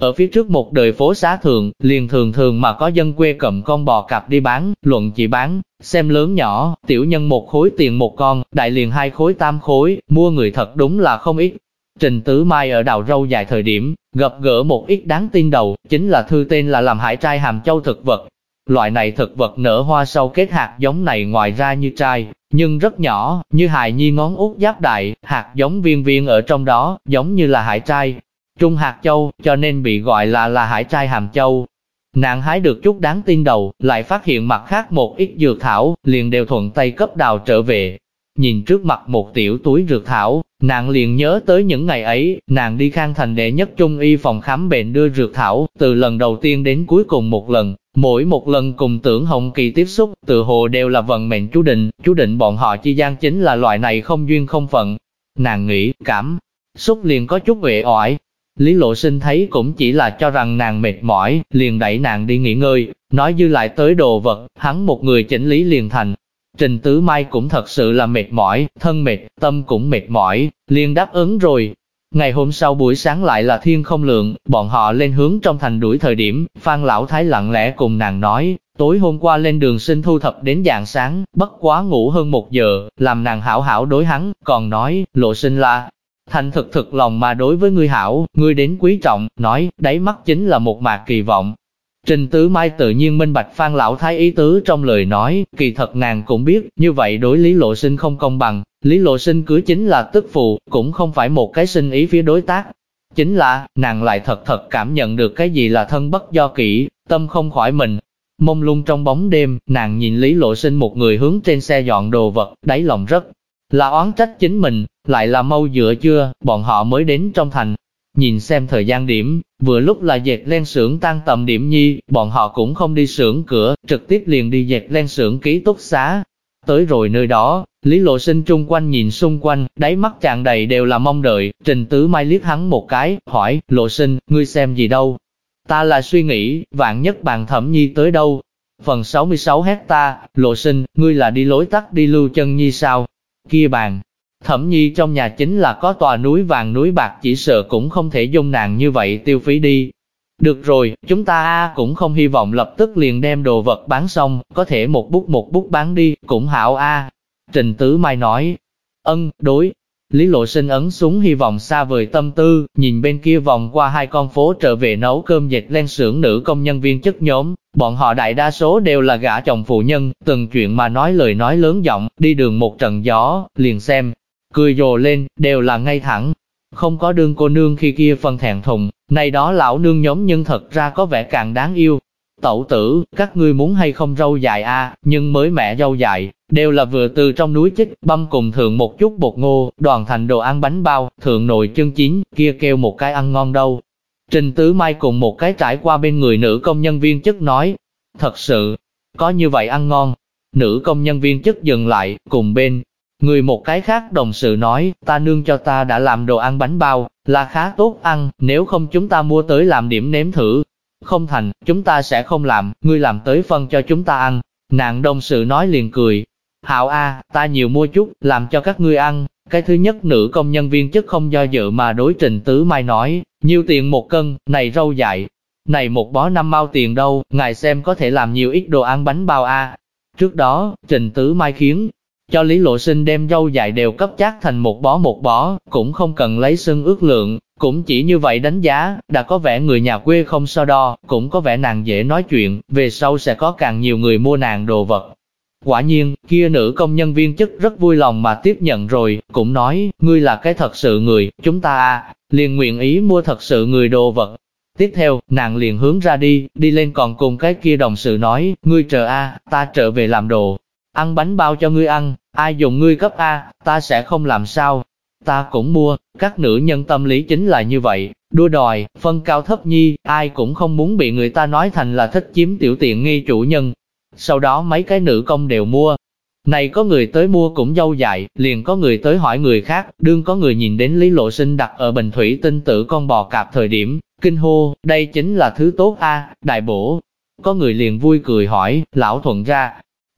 Ở phía trước một đời phố xá thường, liền thường thường mà có dân quê cầm con bò cạp đi bán, luận chỉ bán, xem lớn nhỏ, tiểu nhân một khối tiền một con, đại liền hai khối tam khối, mua người thật đúng là không ít. Trình Tứ Mai ở đào râu dài thời điểm, gặp gỡ một ít đáng tin đầu, chính là thư tên là làm hải trai hàm châu thực vật. Loại này thực vật nở hoa sau kết hạt giống này ngoài ra như trai, nhưng rất nhỏ, như hài nhi ngón út giáp đại, hạt giống viên viên ở trong đó, giống như là hải trai, trung hạt châu, cho nên bị gọi là là hải trai hàm châu. Nàng hái được chút đáng tin đầu, lại phát hiện mặt khác một ít dược thảo, liền đều thuận tay cấp đào trở về. Nhìn trước mặt một tiểu túi dược thảo, nàng liền nhớ tới những ngày ấy, nàng đi khang thành đệ nhất trung y phòng khám bệnh đưa dược thảo, từ lần đầu tiên đến cuối cùng một lần, mỗi một lần cùng tưởng hồng kỳ tiếp xúc, từ hồ đều là vận mệnh chú định, chú định bọn họ chi gian chính là loại này không duyên không phận. Nàng nghĩ, cảm, xúc liền có chút uể oải, Lý Lộ Sinh thấy cũng chỉ là cho rằng nàng mệt mỏi, liền đẩy nàng đi nghỉ ngơi, nói dư lại tới đồ vật, hắn một người chỉnh lý liền thành. Trình Tứ Mai cũng thật sự là mệt mỏi, thân mệt, tâm cũng mệt mỏi, liền đáp ứng rồi. Ngày hôm sau buổi sáng lại là thiên không lượng, bọn họ lên hướng trong thành đuổi thời điểm, Phan Lão Thái lặng lẽ cùng nàng nói, tối hôm qua lên đường sinh thu thập đến dạng sáng, bất quá ngủ hơn một giờ, làm nàng hảo hảo đối hắn, còn nói, lộ sinh là, Thành thực thực lòng mà đối với ngươi hảo, ngươi đến quý trọng, nói, đáy mắt chính là một mạc kỳ vọng. Trình Tứ Mai tự nhiên minh bạch Phan Lão Thái ý tứ trong lời nói, kỳ thật nàng cũng biết, như vậy đối Lý Lộ Sinh không công bằng, Lý Lộ Sinh cứ chính là tức phụ, cũng không phải một cái sinh ý phía đối tác. Chính là, nàng lại thật thật cảm nhận được cái gì là thân bất do kỹ, tâm không khỏi mình. Mông lung trong bóng đêm, nàng nhìn Lý Lộ Sinh một người hướng trên xe dọn đồ vật, đáy lòng rất là oán trách chính mình, lại là mâu dựa chưa, bọn họ mới đến trong thành. Nhìn xem thời gian điểm, vừa lúc là dệt len sưởng tăng tầm điểm nhi, bọn họ cũng không đi sưởng cửa, trực tiếp liền đi dệt len sưởng ký túc xá. Tới rồi nơi đó, Lý Lộ Sinh trung quanh nhìn xung quanh, đáy mắt tràn đầy đều là mong đợi, Trình Tứ Mai liếc hắn một cái, hỏi, Lộ Sinh, ngươi xem gì đâu? Ta là suy nghĩ, vạn nhất bàn thẩm nhi tới đâu? Phần 66 hecta, Lộ Sinh, ngươi là đi lối tắt đi lưu chân nhi sao? Kia bàn, Thẩm nhi trong nhà chính là có tòa núi vàng núi bạc chỉ sợ cũng không thể dung nàng như vậy tiêu phí đi. Được rồi, chúng ta cũng không hy vọng lập tức liền đem đồ vật bán xong, có thể một bút một bút bán đi, cũng hảo a. Trình Tứ Mai nói, ân, đối. Lý Lộ Sinh ấn súng hy vọng xa vời tâm tư, nhìn bên kia vòng qua hai con phố trở về nấu cơm dệt len sưởng nữ công nhân viên chất nhóm, bọn họ đại đa số đều là gã chồng phụ nhân, từng chuyện mà nói lời nói lớn giọng, đi đường một trận gió, liền xem, cười rồ lên, đều là ngay thẳng. Không có đương cô nương khi kia phân thẹn thùng, này đó lão nương nhóm nhưng thật ra có vẻ càng đáng yêu. Tẩu tử, các ngươi muốn hay không râu dài a nhưng mới mẹ râu dài, đều là vừa từ trong núi chích, băm cùng thượng một chút bột ngô, đoàn thành đồ ăn bánh bao, thượng nồi chân chín, kia kêu một cái ăn ngon đâu. Trình Tứ Mai cùng một cái trải qua bên người nữ công nhân viên chức nói, thật sự, có như vậy ăn ngon. Nữ công nhân viên chức dừng lại, cùng bên Người một cái khác đồng sự nói, ta nương cho ta đã làm đồ ăn bánh bao, là khá tốt ăn, nếu không chúng ta mua tới làm điểm nếm thử. Không thành, chúng ta sẽ không làm, ngươi làm tới phân cho chúng ta ăn. Nạn đồng sự nói liền cười. Hảo A, ta nhiều mua chút, làm cho các ngươi ăn. Cái thứ nhất nữ công nhân viên chức không do dự mà đối trình tứ mai nói, nhiều tiền một cân, này rau dại. Này một bó năm mau tiền đâu, ngài xem có thể làm nhiều ít đồ ăn bánh bao A. Trước đó, trình tứ mai khiến cho Lý Lộ Sinh đem dâu dài đều cấp chát thành một bó một bó, cũng không cần lấy sưng ước lượng, cũng chỉ như vậy đánh giá, đã có vẻ người nhà quê không so đo, cũng có vẻ nàng dễ nói chuyện, về sau sẽ có càng nhiều người mua nàng đồ vật. Quả nhiên, kia nữ công nhân viên chức rất vui lòng mà tiếp nhận rồi, cũng nói, ngươi là cái thật sự người, chúng ta à, liền nguyện ý mua thật sự người đồ vật. Tiếp theo, nàng liền hướng ra đi, đi lên còn cùng cái kia đồng sự nói, ngươi chờ a, ta trở về làm đồ, ăn bánh bao cho ngươi ăn, ai dùng ngươi cấp A, ta sẽ không làm sao. Ta cũng mua, các nữ nhân tâm lý chính là như vậy, đua đòi, phân cao thấp nhi, ai cũng không muốn bị người ta nói thành là thích chiếm tiểu tiện nghi chủ nhân. Sau đó mấy cái nữ công đều mua. Này có người tới mua cũng dâu dại, liền có người tới hỏi người khác, đương có người nhìn đến Lý Lộ Sinh đặt ở bình thủy tinh tử con bò cạp thời điểm, kinh hô, đây chính là thứ tốt a, đại bổ. Có người liền vui cười hỏi, lão thuận ra,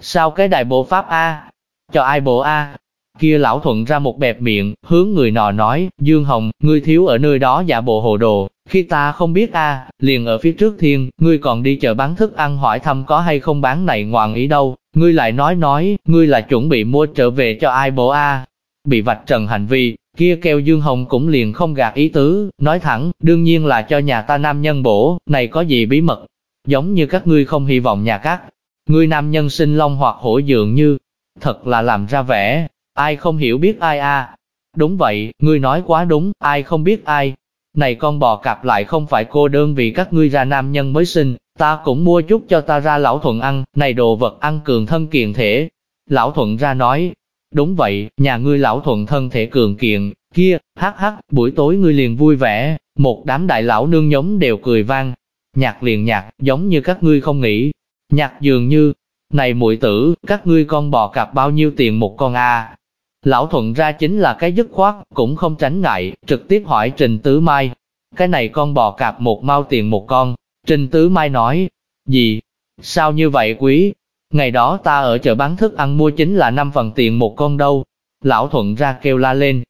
Sao cái đại bộ pháp A? Cho ai bộ A? Kia lão thuận ra một bẹp miệng, hướng người nọ nói, Dương Hồng, ngươi thiếu ở nơi đó giả bộ hồ đồ, khi ta không biết a, liền ở phía trước thiên, ngươi còn đi chợ bán thức ăn hỏi thăm có hay không bán này ngoạn ý đâu, ngươi lại nói nói, ngươi là chuẩn bị mua trở về cho ai bổ a? À. Bị vạch trần hành vi, kia kêu Dương Hồng cũng liền không gạt ý tứ, nói thẳng, đương nhiên là cho nhà ta nam nhân bổ, này có gì bí mật, giống như các ngươi không hy vọng nhà các. Ngươi nam nhân sinh long hoặc hổ dường như, thật là làm ra vẻ, ai không hiểu biết ai a? Đúng vậy, ngươi nói quá đúng, ai không biết ai. Này con bò cạp lại không phải cô đơn vì các ngươi ra nam nhân mới sinh, ta cũng mua chút cho ta ra lão thuận ăn, này đồ vật ăn cường thân kiện thể. Lão thuận ra nói, đúng vậy, nhà ngươi lão thuận thân thể cường kiện, kia, hắc hắc, buổi tối ngươi liền vui vẻ, một đám đại lão nương nhóm đều cười vang. Nhạc liền nhạc, giống như các ngươi không nghĩ. Nhạc dường như, này muội tử, các ngươi con bò cạp bao nhiêu tiền một con a? Lão thuận ra chính là cái dứt khoát, cũng không tránh ngại, trực tiếp hỏi Trình Tứ Mai. Cái này con bò cạp một mau tiền một con. Trình Tứ Mai nói, gì? Sao như vậy quý? Ngày đó ta ở chợ bán thức ăn mua chính là 5 phần tiền một con đâu. Lão thuận ra kêu la lên.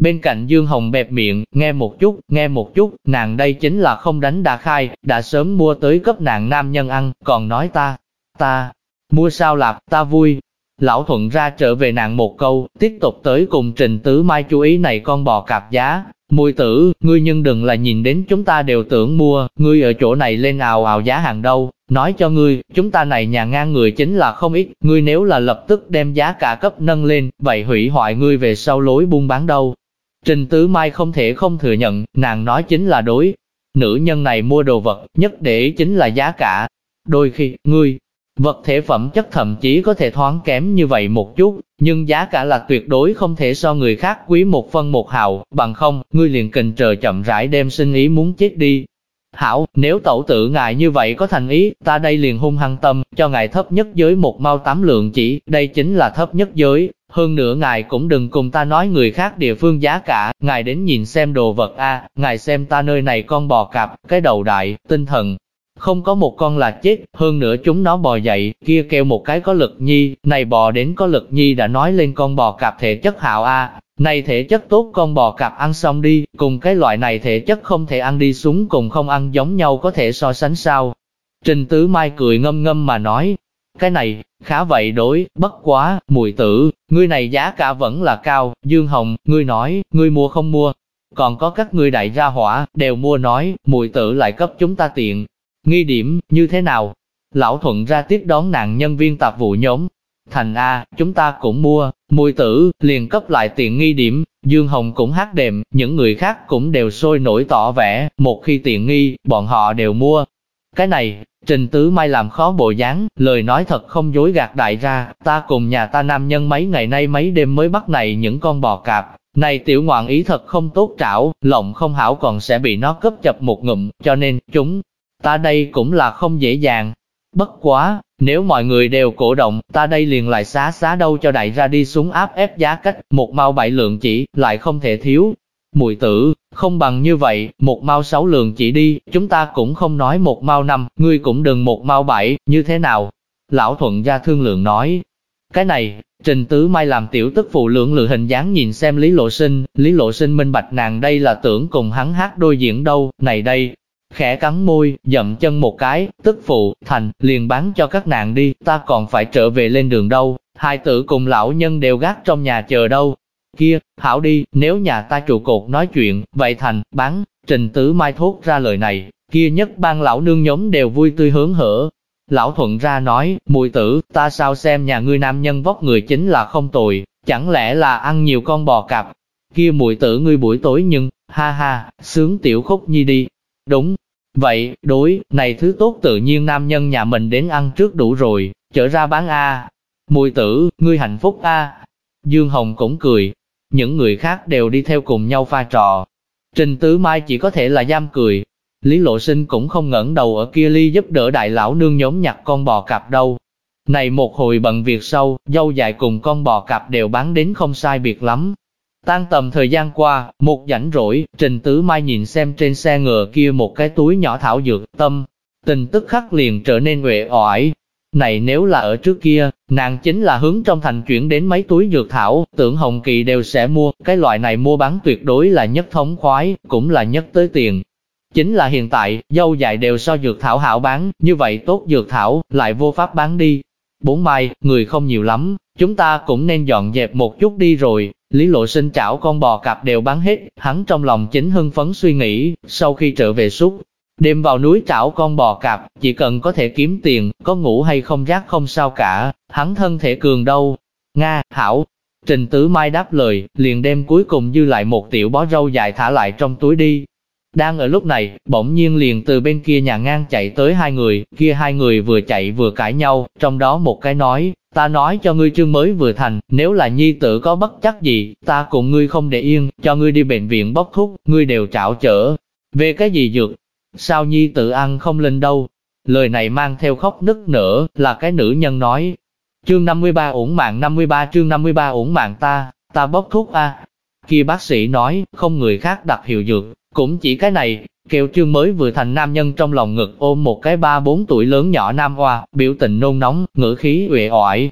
Bên cạnh Dương Hồng bẹp miệng, nghe một chút, nghe một chút, nàng đây chính là không đánh đã khai, đã sớm mua tới cấp nàng nam nhân ăn, còn nói ta, ta, mua sao lạp, ta vui, Lão Thuận ra trở về nàng một câu, tiếp tục tới cùng Trình Tứ Mai chú ý này con bò cạp giá. Mùi tử, ngươi nhưng đừng là nhìn đến chúng ta đều tưởng mua, ngươi ở chỗ này lên ào ào giá hàng đâu, nói cho ngươi, chúng ta này nhà ngang người chính là không ít, ngươi nếu là lập tức đem giá cả cấp nâng lên, vậy hủy hoại ngươi về sau lối buôn bán đâu. Trình Tứ Mai không thể không thừa nhận, nàng nói chính là đối. Nữ nhân này mua đồ vật, nhất để chính là giá cả. Đôi khi, ngươi, Vật thể phẩm chất thậm chí có thể thoáng kém như vậy một chút, nhưng giá cả là tuyệt đối không thể so người khác quý một phân một hào, bằng không, ngươi liền kình trời chậm rãi đem sinh ý muốn chết đi. Hảo, nếu tẩu tự ngài như vậy có thành ý, ta đây liền hung hăng tâm, cho ngài thấp nhất giới một mau tám lượng chỉ, đây chính là thấp nhất giới. Hơn nữa ngài cũng đừng cùng ta nói người khác địa phương giá cả, ngài đến nhìn xem đồ vật a, ngài xem ta nơi này con bò cạp, cái đầu đại, tinh thần, không có một con là chết, hơn nữa chúng nó bò dậy, kia kêu một cái có lực nhi, này bò đến có lực nhi đã nói lên con bò cạp thể chất hảo a này thể chất tốt con bò cạp ăn xong đi, cùng cái loại này thể chất không thể ăn đi xuống cùng không ăn giống nhau có thể so sánh sao. Trình Tứ Mai cười ngâm ngâm mà nói, cái này, khá vậy đối, bất quá, mùi tử, ngươi này giá cả vẫn là cao, Dương Hồng, ngươi nói, ngươi mua không mua, còn có các ngươi đại gia hỏa, đều mua nói, mùi tử lại cấp chúng ta tiện, Nghi điểm, như thế nào? Lão Thuận ra tiếp đón nạn nhân viên tạp vụ nhóm. Thành A, chúng ta cũng mua, mùi tử, liền cấp lại tiện nghi điểm, Dương Hồng cũng hát đệm, những người khác cũng đều sôi nổi tỏ vẻ, một khi tiện nghi, bọn họ đều mua. Cái này, Trình Tứ Mai làm khó bộ dáng, lời nói thật không dối gạt đại ra, ta cùng nhà ta nam nhân mấy ngày nay mấy đêm mới bắt này những con bò cạp, này tiểu ngoạn ý thật không tốt trảo, lộng không hảo còn sẽ bị nó cấp chập một ngụm, cho nên, chúng ta đây cũng là không dễ dàng. Bất quá, nếu mọi người đều cổ động, ta đây liền lại xá xá đâu cho đại ra đi xuống áp ép giá cách, một mao bảy lượng chỉ, lại không thể thiếu. Mùi tử, không bằng như vậy, một mao sáu lượng chỉ đi, chúng ta cũng không nói một mao năm, ngươi cũng đừng một mao bảy, như thế nào? Lão thuận gia thương lượng nói, cái này, Trình Tứ Mai làm tiểu tức phụ lượng lự hình dáng nhìn xem Lý Lộ Sinh, Lý Lộ Sinh minh bạch nàng đây là tưởng cùng hắn hát đôi diễn đâu, này đây, khẽ cắn môi, dậm chân một cái, tức phụ, thành, liền bán cho các nạn đi, ta còn phải trở về lên đường đâu, hai tử cùng lão nhân đều gác trong nhà chờ đâu. Kia, hảo đi, nếu nhà ta trụ cột nói chuyện, vậy thành, bán, trình tứ mai thốt ra lời này, kia nhất ban lão nương nhóm đều vui tươi hướng hở. Lão thuận ra nói, mùi tử, ta sao xem nhà ngươi nam nhân vóc người chính là không tồi, chẳng lẽ là ăn nhiều con bò cạp. Kia mùi tử ngươi buổi tối nhưng, ha ha, sướng tiểu khúc nhi đi, Đúng, vậy, đối, này thứ tốt tự nhiên nam nhân nhà mình đến ăn trước đủ rồi, trở ra bán A. Mùi tử, ngươi hạnh phúc A. Dương Hồng cũng cười, những người khác đều đi theo cùng nhau pha trò. Trình Tứ Mai chỉ có thể là giam cười. Lý Lộ Sinh cũng không ngẩng đầu ở kia ly giúp đỡ đại lão nương nhóm nhặt con bò cạp đâu. Này một hồi bận việc sâu, dâu dài cùng con bò cạp đều bán đến không sai biệt lắm, Tan tầm thời gian qua, một rảnh rỗi, Trình Tứ Mai nhìn xem trên xe ngựa kia một cái túi nhỏ thảo dược, tâm, tình tức khắc liền trở nên uể oải. Này nếu là ở trước kia, nàng chính là hướng trong thành chuyển đến mấy túi dược thảo, tưởng Hồng Kỳ đều sẽ mua, cái loại này mua bán tuyệt đối là nhất thống khoái, cũng là nhất tới tiền. chính là hiện tại, dâu dài đều so dược thảo hảo bán, như vậy tốt dược thảo, lại vô pháp bán đi. Bốn mai, người không nhiều lắm, chúng ta cũng nên dọn dẹp một chút đi rồi. Lý lộ sinh chảo con bò cạp đều bán hết, hắn trong lòng chính hưng phấn suy nghĩ, sau khi trở về suốt, đêm vào núi chảo con bò cạp, chỉ cần có thể kiếm tiền, có ngủ hay không rác không sao cả, hắn thân thể cường đâu. Nga, hảo, Trình Tứ Mai đáp lời, liền đem cuối cùng dư lại một tiểu bó rau dài thả lại trong túi đi. Đang ở lúc này, bỗng nhiên liền từ bên kia nhà ngang chạy tới hai người, kia hai người vừa chạy vừa cãi nhau, trong đó một cái nói, ta nói cho ngươi chương mới vừa thành, nếu là nhi tử có bất chắc gì, ta cùng ngươi không để yên, cho ngươi đi bệnh viện bốc thuốc, ngươi đều trảo chở. Về cái gì dược? Sao nhi tử ăn không lên đâu? Lời này mang theo khóc nức nở, là cái nữ nhân nói, Chương 53 ổn mạng 53 chương 53 ổn mạng ta, ta bốc thuốc a. Kia bác sĩ nói, không người khác đặt hiệu dược, cũng chỉ cái này, kêu trương mới vừa thành nam nhân trong lòng ngực ôm một cái ba bốn tuổi lớn nhỏ nam hoa, biểu tình nôn nóng, ngữ khí uể oải.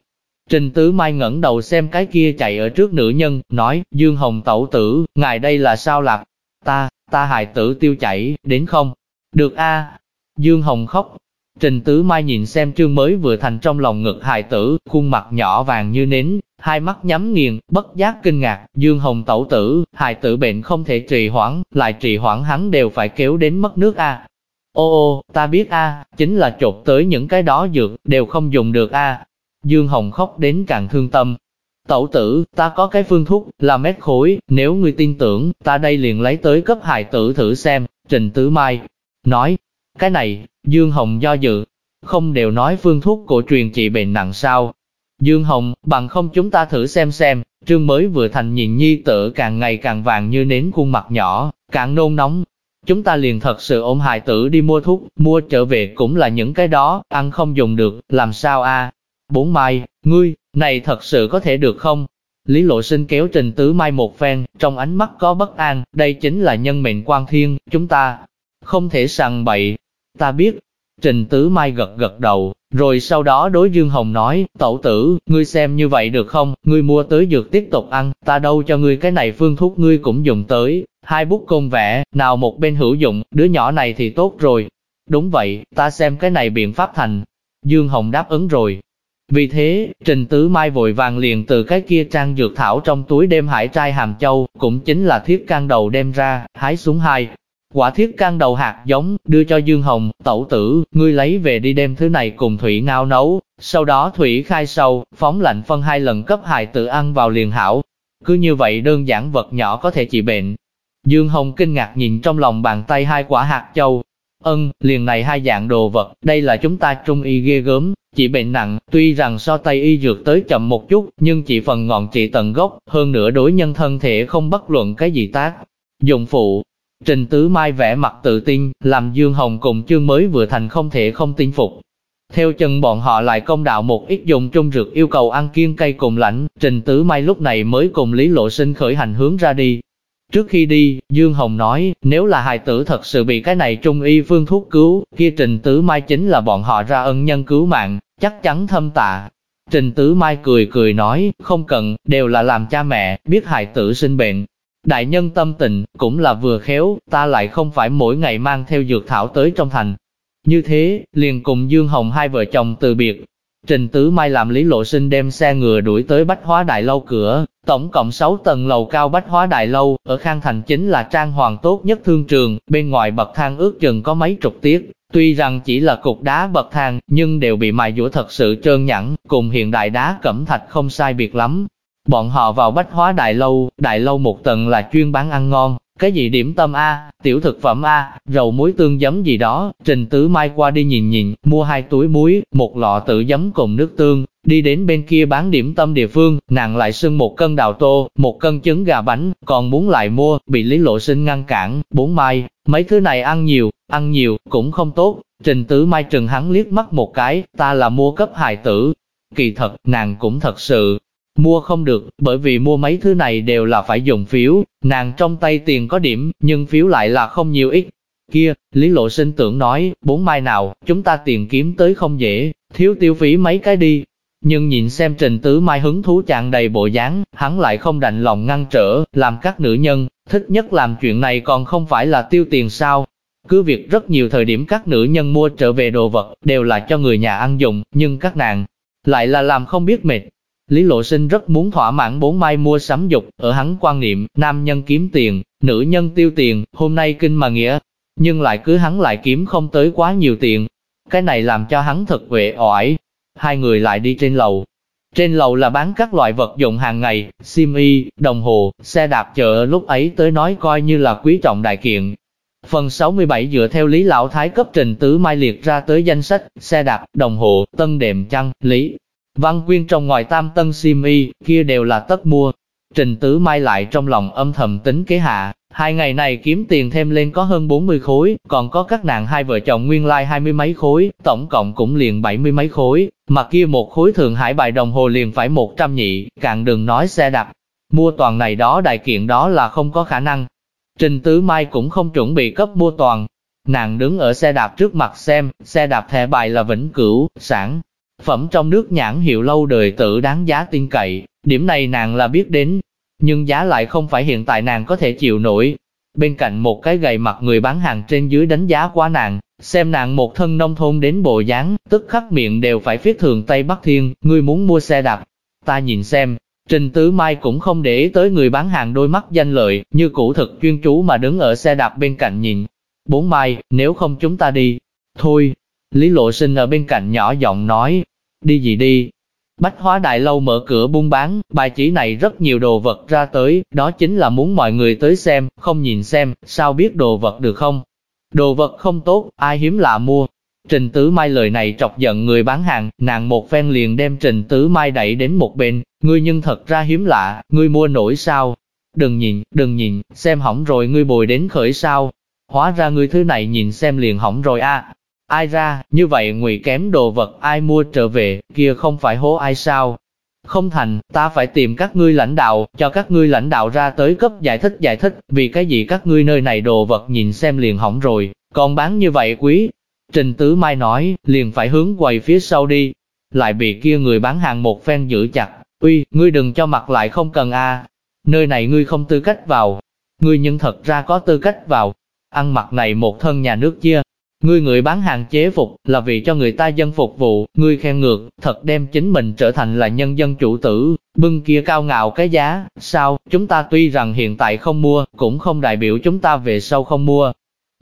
Trình Tứ Mai ngẩng đầu xem cái kia chạy ở trước nữ nhân, nói, Dương Hồng tẩu tử, ngài đây là sao lạc? Ta, ta hài tử tiêu chảy, đến không? Được a. Dương Hồng khóc, Trình Tứ Mai nhìn xem trương mới vừa thành trong lòng ngực hài tử, khuôn mặt nhỏ vàng như nến, hai mắt nhắm nghiền, bất giác kinh ngạc, Dương Hồng tẩu tử, hài tử bệnh không thể trì hoãn, lại trì hoãn hắn đều phải kéo đến mất nước a. Ô ô, ta biết a, chính là chột tới những cái đó dược, đều không dùng được a. Dương Hồng khóc đến càng thương tâm. Tẩu tử, ta có cái phương thuốc, là mét khối, nếu ngươi tin tưởng, ta đây liền lấy tới cấp hài tử thử xem, Trình Tứ Mai. Nói, cái này, Dương Hồng do dự, không đều nói phương thuốc cổ truyền trị bệnh nặng sao. Dương Hồng, bằng không chúng ta thử xem xem, trương mới vừa thành nhìn nhi tử càng ngày càng vàng như nến khuôn mặt nhỏ, càng nôn nóng. Chúng ta liền thật sự ôm hài tử đi mua thuốc, mua trở về cũng là những cái đó, ăn không dùng được, làm sao a? Bốn mai, ngươi, này thật sự có thể được không? Lý Lộ Sinh kéo Trình Tứ Mai một phen, trong ánh mắt có bất an, đây chính là nhân mệnh quan thiên, chúng ta không thể sằng bậy, Ta biết. Trình Tứ Mai gật gật đầu, rồi sau đó đối Dương Hồng nói, tẩu tử, ngươi xem như vậy được không, ngươi mua tới dược tiếp tục ăn, ta đâu cho ngươi cái này phương thuốc ngươi cũng dùng tới, hai bút công vẽ, nào một bên hữu dụng, đứa nhỏ này thì tốt rồi. Đúng vậy, ta xem cái này biện pháp thành. Dương Hồng đáp ứng rồi. Vì thế, Trình Tứ Mai vội vàng liền từ cái kia trang dược thảo trong túi đem hải trai hàm châu, cũng chính là thiết can đầu đem ra, hái xuống hai, Quả thiết can đầu hạt giống, đưa cho Dương Hồng, tẩu tử, ngươi lấy về đi đem thứ này cùng Thủy ngao nấu, sau đó Thủy khai sâu, phóng lạnh phân hai lần cấp hài tự ăn vào liền hảo. Cứ như vậy đơn giản vật nhỏ có thể trị bệnh. Dương Hồng kinh ngạc nhìn trong lòng bàn tay hai quả hạt châu. Ân, liền này hai dạng đồ vật, đây là chúng ta trung y ghê gớm, trị bệnh nặng, tuy rằng so tay y dược tới chậm một chút, nhưng chỉ phần ngọn trị tận gốc, hơn nữa đối nhân thân thể không bất luận cái gì tác. Dụng phụ, Trình Tứ Mai vẽ mặt tự tin, làm Dương Hồng cùng chương mới vừa thành không thể không tin phục. Theo chân bọn họ lại công đạo một ít dùng trung rượt yêu cầu ăn kiêng cây cùng lãnh, Trình Tứ Mai lúc này mới cùng Lý Lộ Sinh khởi hành hướng ra đi. Trước khi đi, Dương Hồng nói, nếu là hài tử thật sự bị cái này trung y phương thuốc cứu, kia Trình Tứ Mai chính là bọn họ ra ân nhân cứu mạng, chắc chắn thâm tạ. Trình Tứ Mai cười cười nói, không cần, đều là làm cha mẹ, biết hài tử sinh bệnh, Đại nhân tâm tình, cũng là vừa khéo, ta lại không phải mỗi ngày mang theo dược thảo tới trong thành. Như thế, liền cùng Dương Hồng hai vợ chồng từ biệt. Trình Tứ Mai làm Lý Lộ Sinh đem xe ngựa đuổi tới Bách Hóa Đại Lâu cửa, tổng cộng 6 tầng lầu cao Bách Hóa Đại Lâu, ở Khang Thành chính là trang hoàng tốt nhất thương trường, bên ngoài bậc thang ước chừng có mấy chục tiết. Tuy rằng chỉ là cục đá bậc thang, nhưng đều bị mài dũa thật sự trơn nhẵn, cùng hiện đại đá cẩm thạch không sai biệt lắm, Bọn họ vào bách hóa đại lâu, đại lâu một tầng là chuyên bán ăn ngon, cái gì điểm tâm A, tiểu thực phẩm A, rầu muối tương giấm gì đó, Trình Tứ Mai qua đi nhìn nhìn, mua hai túi muối, một lọ tự giấm cùng nước tương, đi đến bên kia bán điểm tâm địa phương, nàng lại xưng một cân đào tô, một cân trứng gà bánh, còn muốn lại mua, bị Lý Lộ Sinh ngăn cản, bốn mai, mấy thứ này ăn nhiều, ăn nhiều, cũng không tốt, Trình Tứ Mai trừng hắn liếc mắt một cái, ta là mua cấp hài tử, kỳ thật, nàng cũng thật sự, Mua không được, bởi vì mua mấy thứ này đều là phải dùng phiếu, nàng trong tay tiền có điểm, nhưng phiếu lại là không nhiều ít. Kia, Lý Lộ Sinh tưởng nói, bốn mai nào, chúng ta tiền kiếm tới không dễ, thiếu tiêu phí mấy cái đi. Nhưng nhìn xem Trình Tứ Mai hứng thú chạng đầy bộ dáng, hắn lại không đành lòng ngăn trở, làm các nữ nhân, thích nhất làm chuyện này còn không phải là tiêu tiền sao. cứ việc rất nhiều thời điểm các nữ nhân mua trở về đồ vật, đều là cho người nhà ăn dùng, nhưng các nàng lại là làm không biết mệt. Lý Lộ Sinh rất muốn thỏa mãn bốn mai mua sắm dục, ở hắn quan niệm, nam nhân kiếm tiền, nữ nhân tiêu tiền, hôm nay kinh mà nghĩa, nhưng lại cứ hắn lại kiếm không tới quá nhiều tiền. Cái này làm cho hắn thật vệ oải. Hai người lại đi trên lầu. Trên lầu là bán các loại vật dụng hàng ngày, sim y, đồng hồ, xe đạp chợ lúc ấy tới nói coi như là quý trọng đại kiện. Phần 67 dựa theo Lý Lão Thái cấp trình tứ mai liệt ra tới danh sách, xe đạp, đồng hồ, tân đệm chăn, Lý. Văn Quyên trong ngoài tam tân sim y, kia đều là tất mua. Trình tứ mai lại trong lòng âm thầm tính kế hạ, Hai ngày này kiếm tiền thêm lên có hơn 40 khối, còn có các nàng hai vợ chồng nguyên lai like hai mươi mấy khối, tổng cộng cũng liền bảy mươi mấy khối, mà kia một khối Thượng Hải bài đồng hồ liền phải 100 nhị, càng đừng nói xe đạp. Mua toàn này đó đại kiện đó là không có khả năng. Trình Tứ Mai cũng không chuẩn bị cấp mua toàn. Nàng đứng ở xe đạp trước mặt xem, xe đạp thẻ bài là vĩnh cửu, sản. Phẩm trong nước nhãn hiệu lâu đời tự đáng giá tin cậy, điểm này nàng là biết đến, nhưng giá lại không phải hiện tại nàng có thể chịu nổi. Bên cạnh một cái gầy mặt người bán hàng trên dưới đánh giá quá nàng, xem nàng một thân nông thôn đến bộ dáng, tức khắc miệng đều phải viết thường Tây Bắc Thiên, ngươi muốn mua xe đạp. Ta nhìn xem, Trình Tứ Mai cũng không để ý tới người bán hàng đôi mắt danh lợi, như cũ thực chuyên chú mà đứng ở xe đạp bên cạnh nhìn. Bốn Mai, nếu không chúng ta đi. Thôi, Lý Lộ Sinh ở bên cạnh nhỏ giọng nói, đi gì đi, Bách hóa đại lâu mở cửa buôn bán, bài chỉ này rất nhiều đồ vật ra tới, đó chính là muốn mọi người tới xem, không nhìn xem, sao biết đồ vật được không? Đồ vật không tốt, ai hiếm lạ mua. Trình Tứ Mai lời này chọc giận người bán hàng, nàng một phen liền đem Trình Tứ Mai đẩy đến một bên, ngươi nhưng thật ra hiếm lạ, ngươi mua nổi sao? Đừng nhìn, đừng nhìn, xem hỏng rồi ngươi bồi đến khởi sao? Hóa ra ngươi thứ này nhìn xem liền hỏng rồi a. Ai ra, như vậy ngụy kém đồ vật ai mua trở về, kia không phải hố ai sao? Không thành, ta phải tìm các ngươi lãnh đạo, cho các ngươi lãnh đạo ra tới cấp giải thích giải thích, vì cái gì các ngươi nơi này đồ vật nhìn xem liền hỏng rồi, còn bán như vậy quý. Trình Tứ Mai nói, liền phải hướng quầy phía sau đi, lại bị kia người bán hàng một phen giữ chặt, uy, ngươi đừng cho mặt lại không cần a. Nơi này ngươi không tư cách vào, ngươi nhưng thật ra có tư cách vào, ăn mặc này một thân nhà nước chia, Ngươi người bán hàng chế phục, là vì cho người ta dân phục vụ, ngươi khen ngược, thật đem chính mình trở thành là nhân dân chủ tử, bưng kia cao ngạo cái giá, sao, chúng ta tuy rằng hiện tại không mua, cũng không đại biểu chúng ta về sau không mua.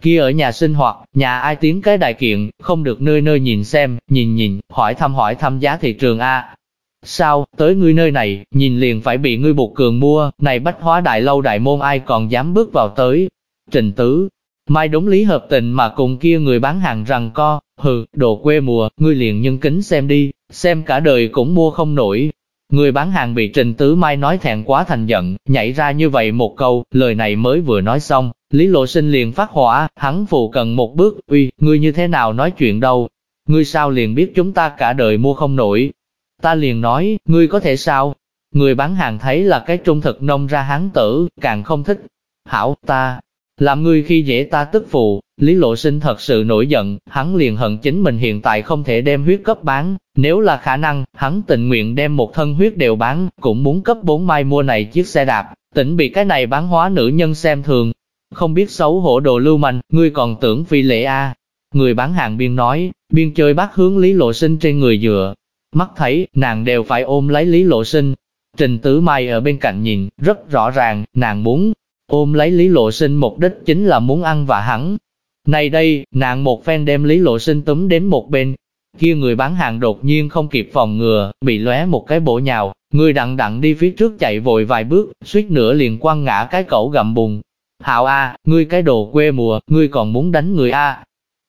Kia ở nhà sinh hoạt, nhà ai tiếng cái đại kiện, không được nơi nơi nhìn xem, nhìn nhìn, hỏi thăm hỏi thăm giá thị trường A. Sao, tới ngươi nơi này, nhìn liền phải bị ngươi buộc cường mua, này bách hóa đại lâu đại môn ai còn dám bước vào tới. Trình tứ, Mai đúng lý hợp tình mà cùng kia người bán hàng rằng co, hừ, đồ quê mùa, ngươi liền nhân kính xem đi, xem cả đời cũng mua không nổi. Người bán hàng bị Trình Tứ Mai nói thẹn quá thành giận, nhảy ra như vậy một câu, lời này mới vừa nói xong, Lý Lộ Sinh liền phát hỏa, hắn phụ cần một bước, uy, ngươi như thế nào nói chuyện đâu, ngươi sao liền biết chúng ta cả đời mua không nổi. Ta liền nói, ngươi có thể sao? Người bán hàng thấy là cái trung thực nông ra hắn tử, càng không thích. Hảo, ta, làm ngươi khi dễ ta tức phụ, Lý Lộ Sinh thật sự nổi giận, hắn liền hận chính mình hiện tại không thể đem huyết cấp bán, nếu là khả năng, hắn tình nguyện đem một thân huyết đều bán, cũng muốn cấp bốn mai mua này chiếc xe đạp, tỉnh bị cái này bán hóa nữ nhân xem thường. Không biết xấu hổ đồ lưu manh, ngươi còn tưởng phi lễ a Người bán hàng biên nói, biên chơi bắt hướng Lý Lộ Sinh trên người dựa. Mắt thấy, nàng đều phải ôm lấy Lý Lộ Sinh. Trình Tứ Mai ở bên cạnh nhìn, rất rõ ràng, nàng muốn ôm lấy Lý Lộ Sinh mục đích chính là muốn ăn và hắn. Này đây, nàng một phen đem Lý Lộ Sinh túm đến một bên, kia người bán hàng đột nhiên không kịp phòng ngừa, bị lóe một cái bổ nhào, người đặng đặng đi phía trước chạy vội vài bước, suýt nữa liền quăng ngã cái cẩu gầm bùn. Hạo A, ngươi cái đồ quê mùa, ngươi còn muốn đánh người A.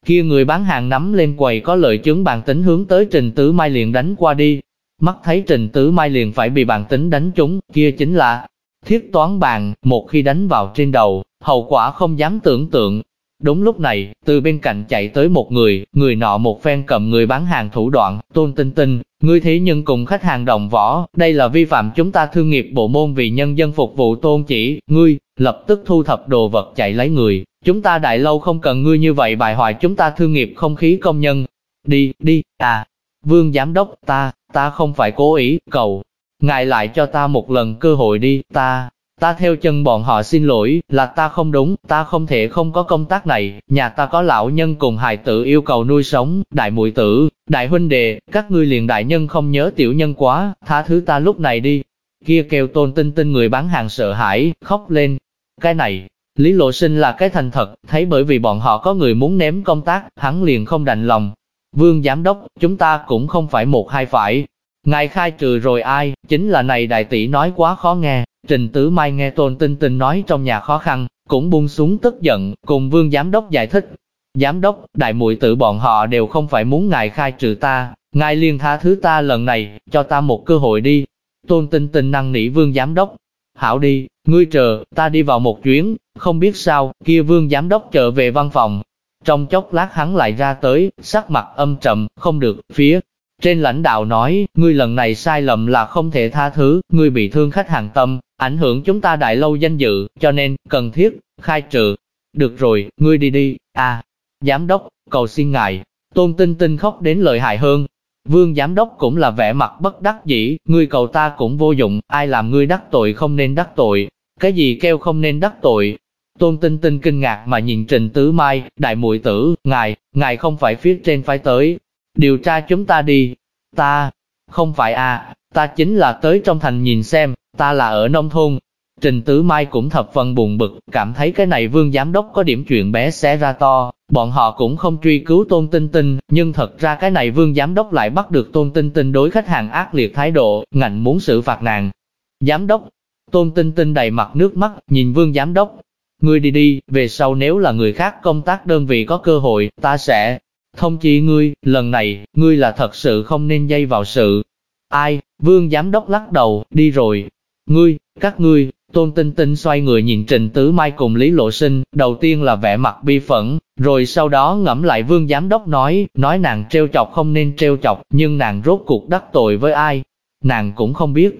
Kia người bán hàng nắm lên quầy có lợi chứng bàn tính hướng tới Trình Tứ Mai liền đánh qua đi. Mắt thấy Trình Tứ Mai liền phải bị bàn tính đánh trúng, kia chính là Thiết toán bàn, một khi đánh vào trên đầu, hậu quả không dám tưởng tượng. Đúng lúc này, từ bên cạnh chạy tới một người, người nọ một phen cầm người bán hàng thủ đoạn, tôn tinh tinh, ngươi thế nhưng cùng khách hàng đồng võ, đây là vi phạm chúng ta thương nghiệp bộ môn vì nhân dân phục vụ tôn chỉ, ngươi, lập tức thu thập đồ vật chạy lấy người, chúng ta đại lâu không cần ngươi như vậy bài hoại chúng ta thương nghiệp không khí công nhân. Đi, đi, à, vương giám đốc, ta, ta không phải cố ý, cầu, Ngài lại cho ta một lần cơ hội đi, ta, Ta theo chân bọn họ xin lỗi, là ta không đúng, ta không thể không có công tác này, nhà ta có lão nhân cùng hài tử yêu cầu nuôi sống, đại muội tử, đại huynh đệ, các ngươi liền đại nhân không nhớ tiểu nhân quá, tha thứ ta lúc này đi. Kia kêu tôn tinh tinh người bán hàng sợ hãi, khóc lên. Cái này, Lý Lộ Sinh là cái thành thật, thấy bởi vì bọn họ có người muốn ném công tác, hắn liền không đành lòng. Vương Giám Đốc, chúng ta cũng không phải một hai phải. Ngài khai trừ rồi ai, chính là này đại tỷ nói quá khó nghe. Trình Tứ Mai nghe Tôn Tinh Tinh nói trong nhà khó khăn, cũng buông xuống tức giận, cùng Vương Giám Đốc giải thích. Giám Đốc, đại muội tử bọn họ đều không phải muốn ngài khai trừ ta, ngài liền tha thứ ta lần này, cho ta một cơ hội đi. Tôn Tinh Tinh năng nỉ Vương Giám Đốc. Hảo đi, ngươi chờ, ta đi vào một chuyến, không biết sao, kia Vương Giám Đốc trở về văn phòng. Trong chốc lát hắn lại ra tới, sắc mặt âm trầm, không được, phía trên lãnh đạo nói, ngươi lần này sai lầm là không thể tha thứ, ngươi bị thương khách hàng tâm, ảnh hưởng chúng ta đại lâu danh dự, cho nên, cần thiết, khai trừ. Được rồi, ngươi đi đi, à, giám đốc, cầu xin ngài, tôn tinh tinh khóc đến lợi hại hơn. Vương giám đốc cũng là vẻ mặt bất đắc dĩ, ngươi cầu ta cũng vô dụng, ai làm ngươi đắc tội không nên đắc tội, cái gì kêu không nên đắc tội. Tôn tinh tinh kinh ngạc mà nhìn Trình Tứ Mai, đại muội tử, ngài, ngài không phải phía trên phải tới, điều tra chúng ta đi. Ta, không phải à, ta chính là tới trong thành nhìn xem, ta là ở nông thôn. Trình Tứ Mai cũng thập phần buồn bực, cảm thấy cái này vương giám đốc có điểm chuyện bé xé ra to, bọn họ cũng không truy cứu tôn tinh tinh, nhưng thật ra cái này vương giám đốc lại bắt được tôn tinh tinh đối khách hàng ác liệt thái độ, ngạnh muốn xử phạt nàng. Giám đốc, tôn tinh tinh đầy mặt nước mắt, nhìn vương giám đốc, ngươi đi đi, về sau nếu là người khác công tác đơn vị có cơ hội, ta sẽ Thông chi ngươi, lần này, ngươi là thật sự không nên dây vào sự. Ai, vương giám đốc lắc đầu, đi rồi. Ngươi, các ngươi, tôn tinh tinh xoay người nhìn Trình Tứ Mai cùng Lý Lộ Sinh, đầu tiên là vẻ mặt bi phẫn, rồi sau đó ngẫm lại vương giám đốc nói, nói nàng treo chọc không nên treo chọc, nhưng nàng rốt cuộc đắc tội với ai, nàng cũng không biết.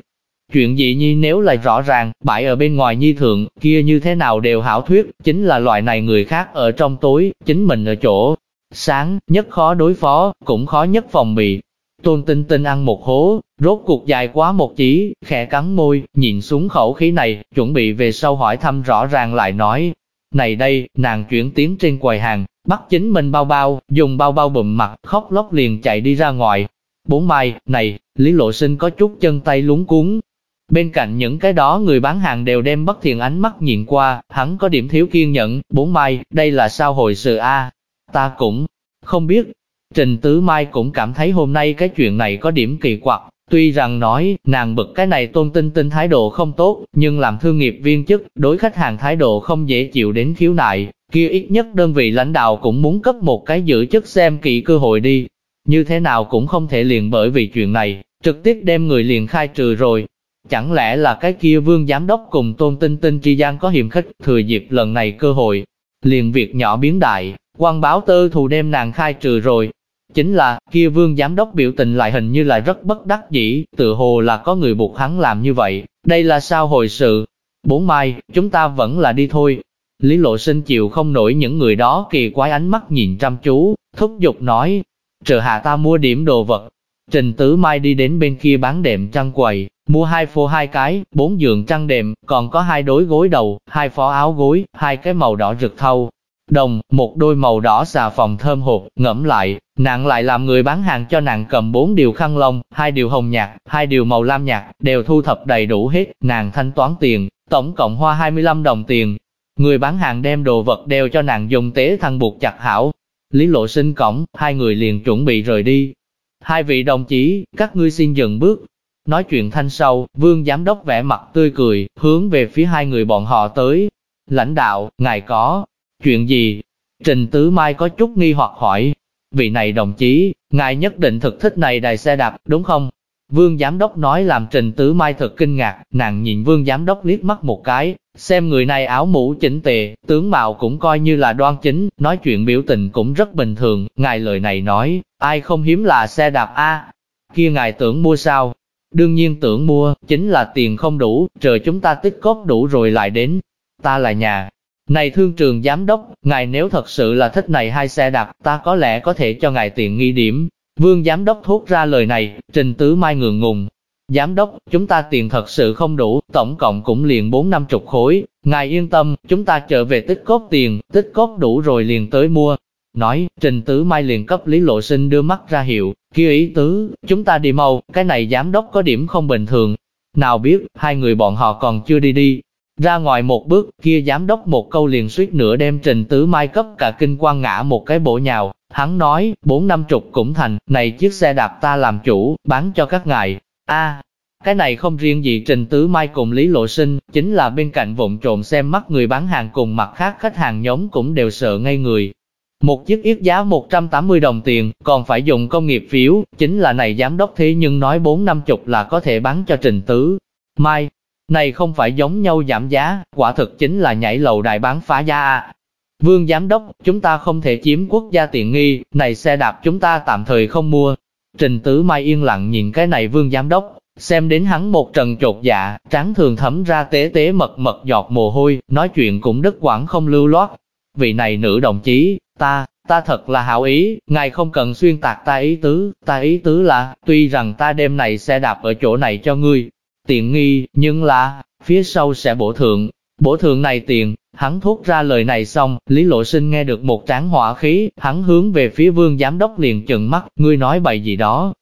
Chuyện gì nhi nếu là rõ ràng, bãi ở bên ngoài nhi thượng, kia như thế nào đều hảo thuyết, chính là loại này người khác ở trong tối, chính mình ở chỗ, sáng, nhất khó đối phó, cũng khó nhất phòng bị. Tôn tinh tinh ăn một hố, rốt cuộc dài quá một chỉ, khẽ cắn môi, nhìn xuống khẩu khí này, chuẩn bị về sau hỏi thăm rõ ràng lại nói. Này đây, nàng chuyển tiếng trên quầy hàng, bắt chính mình bao bao, dùng bao bao bụm mặt, khóc lóc liền chạy đi ra ngoài. Bốn mai, này, Lý Lộ Sinh có chút chân tay lúng cuốn. Bên cạnh những cái đó người bán hàng đều đem bất thiện ánh mắt nhìn qua, hắn có điểm thiếu kiên nhẫn, bốn mai, đây là sao hồi sự a ta cũng không biết. Trình Tứ Mai cũng cảm thấy hôm nay cái chuyện này có điểm kỳ quặc, tuy rằng nói, nàng bực cái này tôn tinh tinh thái độ không tốt, nhưng làm thương nghiệp viên chức, đối khách hàng thái độ không dễ chịu đến khiếu nại, kia ít nhất đơn vị lãnh đạo cũng muốn cấp một cái giữ chức xem kỳ cơ hội đi. Như thế nào cũng không thể liền bởi vì chuyện này, trực tiếp đem người liền khai trừ rồi. Chẳng lẽ là cái kia vương giám đốc cùng tôn tinh tinh tri gian có hiểm khích thừa dịp lần này cơ hội, liền việc nhỏ biến đại, quan báo tơ thù đem nàng khai trừ rồi. Chính là, kia vương giám đốc biểu tình lại hình như là rất bất đắc dĩ, tự hồ là có người buộc hắn làm như vậy, đây là sao hồi sự. Bốn mai, chúng ta vẫn là đi thôi. Lý lộ sinh chịu không nổi những người đó kỳ quái ánh mắt nhìn chăm chú, thúc giục nói, trợ hạ ta mua điểm đồ vật. Trình Tứ Mai đi đến bên kia bán đệm trăng quầy, mua hai phô hai cái, bốn giường trăng đệm, còn có hai đối gối đầu, hai phó áo gối, hai cái màu đỏ rực thâu, đồng, một đôi màu đỏ xà phòng thơm hột, ngẫm lại, nàng lại làm người bán hàng cho nàng cầm bốn điều khăn lông, hai điều hồng nhạt, hai điều màu lam nhạt, đều thu thập đầy đủ hết, nàng thanh toán tiền, tổng cộng hoa 25 đồng tiền. Người bán hàng đem đồ vật đeo cho nàng dùng tế thăng buộc chặt hảo. Lý lộ sinh cổng, hai người liền chuẩn bị rời đi. Hai vị đồng chí, các ngươi xin dừng bước. Nói chuyện thanh sâu, vương giám đốc vẽ mặt tươi cười, hướng về phía hai người bọn họ tới. Lãnh đạo, ngài có, Chuyện gì? Trình Tứ Mai có chút nghi hoặc hỏi. Vị này đồng chí, ngài nhất định thực thích này đài xe đạp, đúng không? Vương Giám Đốc nói làm Trình Tứ Mai thật kinh ngạc, nàng nhìn Vương Giám Đốc liếc mắt một cái, xem người này áo mũ chỉnh tề, tướng mạo cũng coi như là đoan chính, nói chuyện biểu tình cũng rất bình thường, ngài lời này nói, ai không hiếm là xe đạp A, kia ngài tưởng mua sao? Đương nhiên tưởng mua, chính là tiền không đủ, chờ chúng ta tích cóp đủ rồi lại đến. Ta là nhà, này thương trường giám đốc, ngài nếu thật sự là thích này hai xe đạp, ta có lẽ có thể cho ngài tiện nghi điểm. Vương giám đốc thốt ra lời này, Trình Tứ Mai ngượng ngùng. Giám đốc, chúng ta tiền thật sự không đủ, tổng cộng cũng liền bốn năm chục khối, ngài yên tâm, chúng ta trở về tích cốt tiền, tích cốt đủ rồi liền tới mua. Nói, Trình Tứ Mai liền cấp Lý Lộ Sinh đưa mắt ra hiệu, kia ý tứ, chúng ta đi mau, cái này giám đốc có điểm không bình thường. Nào biết, hai người bọn họ còn chưa đi đi. Ra ngoài một bước, kia giám đốc một câu liền suýt nửa đem Trình Tứ Mai cấp cả kinh quan ngã một cái bộ nhào. Hắn nói, bốn năm chục cũng thành, này chiếc xe đạp ta làm chủ, bán cho các ngài. a cái này không riêng gì Trình Tứ Mai cùng Lý Lộ Sinh, chính là bên cạnh vụn trộm xem mắt người bán hàng cùng mặt khác khách hàng nhóm cũng đều sợ ngay người. Một chiếc yết giá 180 đồng tiền, còn phải dùng công nghiệp phiếu, chính là này giám đốc thế nhưng nói bốn năm chục là có thể bán cho Trình Tứ. Mai, này không phải giống nhau giảm giá, quả thực chính là nhảy lầu đài bán phá giá à. Vương giám đốc, chúng ta không thể chiếm quốc gia tiện nghi, này xe đạp chúng ta tạm thời không mua. Trình Tứ Mai yên lặng nhìn cái này vương giám đốc, xem đến hắn một trần trột dạ, tráng thường thấm ra tế tế mật mật giọt mồ hôi, nói chuyện cũng đứt quãng không lưu loát. Vị này nữ đồng chí, ta, ta thật là hảo ý, ngài không cần xuyên tạc ta ý tứ, ta ý tứ là, tuy rằng ta đêm này xe đạp ở chỗ này cho ngươi, tiện nghi, nhưng là, phía sau sẽ bổ thượng, bổ thượng này tiền, hắn thốt ra lời này xong, Lý Lộ Sinh nghe được một tráng hỏa khí, hắn hướng về phía vương giám đốc liền chừng mắt, ngươi nói bậy gì đó.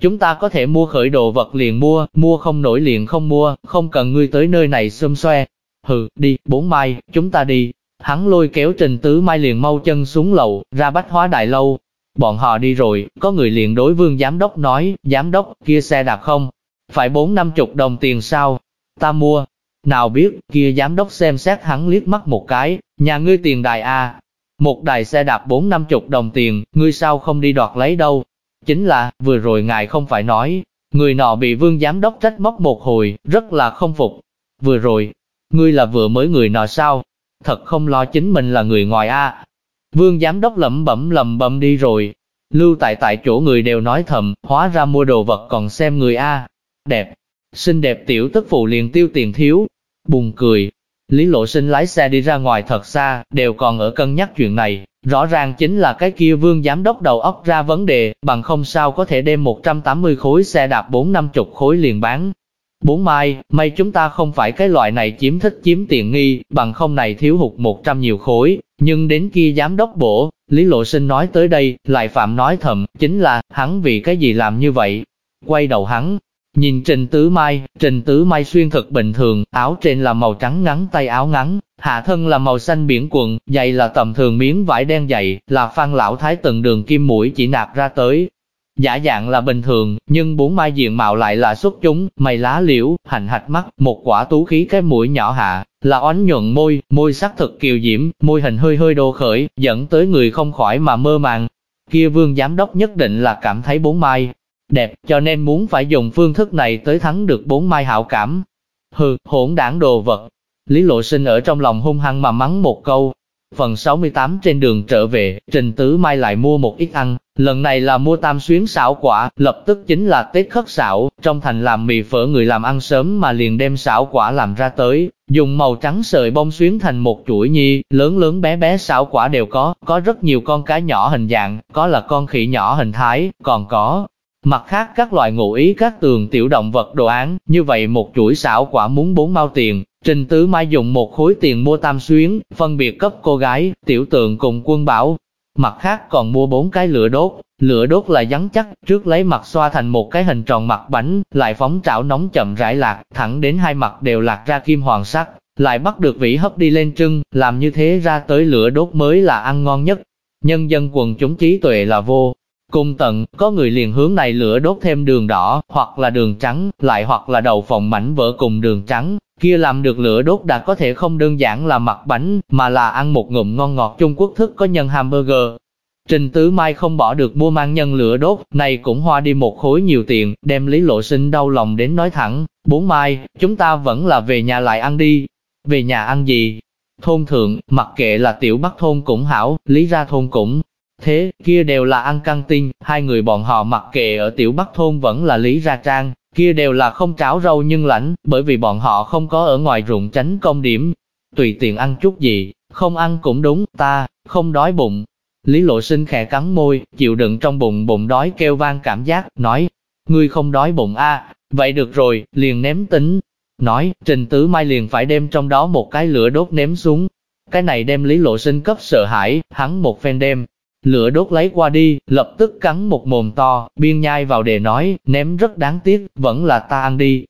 Chúng ta có thể mua khởi đồ vật liền mua, mua không nổi liền không mua, không cần ngươi tới nơi này xâm xoe. Hừ, đi, bốn mai, chúng ta đi. Hắn lôi kéo Trình Tứ Mai liền mau chân xuống lầu, ra bách hóa đại lâu. Bọn họ đi rồi, có người liền đối vương giám đốc nói, giám đốc, kia xe đạp không? Phải bốn năm chục đồng tiền sao? Ta mua. Nào biết, kia giám đốc xem xét hắn liếc mắt một cái, nhà ngươi tiền đài A. Một đài xe đạp bốn năm chục đồng tiền, ngươi sao không đi đoạt lấy đâu? Chính là, vừa rồi ngài không phải nói, người nọ bị vương giám đốc trách móc một hồi, rất là không phục. Vừa rồi, ngươi là vừa mới người nọ sao? thật không lo chính mình là người ngoài a. Vương giám đốc lẩm bẩm lầm bầm đi rồi, lưu tại tại chỗ người đều nói thầm, hóa ra mua đồ vật còn xem người a. Đẹp, xinh đẹp tiểu tức phụ liền tiêu tiền thiếu, buồn cười. Lý Lộ Sinh lái xe đi ra ngoài thật xa, đều còn ở cân nhắc chuyện này, rõ ràng chính là cái kia vương giám đốc đầu óc ra vấn đề, bằng không sao có thể đem 180 khối xe đạp 4 năm chục khối liền bán, Bốn mai, may chúng ta không phải cái loại này chiếm thích chiếm tiện nghi, bằng không này thiếu hụt một trăm nhiều khối, nhưng đến kia giám đốc bổ, Lý Lộ Sinh nói tới đây, lại phạm nói thầm, chính là, hắn vì cái gì làm như vậy? Quay đầu hắn, nhìn Trình Tứ Mai, Trình Tứ Mai xuyên thật bình thường, áo trên là màu trắng ngắn tay áo ngắn, hạ thân là màu xanh biển quần, giày là tầm thường miếng vải đen dày, là phan lão thái từng đường kim mũi chỉ nạp ra tới, Giả dạng là bình thường, nhưng bốn mai diện mạo lại là xuất chúng, mày lá liễu, hành hạch mắt, một quả tú khí cái mũi nhỏ hạ, là oánh nhuận môi, môi sắc thực kiều diễm, môi hình hơi hơi đô khởi, dẫn tới người không khỏi mà mơ màng. Kia vương giám đốc nhất định là cảm thấy bốn mai đẹp, cho nên muốn phải dùng phương thức này tới thắng được bốn mai hảo cảm. Hừ, hỗn đảng đồ vật. Lý Lộ Sinh ở trong lòng hung hăng mà mắng một câu, Phần 68 trên đường trở về, Trình Tứ Mai lại mua một ít ăn, lần này là mua tam xuyến xảo quả, lập tức chính là Tết khất xảo, trong thành làm mì phở người làm ăn sớm mà liền đem xảo quả làm ra tới, dùng màu trắng sợi bông xuyến thành một chuỗi nhi, lớn lớn bé bé xảo quả đều có, có rất nhiều con cá nhỏ hình dạng, có là con khỉ nhỏ hình thái, còn có Mặt khác các loại ngụ ý các tường tiểu động vật đồ án, như vậy một chuỗi xảo quả muốn bốn mao tiền, Trình Tứ Mai dùng một khối tiền mua tam xuyến, phân biệt cấp cô gái, tiểu tượng cùng quân bảo. Mặt khác còn mua bốn cái lửa đốt, lửa đốt là rắn chắc, trước lấy mặt xoa thành một cái hình tròn mặt bánh, lại phóng chảo nóng chậm rãi lạc, thẳng đến hai mặt đều lạc ra kim hoàng sắc, lại bắt được vỉ hấp đi lên trưng, làm như thế ra tới lửa đốt mới là ăn ngon nhất. Nhân dân quần chúng trí tuệ là vô, Cùng tận, có người liền hướng này lửa đốt thêm đường đỏ, hoặc là đường trắng, lại hoặc là đầu phòng mảnh vỡ cùng đường trắng, kia làm được lửa đốt đã có thể không đơn giản là mặt bánh, mà là ăn một ngụm ngon ngọt Trung Quốc thức có nhân hamburger. Trình Tứ Mai không bỏ được mua mang nhân lửa đốt, này cũng hoa đi một khối nhiều tiền, đem Lý Lộ Sinh đau lòng đến nói thẳng, bốn mai, chúng ta vẫn là về nhà lại ăn đi. Về nhà ăn gì? Thôn thượng, mặc kệ là tiểu bắc thôn cũng hảo, lý ra thôn cũng Thế, kia đều là ăn căng tin, hai người bọn họ mặc kệ ở tiểu bắc thôn vẫn là lý ra trang, kia đều là không tráo rau nhưng lãnh, bởi vì bọn họ không có ở ngoài ruộng tránh công điểm. Tùy tiện ăn chút gì, không ăn cũng đúng, ta, không đói bụng. Lý lộ sinh khẽ cắn môi, chịu đựng trong bụng bụng đói kêu vang cảm giác, nói, ngươi không đói bụng a Vậy được rồi, liền ném tính. Nói, Trình Tứ Mai liền phải đem trong đó một cái lửa đốt ném xuống. Cái này đem Lý Lộ Sinh cấp sợ hãi, hắn một phen đem. Lửa đốt lấy qua đi, lập tức cắn một mồm to, biên nhai vào để nói, ném rất đáng tiếc, vẫn là ta ăn đi.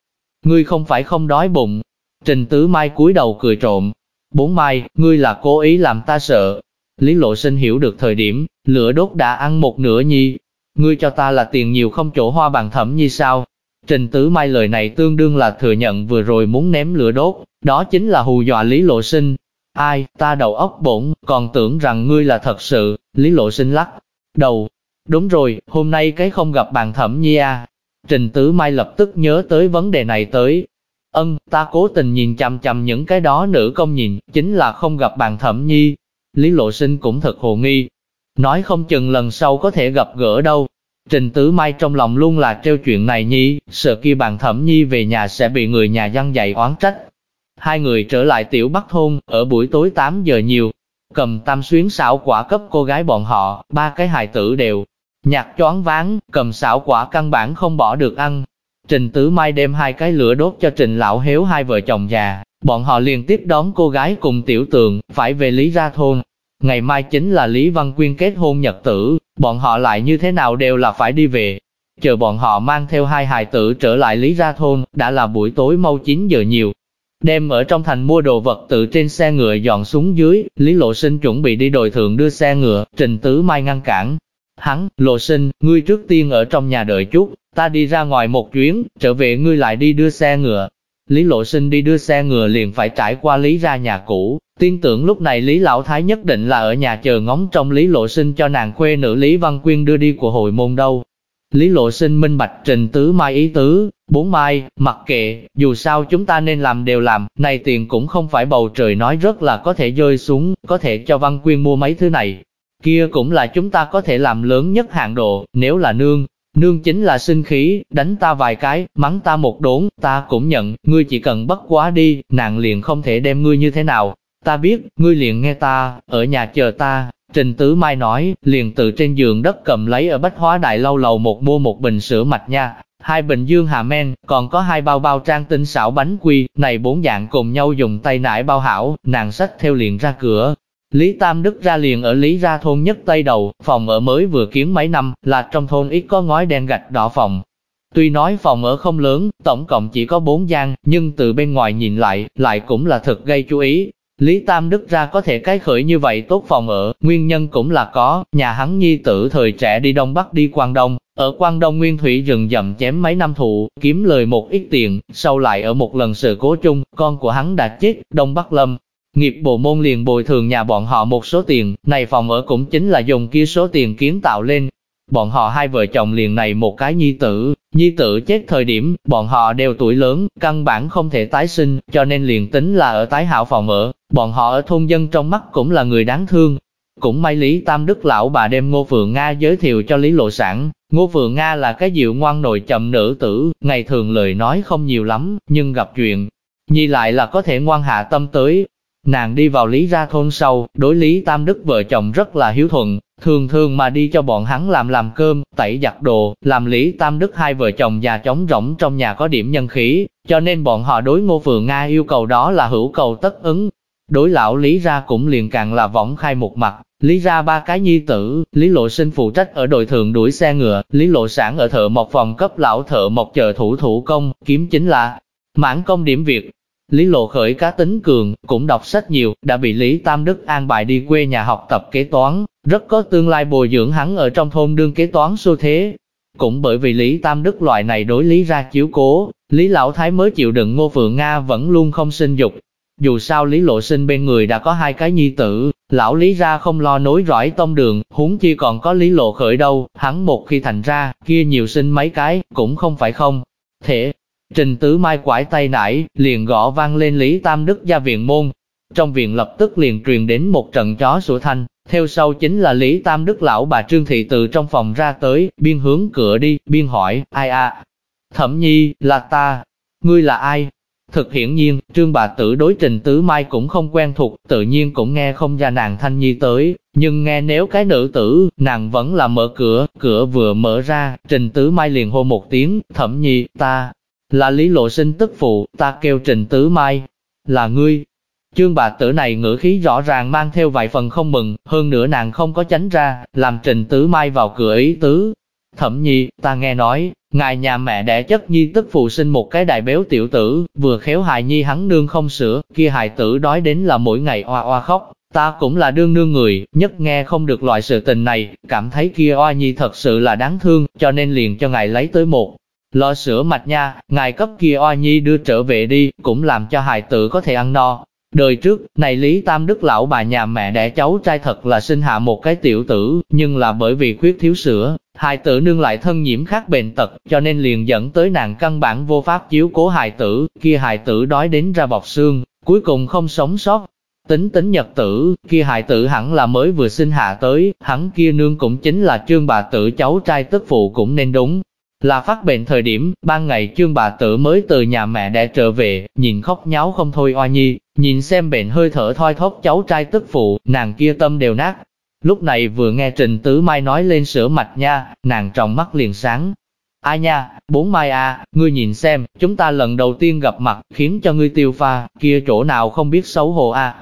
Ngươi không phải không đói bụng. Trình Tứ Mai cúi đầu cười trộm. Bốn Mai, ngươi là cố ý làm ta sợ. Lý Lộ Sinh hiểu được thời điểm, lửa đốt đã ăn một nửa nhi. Ngươi cho ta là tiền nhiều không chỗ hoa bằng thẩm như sao? Trình Tứ Mai lời này tương đương là thừa nhận vừa rồi muốn ném lửa đốt, đó chính là hù dọa Lý Lộ Sinh. Ai, ta đầu óc bổn, còn tưởng rằng ngươi là thật sự, Lý Lộ Sinh lắc. Đầu, đúng rồi, hôm nay cái không gặp bàn thẩm nhi à. Trình Tứ Mai lập tức nhớ tới vấn đề này tới. Ân, ta cố tình nhìn chằm chằm những cái đó nữ công nhìn, chính là không gặp bàn thẩm nhi. Lý Lộ Sinh cũng thật hồ nghi. Nói không chừng lần sau có thể gặp gỡ đâu, Trình Tứ Mai trong lòng luôn là treo chuyện này nhi, sợ kia bàn thẩm nhi về nhà sẽ bị người nhà dân dạy oán trách. Hai người trở lại tiểu Bắc Thôn, ở buổi tối 8 giờ nhiều, cầm tam xuyến xảo quả cấp cô gái bọn họ, ba cái hài tử đều, nhạc choáng váng, cầm xảo quả căn bản không bỏ được ăn. Trình Tứ Mai đem hai cái lửa đốt cho Trình Lão Hiếu hai vợ chồng già, bọn họ liền tiếp đón cô gái cùng tiểu tường, phải về Lý Ra Thôn. Ngày mai chính là Lý Văn Quyên kết hôn nhật tử, bọn họ lại như thế nào đều là phải đi về. Chờ bọn họ mang theo hai hài tử trở lại Lý Ra Thôn, đã là buổi tối mau 9 giờ nhiều. Đem ở trong thành mua đồ vật tự trên xe ngựa dọn xuống dưới, Lý Lộ Sinh chuẩn bị đi đồi thượng đưa xe ngựa, Trình Tứ Mai ngăn cản. Hắn, Lộ Sinh, ngươi trước tiên ở trong nhà đợi chút, ta đi ra ngoài một chuyến, trở về ngươi lại đi đưa xe ngựa. Lý Lộ Sinh đi đưa xe ngựa liền phải trải qua Lý ra nhà cũ, Tin tưởng lúc này Lý Lão Thái nhất định là ở nhà chờ ngóng trong Lý Lộ Sinh cho nàng khuê nữ Lý Văn Quyên đưa đi của hội môn đâu. Lý Lộ Sinh minh bạch trình tứ mai ý tứ, bốn mai, mặc kệ, dù sao chúng ta nên làm đều làm, này tiền cũng không phải bầu trời nói rất là có thể rơi xuống, có thể cho Văn Quyên mua mấy thứ này. Kia cũng là chúng ta có thể làm lớn nhất hạn độ, nếu là nương, nương chính là sinh khí, đánh ta vài cái, mắng ta một đốn, ta cũng nhận, ngươi chỉ cần bất quá đi, nàng liền không thể đem ngươi như thế nào, Ta biết, ngươi liền nghe ta, ở nhà chờ ta. Trình Tứ Mai nói, liền từ trên giường đất cầm lấy ở bách hóa đại lâu lầu một mua một bình sữa mạch nha, hai bình dương hà men, còn có hai bao bao trang tinh xảo bánh quy, này bốn dạng cùng nhau dùng tay nải bao hảo, nàng sách theo liền ra cửa. Lý Tam Đức ra liền ở Lý ra thôn nhất tây đầu, phòng ở mới vừa kiến mấy năm, là trong thôn ít có ngói đen gạch đỏ phòng. Tuy nói phòng ở không lớn, tổng cộng chỉ có bốn gian, nhưng từ bên ngoài nhìn lại, lại cũng là thật gây chú ý, Lý Tam Đức ra có thể cái khởi như vậy tốt phòng ở, nguyên nhân cũng là có, nhà hắn nhi tử thời trẻ đi Đông Bắc đi Quang Đông, ở Quang Đông Nguyên Thủy rừng dầm chém mấy năm thụ, kiếm lời một ít tiền, sau lại ở một lần sự cố chung, con của hắn đã chết, Đông Bắc Lâm. Nghiệp bộ môn liền bồi thường nhà bọn họ một số tiền, này phòng ở cũng chính là dùng kia số tiền kiến tạo lên, Bọn họ hai vợ chồng liền này một cái nhi tử, nhi tử chết thời điểm, bọn họ đều tuổi lớn, căn bản không thể tái sinh, cho nên liền tính là ở tái hảo phòng ở, bọn họ ở thôn dân trong mắt cũng là người đáng thương. Cũng may Lý Tam Đức lão bà đem Ngô Phượng Nga giới thiệu cho Lý Lộ Sản, Ngô Phượng Nga là cái dịu ngoan nội chậm nữ tử, ngày thường lời nói không nhiều lắm, nhưng gặp chuyện, nhi lại là có thể ngoan hạ tâm tới. Nàng đi vào Lý ra thôn sau, đối Lý Tam Đức vợ chồng rất là hiếu thuận, thường thường mà đi cho bọn hắn làm làm cơm, tẩy giặt đồ, làm Lý Tam Đức hai vợ chồng già trống rỗng trong nhà có điểm nhân khí, cho nên bọn họ đối Ngô Phượng Nga yêu cầu đó là hữu cầu tất ứng. Đối lão Lý ra cũng liền càng là võng khai một mặt, Lý ra ba cái nhi tử, Lý Lộ Sinh phụ trách ở đội thường đuổi xe ngựa, Lý Lộ Sản ở thợ một phòng cấp lão thợ một chờ thủ thủ công, kiếm chính là mãn công điểm việc, Lý Lộ Khởi cá tính cường, cũng đọc sách nhiều, đã bị Lý Tam Đức an bài đi quê nhà học tập kế toán, rất có tương lai bồi dưỡng hắn ở trong thôn đương kế toán xu thế. Cũng bởi vì Lý Tam Đức loại này đối lý ra chiếu cố, Lý Lão Thái mới chịu đựng Ngô Phượng Nga vẫn luôn không sinh dục. Dù sao Lý Lộ Sinh bên người đã có hai cái nhi tử, lão Lý ra không lo nối rõi tông đường, huống chi còn có Lý Lộ Khởi đâu, hắn một khi thành ra, kia nhiều sinh mấy cái, cũng không phải không. Thế, Trình Tứ Mai quải tay nải, liền gõ vang lên Lý Tam Đức gia viện môn. Trong viện lập tức liền truyền đến một trận chó sủa thanh, theo sau chính là Lý Tam Đức lão bà Trương Thị từ trong phòng ra tới, biên hướng cửa đi, biên hỏi, ai à? Thẩm nhi, là ta. Ngươi là ai? Thực hiển nhiên, trương bà tử đối trình tứ mai cũng không quen thuộc, tự nhiên cũng nghe không ra nàng thanh nhi tới, nhưng nghe nếu cái nữ tử, nàng vẫn là mở cửa, cửa vừa mở ra, trình tứ mai liền hô một tiếng, thẩm nhi, ta, là Lý Lộ Sinh tức phụ, ta kêu Trình Tứ Mai, là ngươi. Trương bà tử này ngữ khí rõ ràng mang theo vài phần không mừng, hơn nữa nàng không có tránh ra, làm Trình Tứ Mai vào cửa ý tứ. Thẩm nhi, ta nghe nói, ngài nhà mẹ đẻ chất nhi tức phụ sinh một cái đại béo tiểu tử, vừa khéo hài nhi hắn nương không sữa, kia hài tử đói đến là mỗi ngày oa oa khóc, Ta cũng là đương nương người, nhất nghe không được loại sự tình này, cảm thấy kia oa nhi thật sự là đáng thương, cho nên liền cho ngài lấy tới một. Lo sữa mạch nha, ngài cấp kia oa nhi đưa trở về đi, cũng làm cho hài tử có thể ăn no. Đời trước, này Lý Tam Đức lão bà nhà mẹ đẻ cháu trai thật là sinh hạ một cái tiểu tử, nhưng là bởi vì khuyết thiếu sữa, hài tử nương lại thân nhiễm khác bệnh tật, cho nên liền dẫn tới nàng căn bản vô pháp chiếu cố hài tử, kia hài tử đói đến ra bọc xương, cuối cùng không sống sót, Tính tính nhật tử, kia hài tử hẳn là mới vừa sinh hạ tới, hắn kia nương cũng chính là trương bà tử cháu trai tức phụ cũng nên đúng. Là phát bệnh thời điểm, ban ngày trương bà tử mới từ nhà mẹ đẻ trở về, nhìn khóc nháo không thôi oa nhi, nhìn xem bệnh hơi thở thoi thóp cháu trai tức phụ, nàng kia tâm đều nát. Lúc này vừa nghe Trình Tứ Mai nói lên sữa mạch nha, nàng trong mắt liền sáng. Ai nha, bốn mai à, ngươi nhìn xem, chúng ta lần đầu tiên gặp mặt, khiến cho ngươi tiêu pha, kia chỗ nào không biết xấu hổ à,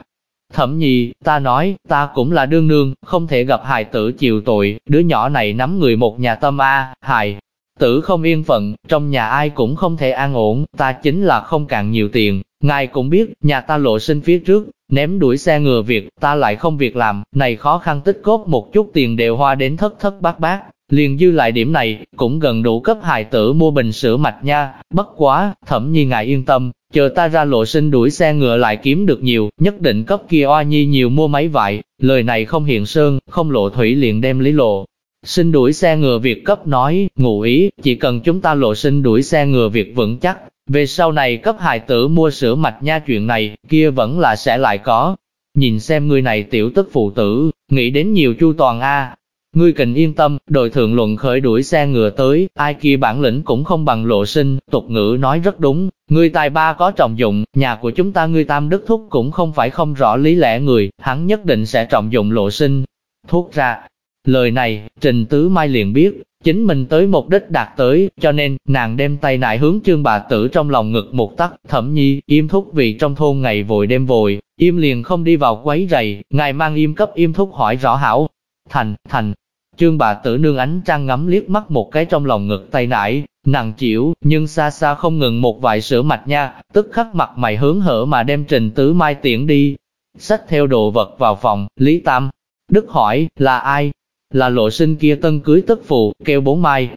Thẩm nhi, ta nói, ta cũng là đương nương, không thể gặp hài tử chịu tội, đứa nhỏ này nắm người một nhà tâm A, hài. Tử không yên phận, trong nhà ai cũng không thể an ổn, ta chính là không càng nhiều tiền. Ngài cũng biết, nhà ta lộ sinh phía trước, ném đuổi xe ngừa việc, ta lại không việc làm, này khó khăn tích cốt một chút tiền đều hoa đến thất thất bát bát. Liền dư lại điểm này, cũng gần đủ cấp hài tử mua bình sữa mạch nha, bất quá, thẩm nhi ngài yên tâm, chờ ta ra lộ sinh đuổi xe ngựa lại kiếm được nhiều, nhất định cấp kia oa nhi nhiều mua máy vải, lời này không hiện sơn, không lộ thủy liền đem lý lộ. Xin đuổi xe ngựa việc cấp nói, ngụ ý, chỉ cần chúng ta lộ sinh đuổi xe ngựa việc vững chắc, về sau này cấp hài tử mua sữa mạch nha chuyện này, kia vẫn là sẽ lại có. Nhìn xem người này tiểu tức phụ tử, nghĩ đến nhiều chu toàn A, Ngươi cần yên tâm, đội thượng luận khởi đuổi xe ngựa tới, ai kia bản lĩnh cũng không bằng lộ sinh, tục ngữ nói rất đúng, ngươi tài ba có trọng dụng, nhà của chúng ta ngươi tam đức thúc cũng không phải không rõ lý lẽ người, hắn nhất định sẽ trọng dụng lộ sinh. Thuốc ra, lời này, Trình Tứ Mai liền biết, chính mình tới mục đích đạt tới, cho nên, nàng đem tay nại hướng trương bà tử trong lòng ngực một tắc, thẩm nhi, im thúc vì trong thôn ngày vội đêm vội, im liền không đi vào quấy rầy, ngài mang im cấp im thúc hỏi rõ hảo, thành, thành, Trương bà tử nương ánh trăng ngắm liếc mắt một cái trong lòng ngực tay nải, nàng chịu, nhưng xa xa không ngừng một vài sữa mạch nha, tức khắc mặt mày hướng hở mà đem trình tứ mai tiễn đi. Xách theo đồ vật vào phòng, Lý Tam. Đức hỏi, là ai? Là lộ sinh kia tân cưới tức phụ, kêu bốn mai.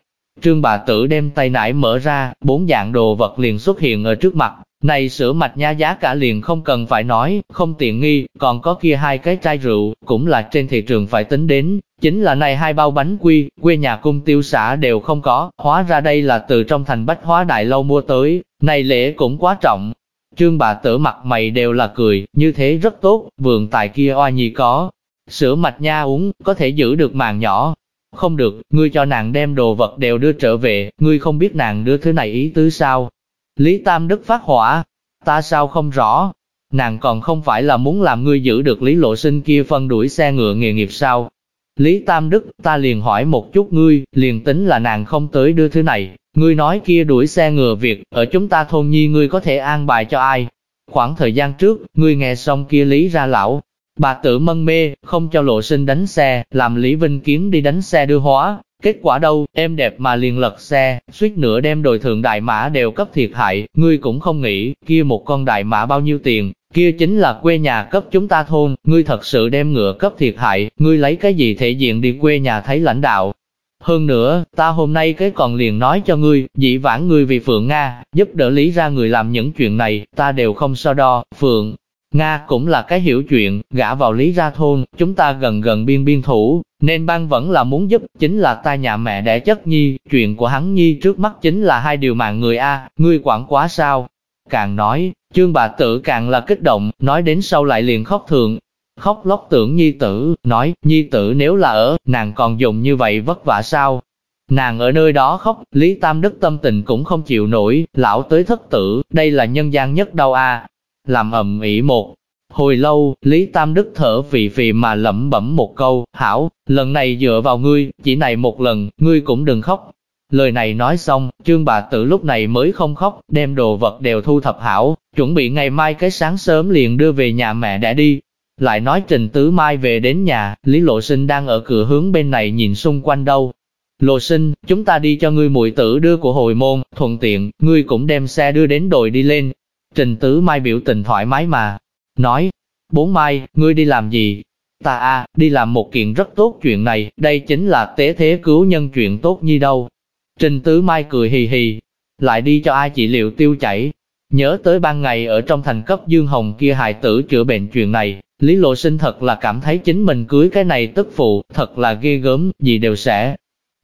Trương bà tử đem tay nải mở ra, bốn dạng đồ vật liền xuất hiện ở trước mặt, này sữa mạch nha giá cả liền không cần phải nói, không tiện nghi, còn có kia hai cái chai rượu, cũng là trên thị trường phải tính đến, chính là này hai bao bánh quy, quê nhà cung tiêu xã đều không có, hóa ra đây là từ trong thành bách hóa đại lâu mua tới, này lễ cũng quá trọng. Trương bà tử mặt mày đều là cười, như thế rất tốt, vườn tài kia oa nhi có. Sữa mạch nha uống, có thể giữ được màng nhỏ. Không được, ngươi cho nàng đem đồ vật đều đưa trở về, ngươi không biết nàng đưa thứ này ý tứ sao, Lý Tam Đức phát hỏa, ta sao không rõ, nàng còn không phải là muốn làm ngươi giữ được Lý Lộ Sinh kia phân đuổi xe ngựa nghề nghiệp sao. Lý Tam Đức, ta liền hỏi một chút ngươi, liền tính là nàng không tới đưa thứ này, ngươi nói kia đuổi xe ngựa việc, ở chúng ta thôn nhi ngươi có thể an bài cho ai. Khoảng thời gian trước, ngươi nghe xong kia Lý ra lão, bà tự mân mê, không cho Lộ Sinh đánh xe, làm Lý Vinh Kiến đi đánh xe đưa hóa, Kết quả đâu, em đẹp mà liền lật xe, suýt nữa đem đồi thượng đại mã đều cấp thiệt hại, ngươi cũng không nghĩ, kia một con đại mã bao nhiêu tiền, kia chính là quê nhà cấp chúng ta thôn, ngươi thật sự đem ngựa cấp thiệt hại, ngươi lấy cái gì thể diện đi quê nhà thấy lãnh đạo. Hơn nữa, ta hôm nay cái còn liền nói cho ngươi, dĩ vãng ngươi vì Phượng Nga, giúp đỡ lý ra người làm những chuyện này, ta đều không so đo, Phượng. Nga cũng là cái hiểu chuyện, gã vào lý ra thôn, chúng ta gần gần biên biên thủ, nên ban vẫn là muốn giúp, chính là ta nhà mẹ đẻ chất nhi, chuyện của hắn nhi trước mắt chính là hai điều mạng người A, ngươi quản quá sao. Càng nói, chương bà tử càng là kích động, nói đến sau lại liền khóc thường, khóc lóc tưởng nhi tử, nói, nhi tử nếu là ở, nàng còn dùng như vậy vất vả sao? Nàng ở nơi đó khóc, Lý Tam Đức tâm tình cũng không chịu nổi, lão tới thất tử, đây là nhân gian nhất đau a. Làm ầm ĩ một, Hồi lâu, Lý Tam Đức thở phì phì mà lẩm bẩm một câu, hảo, lần này dựa vào ngươi, chỉ này một lần, ngươi cũng đừng khóc. Lời này nói xong, trương bà tử lúc này mới không khóc, đem đồ vật đều thu thập hảo, chuẩn bị ngày mai cái sáng sớm liền đưa về nhà mẹ đã đi. Lại nói Trình Tứ Mai về đến nhà, Lý Lộ Sinh đang ở cửa hướng bên này nhìn xung quanh đâu. Lộ Sinh, chúng ta đi cho ngươi muội tử đưa của hồi môn, thuận tiện, ngươi cũng đem xe đưa đến đồi đi lên. Trình Tứ Mai biểu tình thoải mái mà, nói, bốn Mai, ngươi đi làm gì? Ta a đi làm một kiện rất tốt chuyện này, đây chính là tế thế cứu nhân chuyện tốt như đâu. Trình Tứ Mai cười hì hì, lại đi cho ai trị liệu tiêu chảy. Nhớ tới ban ngày ở trong thành cấp Dương Hồng kia hài tử chữa bệnh chuyện này, Lý Lộ Sinh thật là cảm thấy chính mình cưới cái này tức phụ, thật là ghê gớm, gì đều sẽ.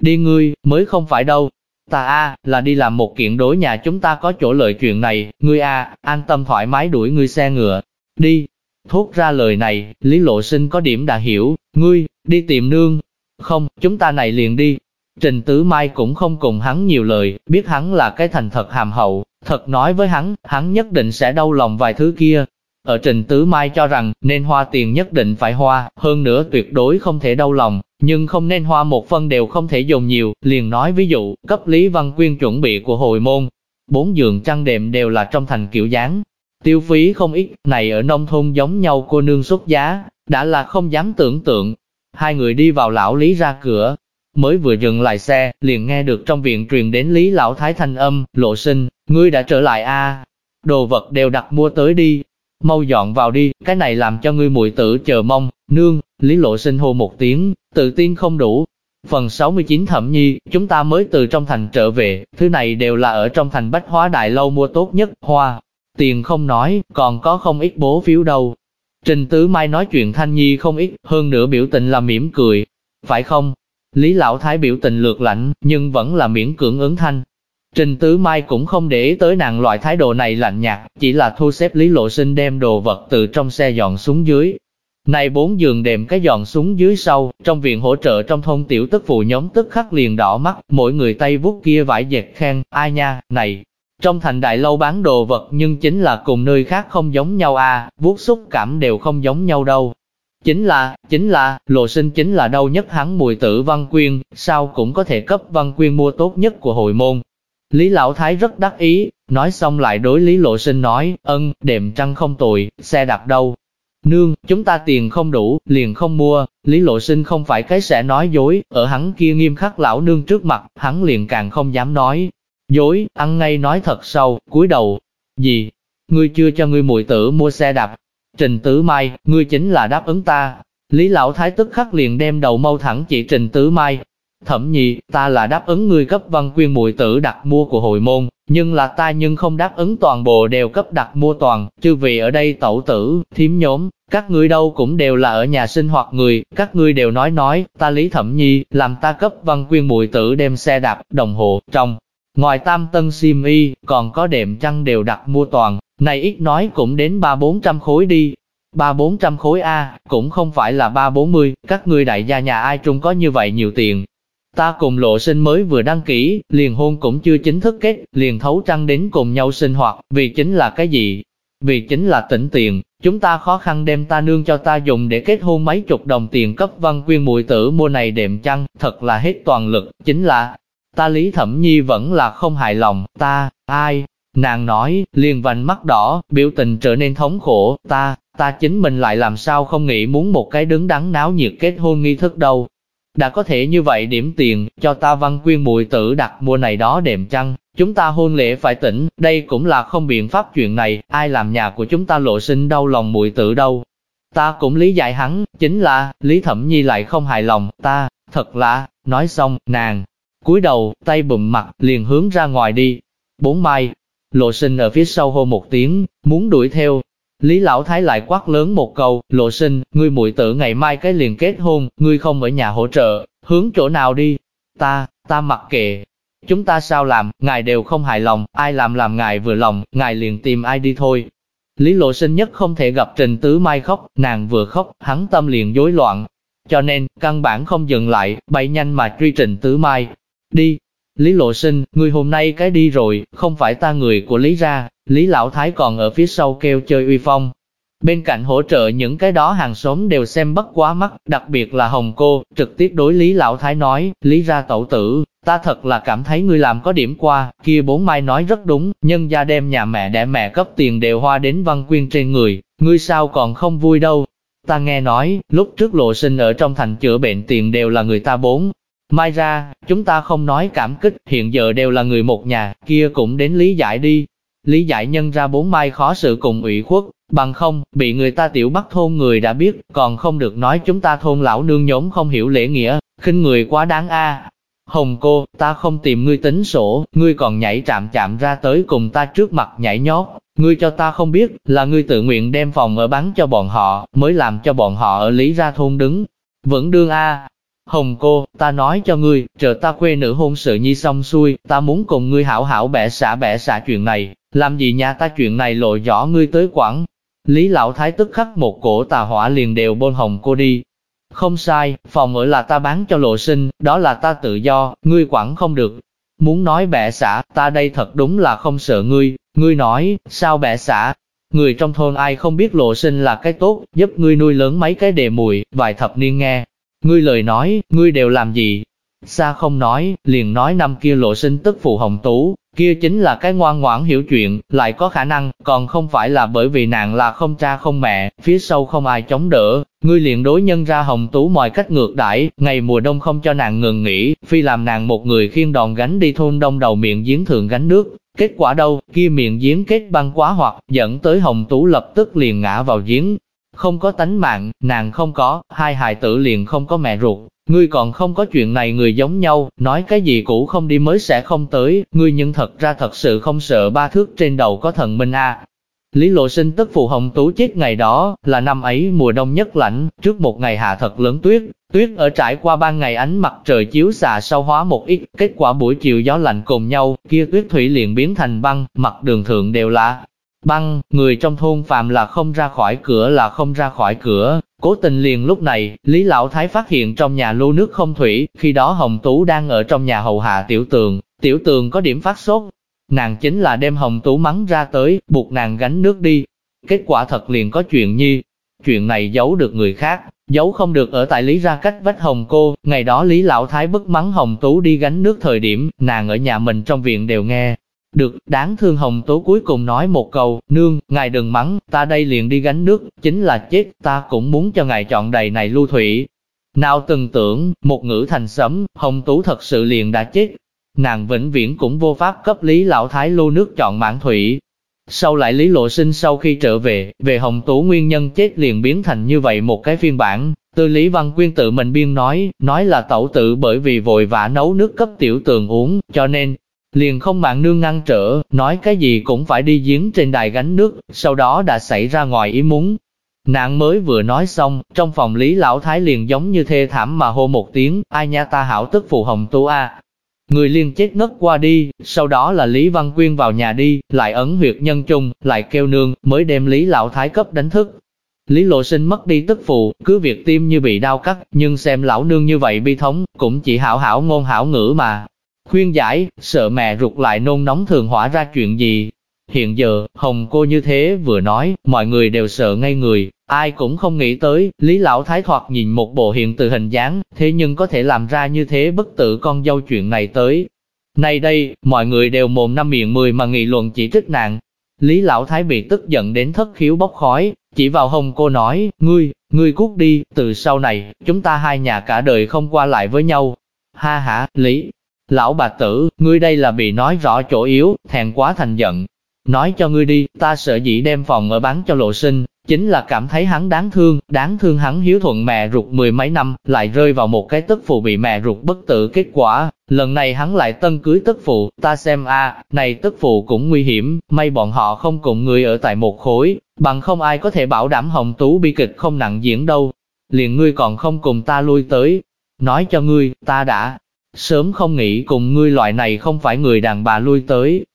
Đi ngươi, mới không phải đâu. Ta a là đi làm một kiện đối nhà chúng ta có chỗ lợi chuyện này, ngươi a an tâm thoải mái đuổi ngươi xe ngựa. Đi. Thốt ra lời này, Lý Lộ Sinh có điểm đã hiểu, ngươi, đi tìm nương. Không, chúng ta này liền đi, Trình Tứ Mai cũng không cùng hắn nhiều lời, biết hắn là cái thành thật hàm hậu, thật nói với hắn, hắn nhất định sẽ đau lòng vài thứ kia. Ở Trình Tứ Mai cho rằng, nên hoa tiền nhất định phải hoa, hơn nữa tuyệt đối không thể đau lòng, nhưng không nên hoa một phân đều không thể dùng nhiều, liền nói ví dụ, cấp Lý Văn Quyên chuẩn bị của hồi môn. Bốn giường chăn đệm đều là trong thành kiểu dáng, tiêu phí không ít, này ở nông thôn giống nhau cô nương xuất giá, đã là không dám tưởng tượng. Hai người đi vào lão Lý ra cửa, Mới vừa dừng lại xe, liền nghe được trong viện truyền đến Lý Lão Thái thanh âm, lộ sinh, ngươi đã trở lại a đồ vật đều đặt mua tới đi, mau dọn vào đi, cái này làm cho ngươi muội tử chờ mong, nương, Lý Lộ Sinh hô một tiếng, tự tin không đủ. Phần 69 Thẩm Nhi, chúng ta mới từ trong thành trở về, thứ này đều là ở trong thành Bách Hóa Đại Lâu mua tốt nhất, hoa. Tiền không nói, còn có không ít bố phiếu đâu. Trình Tứ Mai nói chuyện Thanh Nhi không ít, hơn nữa biểu tình là mỉm cười. Phải không, Lý Lão Thái biểu tình lược lạnh, nhưng vẫn là miễn cưỡng ứng thanh. Trình Tứ Mai cũng không để ý tới nàng loại thái độ này lạnh nhạt, chỉ là thu xếp Lý Lộ Sinh đem đồ vật từ trong xe dọn xuống dưới. Này bốn giường đệm cái dọn xuống dưới sau, trong viện hỗ trợ trong thôn tiểu tức phụ nhóm tức khắc liền đỏ mắt, mỗi người tay vuốt kia vải dệt khen, ai nha, này, trong thành đại lâu bán đồ vật nhưng chính là cùng nơi khác không giống nhau à, vuốt xúc cảm đều không giống nhau đâu. Chính là, chính là, lộ sinh chính là đâu nhất hắn mùi tử văn quyên, sao cũng có thể cấp văn quyên mua tốt nhất của hội môn. Lý Lão Thái rất đắc ý, nói xong lại đối Lý Lộ Sinh nói, ân, đệm trăng không tồi, xe đạp đâu. Nương, chúng ta tiền không đủ, liền không mua, Lý Lộ Sinh không phải cái sẽ nói dối, ở hắn kia nghiêm khắc lão nương trước mặt, hắn liền càng không dám nói. Dối, ăn ngay nói thật sâu, cúi đầu. Gì? Ngươi chưa cho ngươi muội tử mua xe đạp, Trình Tứ Mai, ngươi chính là đáp ứng ta. Lý Lão Thái tức khắc liền đem đầu mâu thẳng chỉ Trình Tứ Mai. Thẩm nhi, ta là đáp ứng ngươi cấp văn quyên mùi tử đặt mua của hội môn, nhưng là ta nhưng không đáp ứng toàn bộ đều cấp đặt mua toàn, chứ vì ở đây tẩu tử, thím nhóm, các ngươi đâu cũng đều là ở nhà sinh hoạt người, các ngươi đều nói nói, ta Lý Thẩm Nhi, làm ta cấp văn quyên mùi tử đem xe đạp, đồng hồ, trong. Ngoài tam tân sim y, còn có đệm chăn đều đặt mua toàn, này ít nói cũng đến ba bốn trăm khối đi. Ba bốn trăm khối A, cũng không phải là ba bốn mươi, các ngươi đại gia nhà ai trung có như vậy nhiều tiền. Ta cùng lộ sinh mới vừa đăng ký, liền hôn cũng chưa chính thức kết, liền thấu trăng đến cùng nhau sinh hoạt, vì chính là cái gì? Vì chính là tỉnh tiền, chúng ta khó khăn đem ta nương cho ta dùng để kết hôn mấy chục đồng tiền cấp văn quyên mùi tử mua này đệm chăn, thật là hết toàn lực, chính là, ta Lý Thẩm Nhi vẫn là không hài lòng, ta, ai, Nàng nói, liền vành mắt đỏ, biểu tình trở nên thống khổ, ta, ta chính mình lại làm sao không nghĩ muốn một cái đứng đắn náo nhiệt kết hôn nghi thức đâu. Đã có thể như vậy điểm tiền, cho ta văn quyên mùi tử đặt mua này đó đệm chăn, chúng ta hôn lễ phải tỉnh, đây cũng là không biện pháp chuyện này, ai làm nhà của chúng ta lộ sinh đau lòng mùi tử đâu. Ta cũng lý giải hắn, chính là, Lý Thẩm Nhi lại không hài lòng, ta, thật là, nói xong, nàng, cúi đầu, tay bụm mặt, liền hướng ra ngoài đi. Bốn mai, Lộ sinh ở phía sau hô một tiếng, muốn đuổi theo. Lý Lão Thái lại quát lớn một câu, lộ sinh, ngươi muội tử ngày mai cái liền kết hôn, ngươi không ở nhà hỗ trợ, hướng chỗ nào đi? Ta, ta mặc kệ. Chúng ta sao làm, ngài đều không hài lòng, ai làm làm ngài vừa lòng, ngài liền tìm ai đi thôi. Lý Lộ Sinh nhất không thể gặp Trình Tứ Mai khóc, nàng vừa khóc, hắn tâm liền rối loạn. Cho nên, căn bản không dừng lại, bay nhanh mà truy Trình Tứ Mai. Đi, Lý Lộ Sinh, người hôm nay cái đi rồi, không phải ta người của Lý ra, Lý Lão Thái còn ở phía sau kêu chơi uy phong. Bên cạnh hỗ trợ những cái đó hàng xóm đều xem bất quá mắt, đặc biệt là Hồng Cô, trực tiếp đối Lý Lão Thái nói, Lý ra tẩu tử, Ta thật là cảm thấy ngươi làm có điểm qua, kia bốn mai nói rất đúng, nhân gia đem nhà mẹ đẻ mẹ cấp tiền đều hoa đến văn quyên trên người, ngươi sao còn không vui đâu. Ta nghe nói, lúc trước lộ sinh ở trong thành chữa bệnh tiền đều là người ta bốn. Mai ra, chúng ta không nói cảm kích, hiện giờ đều là người một nhà, kia cũng đến lý giải đi. Lý giải nhân ra bốn mai khó sự cùng ủy khuất, bằng không, bị người ta tiểu bắt thôn người đã biết, còn không được nói chúng ta thôn lão nương nhóm không hiểu lễ nghĩa, khinh người quá đáng a. Hồng cô, ta không tìm ngươi tính sổ, ngươi còn nhảy chạm chạm ra tới cùng ta trước mặt nhảy nhót, ngươi cho ta không biết, là ngươi tự nguyện đem phòng ở bán cho bọn họ, mới làm cho bọn họ ở lý ra thôn đứng. Vẫn đương a. Hồng cô, ta nói cho ngươi, chờ ta quê nữ hôn sự nhi xong xuôi, ta muốn cùng ngươi hảo hảo bẻ xả bẻ xả chuyện này, làm gì nhà ta chuyện này lộ rõ ngươi tới quảng. Lý lão thái tức khắc một cổ tà hỏa liền đều bôn hồng cô đi, không sai, phòng ở là ta bán cho lộ sinh, đó là ta tự do, ngươi quản không được. Muốn nói bẻ xã, ta đây thật đúng là không sợ ngươi, ngươi nói, sao bẻ xã? Người trong thôn ai không biết lộ sinh là cái tốt, giúp ngươi nuôi lớn mấy cái đề mùi, vài thập niên nghe. Ngươi lời nói, ngươi đều làm gì? Xa không nói, liền nói năm kia lộ sinh tức phụ hồng tú, kia chính là cái ngoan ngoãn hiểu chuyện, lại có khả năng, còn không phải là bởi vì nàng là không cha không mẹ, phía sau không ai chống đỡ, ngươi liền đối nhân ra hồng tú mọi cách ngược đãi, ngày mùa đông không cho nàng ngừng nghỉ, phi làm nàng một người khiên đòn gánh đi thôn đông đầu miệng giếng thường gánh nước, kết quả đâu, kia miệng giếng kết băng quá hoặc, dẫn tới hồng tú lập tức liền ngã vào giếng, không có tánh mạng, nàng không có, hai hài tử liền không có mẹ ruột, Ngươi còn không có chuyện này người giống nhau, nói cái gì cũ không đi mới sẽ không tới, ngươi nhưng thật ra thật sự không sợ ba thước trên đầu có thần minh a. À. Lý Lộ Sinh tức phụ hồng tú chết ngày đó, là năm ấy mùa đông nhất lạnh, trước một ngày hạ thật lớn tuyết, tuyết ở trải qua ban ngày ánh mặt trời chiếu xạ sau hóa một ít, kết quả buổi chiều gió lạnh cùng nhau, kia tuyết thủy liền biến thành băng, mặt đường thượng đều là băng, người trong thôn phạm là không ra khỏi cửa là không ra khỏi cửa, Cố tình liền lúc này, Lý Lão Thái phát hiện trong nhà lưu nước không thủy, khi đó Hồng Tú đang ở trong nhà hầu hạ tiểu tường, tiểu tường có điểm phát sốt. Nàng chính là đem Hồng Tú mắng ra tới, buộc nàng gánh nước đi. Kết quả thật liền có chuyện nhi. Chuyện này giấu được người khác, giấu không được ở tại Lý ra cách vách Hồng cô. Ngày đó Lý Lão Thái bức mắng Hồng Tú đi gánh nước thời điểm, nàng ở nhà mình trong viện đều nghe, được, đáng thương Hồng Tố cuối cùng nói một câu, nương, ngài đừng mắng, ta đây liền đi gánh nước, chính là chết, ta cũng muốn cho ngài chọn đầy này lưu thủy. Nào từng tưởng, một ngữ thành sấm, Hồng Tú thật sự liền đã chết. Nàng vĩnh viễn cũng vô pháp cấp Lý Lão Thái lưu nước chọn mãn thủy. Sau lại Lý Lộ Sinh sau khi trở về, về Hồng Tú nguyên nhân chết liền biến thành như vậy một cái phiên bản. Từ Lý Văn Quyên tự mình biên nói, nói là tẩu tự bởi vì vội vã nấu nước cấp tiểu tường uống, cho nên, liền không mạng nương ngăn trở, nói cái gì cũng phải đi giếng trên đài gánh nước, sau đó đã xảy ra ngoài ý muốn. Nạn mới vừa nói xong, trong phòng Lý Lão Thái liền giống như thê thảm mà hô một tiếng, ai nha ta hảo tức phụ hồng tu a. Người liền chết ngất qua đi, sau đó là Lý Văn Quyên vào nhà đi, lại ấn huyệt nhân trung lại kêu nương, mới đem Lý Lão Thái cấp đánh thức. Lý Lộ Sinh mất đi tức phụ, cứ việc tim như bị đau cắt, nhưng xem lão nương như vậy bi thống, cũng chỉ hảo hảo ngôn hảo ngữ mà, khuyên giải, sợ mẹ ruột lại nôn nóng thường hỏa ra chuyện gì. Hiện giờ, Hồng cô như thế vừa nói, mọi người đều sợ ngay người, ai cũng không nghĩ tới, Lý Lão Thái thoạt nhìn một bộ hiện từ hình dáng, thế nhưng có thể làm ra như thế bất tử con dâu chuyện này tới. Nay đây, mọi người đều mồm năm miệng mười mà nghị luận chỉ trích nàng. Lý Lão Thái bị tức giận đến thất khiếu bốc khói, chỉ vào Hồng cô nói, ngươi, ngươi cút đi, từ sau này, chúng ta hai nhà cả đời không qua lại với nhau. Ha ha, Lý, Lão bà tử, ngươi đây là bị nói rõ chỗ yếu, thèn quá thành giận. Nói cho ngươi đi, ta sợ dĩ đem phòng ở bán cho lộ sinh, chính là cảm thấy hắn đáng thương, đáng thương hắn hiếu thuận mẹ ruột mười mấy năm, lại rơi vào một cái tức phụ bị mẹ ruột bất tử kết quả. Lần này hắn lại tân cưới tức phụ, ta xem a, này tức phụ cũng nguy hiểm, may bọn họ không cùng người ở tại một khối, bằng không ai có thể bảo đảm hồng tú bi kịch không nặng diễn đâu. Liền ngươi còn không cùng ta lui tới, nói cho ngươi, ta đã Sớm không nghĩ cùng ngươi loại này không phải người đàn bà lui tới.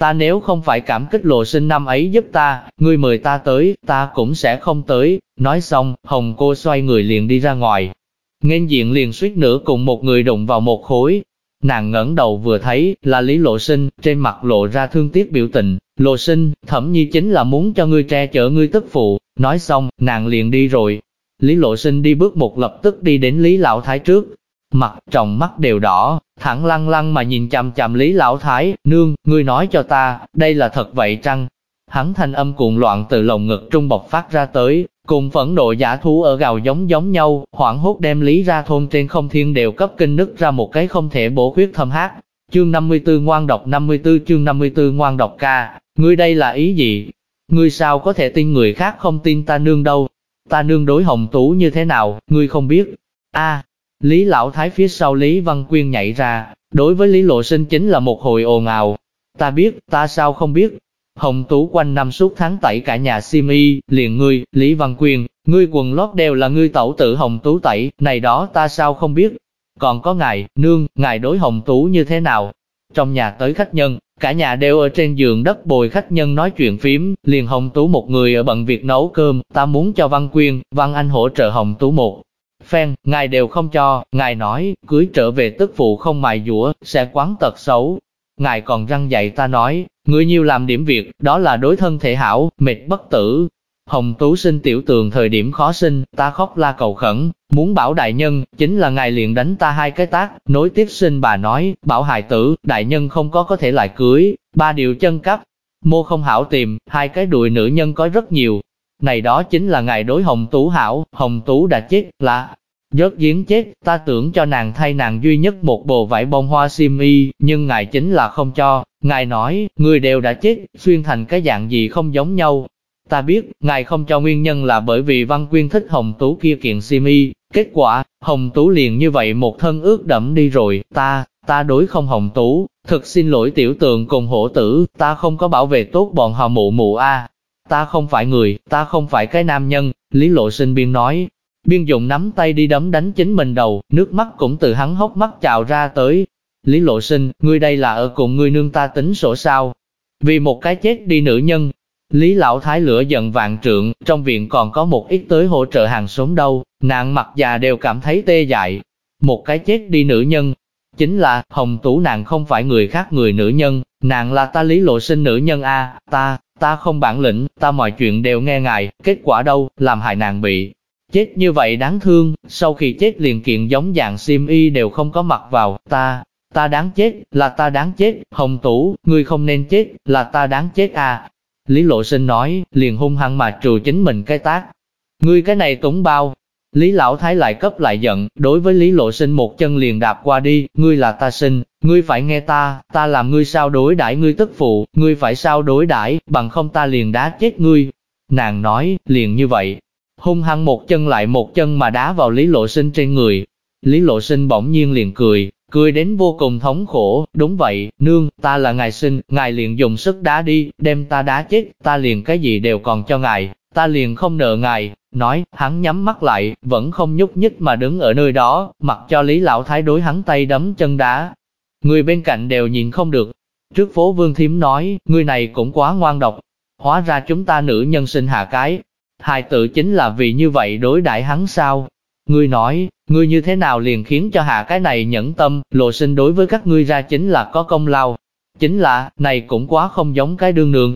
Ta nếu không phải cảm kích lộ sinh năm ấy giúp ta, ngươi mời ta tới, ta cũng sẽ không tới. Nói xong, Hồng cô xoay người liền đi ra ngoài. Nghênh diện liền suýt nữa cùng một người đụng vào một khối. Nàng ngẩng đầu vừa thấy, là Lý Lộ Sinh, trên mặt lộ ra thương tiếc biểu tình. Lộ Sinh, thẩm nhi chính là muốn cho ngươi tre chở ngươi tức phụ. Nói xong, nàng liền đi rồi. Lý Lộ Sinh đi bước một lập tức đi đến Lý Lão Thái trước, mặt, trong mắt đều đỏ, thẳng lăng lăng mà nhìn chằm chằm Lý Lão Thái, nương, ngươi nói cho ta, đây là thật vậy chăng? Hắn thanh âm cuộn loạn từ lồng ngực trung bộc phát ra tới, cùng phẫn nộ giả thú ở gào giống giống nhau, hoảng hốt đem Lý ra thôn trên không thiên đều cấp kinh nứt ra một cái không thể bổ khuyết thâm hát. Chương 54 ngoan độc 54 chương 54 ngoan độc ca, ngươi đây là ý gì? Ngươi sao có thể tin người khác không tin ta nương đâu? Ta nương đối hồng tú như thế nào, ngươi không biết? a Lý Lão Thái phía sau Lý Văn Quyên nhảy ra, đối với Lý Lộ Sinh chính là một hồi ồn ào. Ta biết, ta sao không biết? Hồng Tú quanh năm suốt tháng tẩy cả nhà sim y, liền ngươi, Lý Văn Quyên, ngươi quần lót đều là ngươi tẩu tử Hồng Tú tẩy, này đó ta sao không biết? Còn có ngài, nương, ngài đối Hồng Tú như thế nào? Trong nhà tới khách nhân, cả nhà đều ở trên giường đất bồi khách nhân nói chuyện phím, liền Hồng Tú một người ở bận việc nấu cơm, ta muốn cho Văn Quyên, Văn Anh hỗ trợ Hồng Tú một phen, ngài đều không cho, ngài nói, cưới trở về tức phụ không mài dũa, sẽ quán tật xấu. Ngài còn răng dạy ta nói, người nhiều làm điểm việc, đó là đối thân thể hảo, mệt bất tử. Hồng Tú sinh tiểu tường thời điểm khó sinh, ta khóc la cầu khẩn, muốn bảo đại nhân, chính là ngài liền đánh ta hai cái tác, nối tiếp sinh bà nói, bảo hài tử, đại nhân không có có thể lại cưới, ba điều chân cấp, mô không hảo tìm, hai cái đùi nữ nhân có rất nhiều, này đó chính là ngài đối Hồng Tú hảo, Hồng Tú đã chết, là Rớt giếng chết, ta tưởng cho nàng thay nàng duy nhất một bộ vải bông hoa sim y, nhưng ngài chính là không cho. Ngài nói, người đều đã chết, xuyên thành cái dạng gì không giống nhau. Ta biết, ngài không cho nguyên nhân là bởi vì Văn Quyên thích Hồng Tú kia kiện sim y. Kết quả, Hồng Tú liền như vậy một thân ướt đẫm đi rồi, ta, ta đối không Hồng Tú, thực xin lỗi tiểu tượng cùng hổ tử, ta không có bảo vệ tốt bọn họ mụ mụ a Ta không phải người, ta không phải cái nam nhân, Lý Lộ Sinh biên nói, Biên dụng nắm tay đi đấm đánh chính mình đầu, nước mắt cũng từ hắn hốc mắt trào ra tới. Lý lộ sinh, ngươi đây là ở cùng ngươi nương ta tính sổ sao? Vì một cái chết đi nữ nhân, Lý lão thái lửa giận vạn trượng, trong viện còn có một ít tới hỗ trợ hàng xóm đâu, nạn mặt già đều cảm thấy tê dại. Một cái chết đi nữ nhân, chính là, hồng tú nàng không phải người khác người nữ nhân, nàng là ta lý lộ sinh nữ nhân a ta, ta không bản lĩnh, ta mọi chuyện đều nghe ngài, kết quả đâu, làm hại nàng bị, Chết như vậy đáng thương, sau khi chết liền kiện giống dạng sim y đều không có mặc vào, ta, ta đáng chết, là ta đáng chết, hồng tủ, ngươi không nên chết, là ta đáng chết à. Lý Lộ Sinh nói, liền hung hăng mà trừ chính mình cái tác. Ngươi cái này túng bao. Lý Lão Thái lại cấp lại giận, đối với Lý Lộ Sinh một chân liền đạp qua đi, ngươi là ta sinh, ngươi phải nghe ta, ta làm ngươi sao đối đãi ngươi tức phụ, ngươi phải sao đối đãi, bằng không ta liền đá chết ngươi. Nàng nói, liền như vậy, hung hăng một chân lại một chân mà đá vào Lý Lộ Sinh trên người. Lý Lộ Sinh bỗng nhiên liền cười, cười đến vô cùng thống khổ, đúng vậy, nương, ta là ngài sinh, ngài liền dùng sức đá đi, đem ta đá chết, ta liền cái gì đều còn cho ngài, ta liền không nợ ngài, nói, hắn nhắm mắt lại, vẫn không nhúc nhích mà đứng ở nơi đó, mặc cho Lý Lão Thái đối hắn tay đấm chân đá. Người bên cạnh đều nhìn không được. Trước phố Vương Thiếm nói, người này cũng quá ngoan độc, hóa ra chúng ta nữ nhân sinh hạ cái, hài tử chính là vì như vậy đối đãi hắn sao? Ngươi nói, ngươi như thế nào liền khiến cho hạ cái này nhẫn tâm, lộ sinh đối với các ngươi ra chính là có công lao. Chính là, này cũng quá không giống cái đương nương.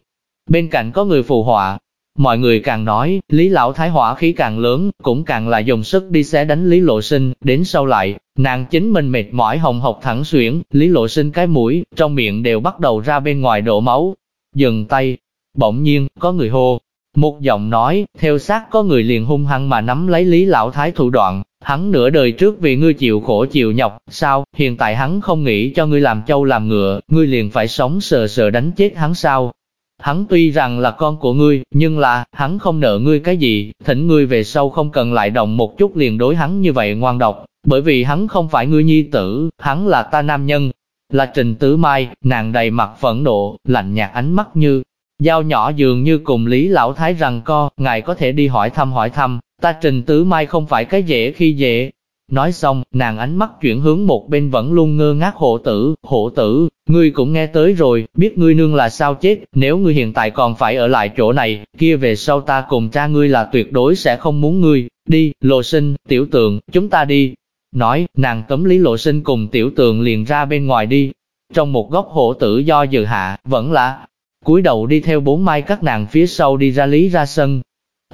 Bên cạnh có người phù họa, mọi người càng nói, Lý Lão Thái hỏa khí càng lớn, cũng càng là dùng sức đi xé đánh Lý Lộ Sinh, đến sau lại, nàng chính mình mệt mỏi hồng hộc thẳng xuyển, Lý Lộ Sinh cái mũi, trong miệng đều bắt đầu ra bên ngoài đổ máu. Dừng tay, bỗng nhiên, có người hô, một giọng nói, theo sát có người liền hung hăng mà nắm lấy Lý Lão Thái thủ đoạn, hắn nửa đời trước vì ngươi chịu khổ chịu nhọc, sao, hiện tại hắn không nghĩ cho ngươi làm châu làm ngựa, ngươi liền phải sống sờ sờ đánh chết hắn sao. Hắn tuy rằng là con của ngươi, nhưng là, hắn không nợ ngươi cái gì, thỉnh ngươi về sau không cần lại động một chút liền đối hắn như vậy ngoan độc, bởi vì hắn không phải ngươi nhi tử, hắn là ta nam nhân. Là Trình Tứ Mai, nàng đầy mặt phẫn nộ, lạnh nhạt ánh mắt như Giao nhỏ dường như cùng Lý Lão Thái rằng co, ngài có thể đi hỏi thăm hỏi thăm, ta trình tứ mai không phải cái dễ khi dễ. Nói xong, nàng ánh mắt chuyển hướng một bên vẫn luôn ngơ ngác hộ tử, hộ tử, ngươi cũng nghe tới rồi, biết ngươi nương là sao chết, nếu ngươi hiện tại còn phải ở lại chỗ này, kia về sau ta cùng cha ngươi là tuyệt đối sẽ không muốn ngươi, đi, lộ sinh, tiểu tượng, chúng ta đi. Nói, nàng tấm lý lộ sinh cùng tiểu tượng liền ra bên ngoài đi. Trong một góc hộ tử do dự hạ, vẫn là, cúi đầu đi theo bốn mai các nàng phía sau đi ra lý ra sân.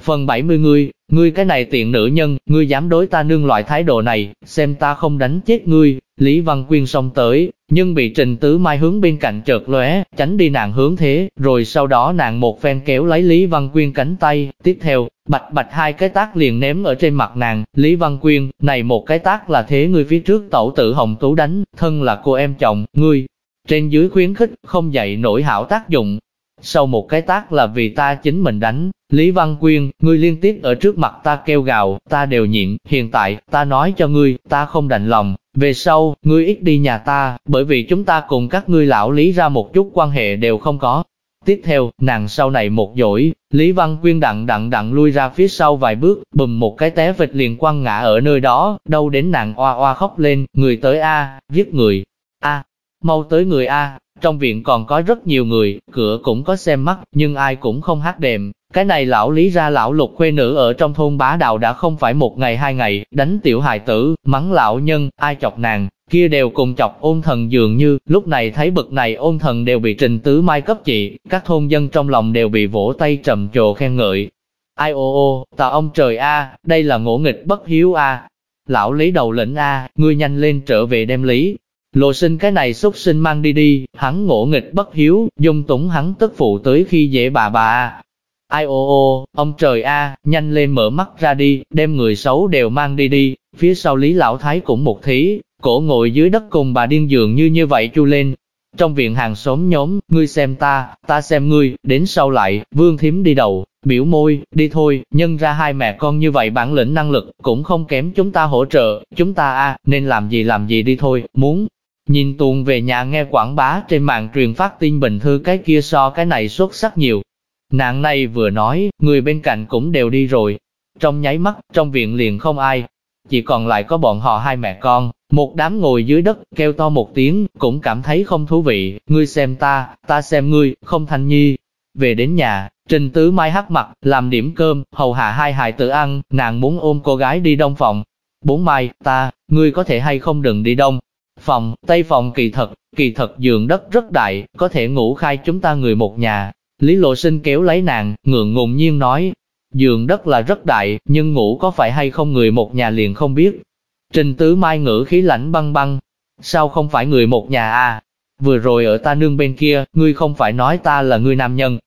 Phần 70 ngươi, ngươi cái này tiện nữ nhân, ngươi dám đối ta nương loại thái độ này, xem ta không đánh chết ngươi. Lý Văn Quyên xông tới, nhưng bị Trình Tứ Mai hướng bên cạnh chợt lóe, tránh đi nàng hướng thế, rồi sau đó nàng một phen kéo lấy Lý Văn Quyên cánh tay, tiếp theo, bạch bạch hai cái tác liền ném ở trên mặt nàng, Lý Văn Quyên, này một cái tác là thế ngươi phía trước tẩu tử Hồng Tú đánh, thân là cô em chồng, ngươi, trên dưới khuyến khích, không dạy nổi hảo tác dụng. Sau một cái tác là vì ta chính mình đánh, Lý Văn Quyên, ngươi liên tiếp ở trước mặt ta kêu gào, ta đều nhịn, hiện tại, ta nói cho ngươi, ta không đành lòng, về sau, ngươi ít đi nhà ta, bởi vì chúng ta cùng các ngươi lão lý ra một chút quan hệ đều không có. Tiếp theo, nàng sau này một dỗi, Lý Văn Quyên đặng đặng đặng lui ra phía sau vài bước, bùm một cái té vịt liền quăng ngã ở nơi đó, đâu đến nàng oa oa khóc lên, người tới A, giết người, A, mau tới người A, trong viện còn có rất nhiều người, cửa cũng có xem mắt, nhưng ai cũng không hát đệm. Cái này lão lý ra lão lục khuê nữ ở trong thôn bá đạo đã không phải một ngày hai ngày, đánh tiểu hài tử, mắng lão nhân, ai chọc nàng, kia đều cùng chọc ôn thần dường như, lúc này thấy bực này ôn thần đều bị trình tứ mai cấp trị, các thôn dân trong lòng đều bị vỗ tay trầm trồ khen ngợi. Ai ô ô, tà ông trời a, đây là ngỗ nghịch bất hiếu a. Lão lý đầu lĩnh a, ngươi nhanh lên trở về đem lý, Lộ sinh cái này xuất sinh mang đi đi, hắn ngỗ nghịch bất hiếu, dung túng hắn tức phụ tới khi dễ bà bà. Ai ô ô, ông trời a, nhanh lên mở mắt ra đi, đem người xấu đều mang đi đi, phía sau Lý Lão Thái cũng một thí, cổ ngồi dưới đất cùng bà điên dường như như vậy chu lên. Trong viện hàng xóm nhóm, ngươi xem ta, ta xem ngươi, đến sau lại, vương thím đi đầu, biểu môi, đi thôi, nhân ra hai mẹ con như vậy bản lĩnh năng lực, cũng không kém chúng ta hỗ trợ, chúng ta a nên làm gì làm gì đi thôi, muốn, Nhìn tuôn về nhà nghe quảng bá trên mạng truyền phát tin bình thư cái kia so cái này xuất sắc nhiều. Nạn này vừa nói, người bên cạnh cũng đều đi rồi. Trong nháy mắt, trong viện liền không ai. Chỉ còn lại có bọn họ hai mẹ con, một đám ngồi dưới đất, kêu to một tiếng, cũng cảm thấy không thú vị. Ngươi xem ta, ta xem ngươi, không thanh nhi. Về đến nhà, Trình Tứ Mai hắc mặt, làm điểm cơm, hầu hạ hai hài tử ăn, nàng muốn ôm cô gái đi đông phòng. Bốn Mai, ta, ngươi có thể hay không đừng đi đông, Phòng, tây phòng kỳ thật, kỳ thật giường đất rất đại, có thể ngủ khai chúng ta người một nhà. Lý lộ sinh kéo lấy nàng, ngượng ngùng nhiên nói, giường đất là rất đại, nhưng ngủ có phải hay không người một nhà liền không biết. Trình tứ mai ngữ khí lạnh băng băng, sao không phải người một nhà à? Vừa rồi ở ta nương bên kia, ngươi không phải nói ta là ngươi nam nhân.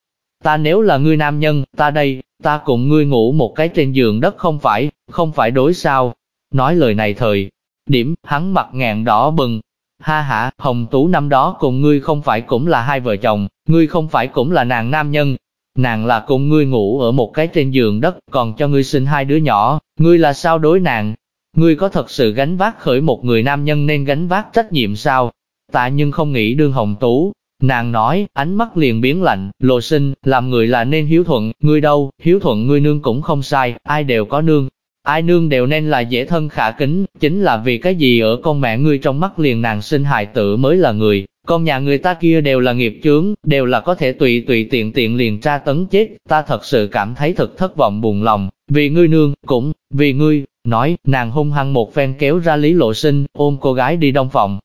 Ta nếu là ngươi nam nhân, ta đây, ta cùng ngươi ngủ một cái trên giường đất không phải, không phải đối sao. Nói lời này thời, Điểm, hắn mặt ngàn đỏ bừng. Ha ha, Hồng Tú năm đó cùng ngươi không phải cũng là hai vợ chồng, ngươi không phải cũng là nàng nam nhân. Nàng là cùng ngươi ngủ ở một cái trên giường đất, còn cho ngươi sinh hai đứa nhỏ, ngươi là sao đối nàng? Ngươi có thật sự gánh vác khởi một người nam nhân nên gánh vác trách nhiệm sao? Tạ nhưng không nghĩ đương Hồng Tú, Nàng nói, ánh mắt liền biến lạnh, lộ sinh, làm người là nên hiếu thuận, ngươi đâu, hiếu thuận ngươi nương cũng không sai, ai đều có nương, Ai nương đều nên là dễ thân khả kính, chính là vì cái gì ở con mẹ ngươi trong mắt liền nàng sinh hài tử mới là người, con nhà người ta kia đều là nghiệp chướng, đều là có thể tùy tùy tiện tiện liền tra tấn chết, ta thật sự cảm thấy thật thất vọng buồn lòng, vì ngươi nương, cũng, vì ngươi, nói, nàng hung hăng một phen kéo ra Lý Lộ Sinh, ôm cô gái đi đông phòng.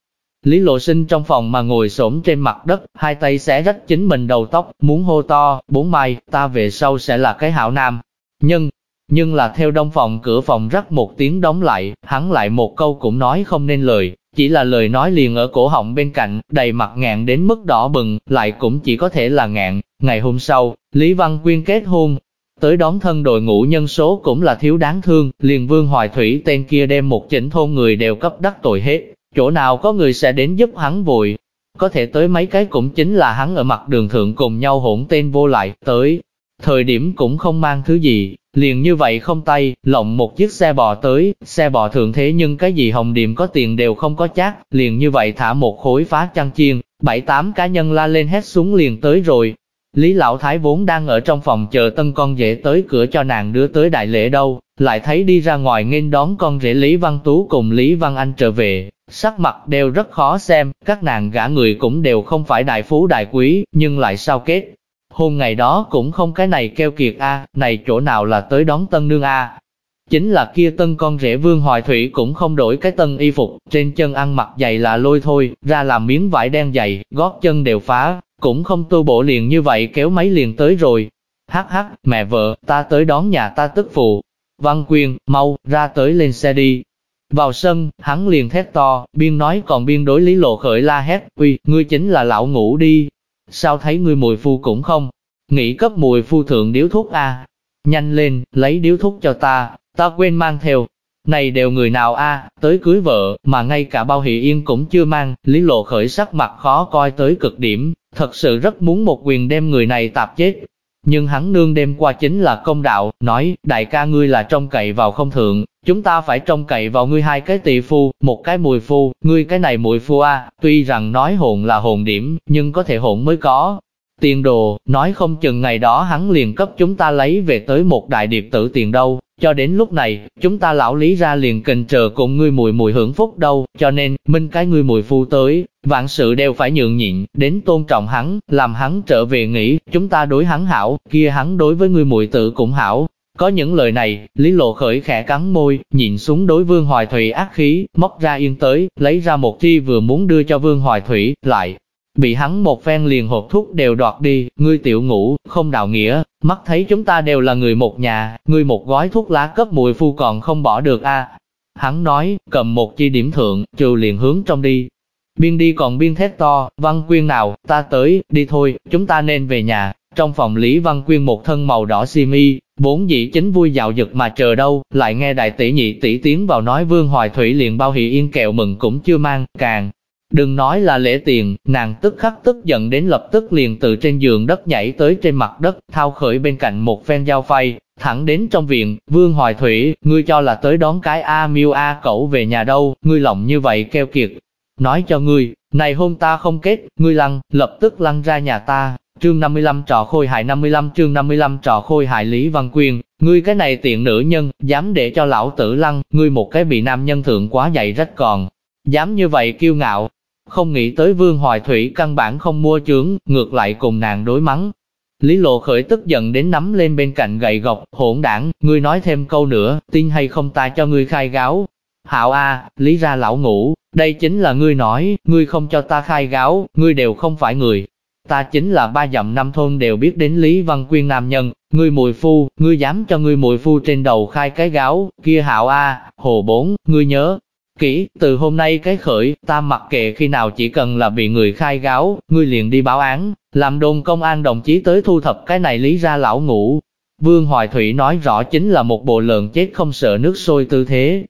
Lý Lộ Sinh trong phòng mà ngồi xổm trên mặt đất, hai tay xé rách chính mình đầu tóc, muốn hô to, bốn mai, ta về sau sẽ là cái hảo nam. Nhưng, nhưng là theo đông phòng cửa phòng rắc một tiếng đóng lại, hắn lại một câu cũng nói không nên lời, chỉ là lời nói liền ở cổ họng bên cạnh, đầy mặt ngạn đến mức đỏ bừng, lại cũng chỉ có thể là ngạn. Ngày hôm sau, Lý Văn Quyên kết hôn, tới đón thân đội ngũ nhân số cũng là thiếu đáng thương, liền vương hoài thủy tên kia đem một chỉnh thôn người đều cấp đắc tội hết, chỗ nào có người sẽ đến giúp hắn vội. Có thể tới mấy cái cũng chính là hắn ở mặt đường thượng cùng nhau hỗn tên vô lại, tới. Thời điểm cũng không mang thứ gì, Liền như vậy không tay, lộng một chiếc xe bò tới, xe bò thường thế nhưng cái gì hồng điểm có tiền đều không có chắc, liền như vậy thả một khối phá chăn chiên, bảy tám cá nhân la lên hét xuống liền tới rồi. Lý Lão Thái vốn đang ở trong phòng chờ tân con rể tới cửa cho nàng đưa tới đại lễ đâu, lại thấy đi ra ngoài nghênh đón con rể Lý Văn Tú cùng Lý Văn Anh trở về, sắc mặt đều rất khó xem, các nàng gã người cũng đều không phải đại phú đại quý, nhưng lại sao kết, Hôn ngày đó cũng không cái này keo kiệt a, này chỗ nào là tới đón tân nương a. Chính là kia tân con rể vương hoài thủy cũng không đổi cái tân y phục, trên chân ăn mặc giày là lôi thôi, ra làm miếng vải đen dày, gót chân đều phá, cũng không tu bổ liền như vậy kéo máy liền tới rồi. Hắc hắc, mẹ vợ, ta tới đón nhà ta tức phụ. Văn Quyên, mau, ra tới lên xe đi. Vào sân, hắn liền thét to, biên nói còn biên đối Lý Lộ Khởi la hét, uy, ngươi chính là lão ngủ đi. Sao thấy ngươi mùi phu cũng không? Nghĩ cấp mùi phu thượng điếu thuốc a Nhanh lên, lấy điếu thuốc cho ta, ta quên mang theo. Này đều người nào a tới cưới vợ, mà ngay cả bao hỷ yên cũng chưa mang, Lý Lộ Khởi sắc mặt khó coi tới cực điểm, thật sự rất muốn một quyền đem người này tạp chết. Nhưng hắn nương đêm qua chính là công đạo, nói, đại ca ngươi là trông cậy vào không thượng, chúng ta phải trông cậy vào ngươi hai cái tỷ phu, một cái mùi phu, ngươi cái này mùi phu a tuy rằng nói hồn là hồn điểm, nhưng có thể hồn mới có. Tiền đồ, nói không chừng ngày đó hắn liền cấp chúng ta lấy về tới một đại điệp tử tiền đâu, cho đến lúc này, chúng ta lão lý ra liền kình chờ cùng ngươi mùi mùi hưởng phúc đâu, cho nên, minh cái ngươi mùi phu tới, vạn sự đều phải nhượng nhịn, đến tôn trọng hắn, làm hắn trở về nghĩ, chúng ta đối hắn hảo, kia hắn đối với ngươi mùi tử cũng hảo. Có những lời này, Lý Lộ Khởi khẽ cắn môi, nhìn xuống đối Vương Hoài Thủy ác khí, móc ra yên tới, lấy ra một thi vừa muốn đưa cho Vương Hoài Thủy, lại, bị hắn một phen liền hộp thuốc đều đoạt đi, ngươi tiểu ngủ, không đạo nghĩa, mắt thấy chúng ta đều là người một nhà, ngươi một gói thuốc lá cấp mùi phu còn không bỏ được a. Hắn nói, cầm một chi điểm thượng, trừ liền hướng trong đi. Biên đi còn biên thét to, văn quyên nào, ta tới, đi thôi, chúng ta nên về nhà. Trong phòng Lý Văn Quyên một thân màu đỏ xi mi, vốn dĩ chính vui dạo dực mà chờ đâu, lại nghe đại tỷ nhị tỷ tiến vào nói Vương Hoài Thủy liền bao hỷ yên kẹo mừng cũng chưa mang, càng Đừng nói là lễ tiền, nàng tức khắc tức giận đến lập tức liền từ trên giường đất nhảy tới trên mặt đất, thao khởi bên cạnh một phen dao phay, thẳng đến trong viện, Vương Hoài Thủy, ngươi cho là tới đón cái A miêu A cẩu về nhà đâu, ngươi lòng như vậy keo kiệt. Nói cho ngươi, này hôm ta không kết, ngươi lăn, lập tức lăn ra nhà ta. Chương 55 trò khôi hại 55 chương 55 trò khôi hại Lý Văn Quyên, ngươi cái này tiện nữ nhân, dám để cho lão tử lăng ngươi một cái bị nam nhân thượng quá dạy rách còn. Dám như vậy kiêu ngạo, không nghĩ tới Vương Hoài Thủy căn bản không mua chướng, ngược lại cùng nàng đối mắng. Lý Lộ Khởi tức giận đến nắm lên bên cạnh gậy gộc, hỗn đảng, ngươi nói thêm câu nữa, tin hay không ta cho ngươi khai gáo. Hạo A, Lý ra lão ngủ, đây chính là ngươi nói, ngươi không cho ta khai gáo, ngươi đều không phải người. Ta chính là ba dặm năm thôn đều biết đến Lý Văn Quyên nam nhân, ngươi mùi phu, ngươi dám cho ngươi mùi phu trên đầu khai cái gáo, kia hạo A, hồ bốn, ngươi nhớ, Kỹ, từ hôm nay cái khởi, ta mặc kệ khi nào chỉ cần là bị người khai gáo, ngươi liền đi báo án, làm đồn công an đồng chí tới thu thập cái này lý ra lão ngủ. Vương Hoài Thủy nói rõ chính là một bộ lợn chết không sợ nước sôi tư thế.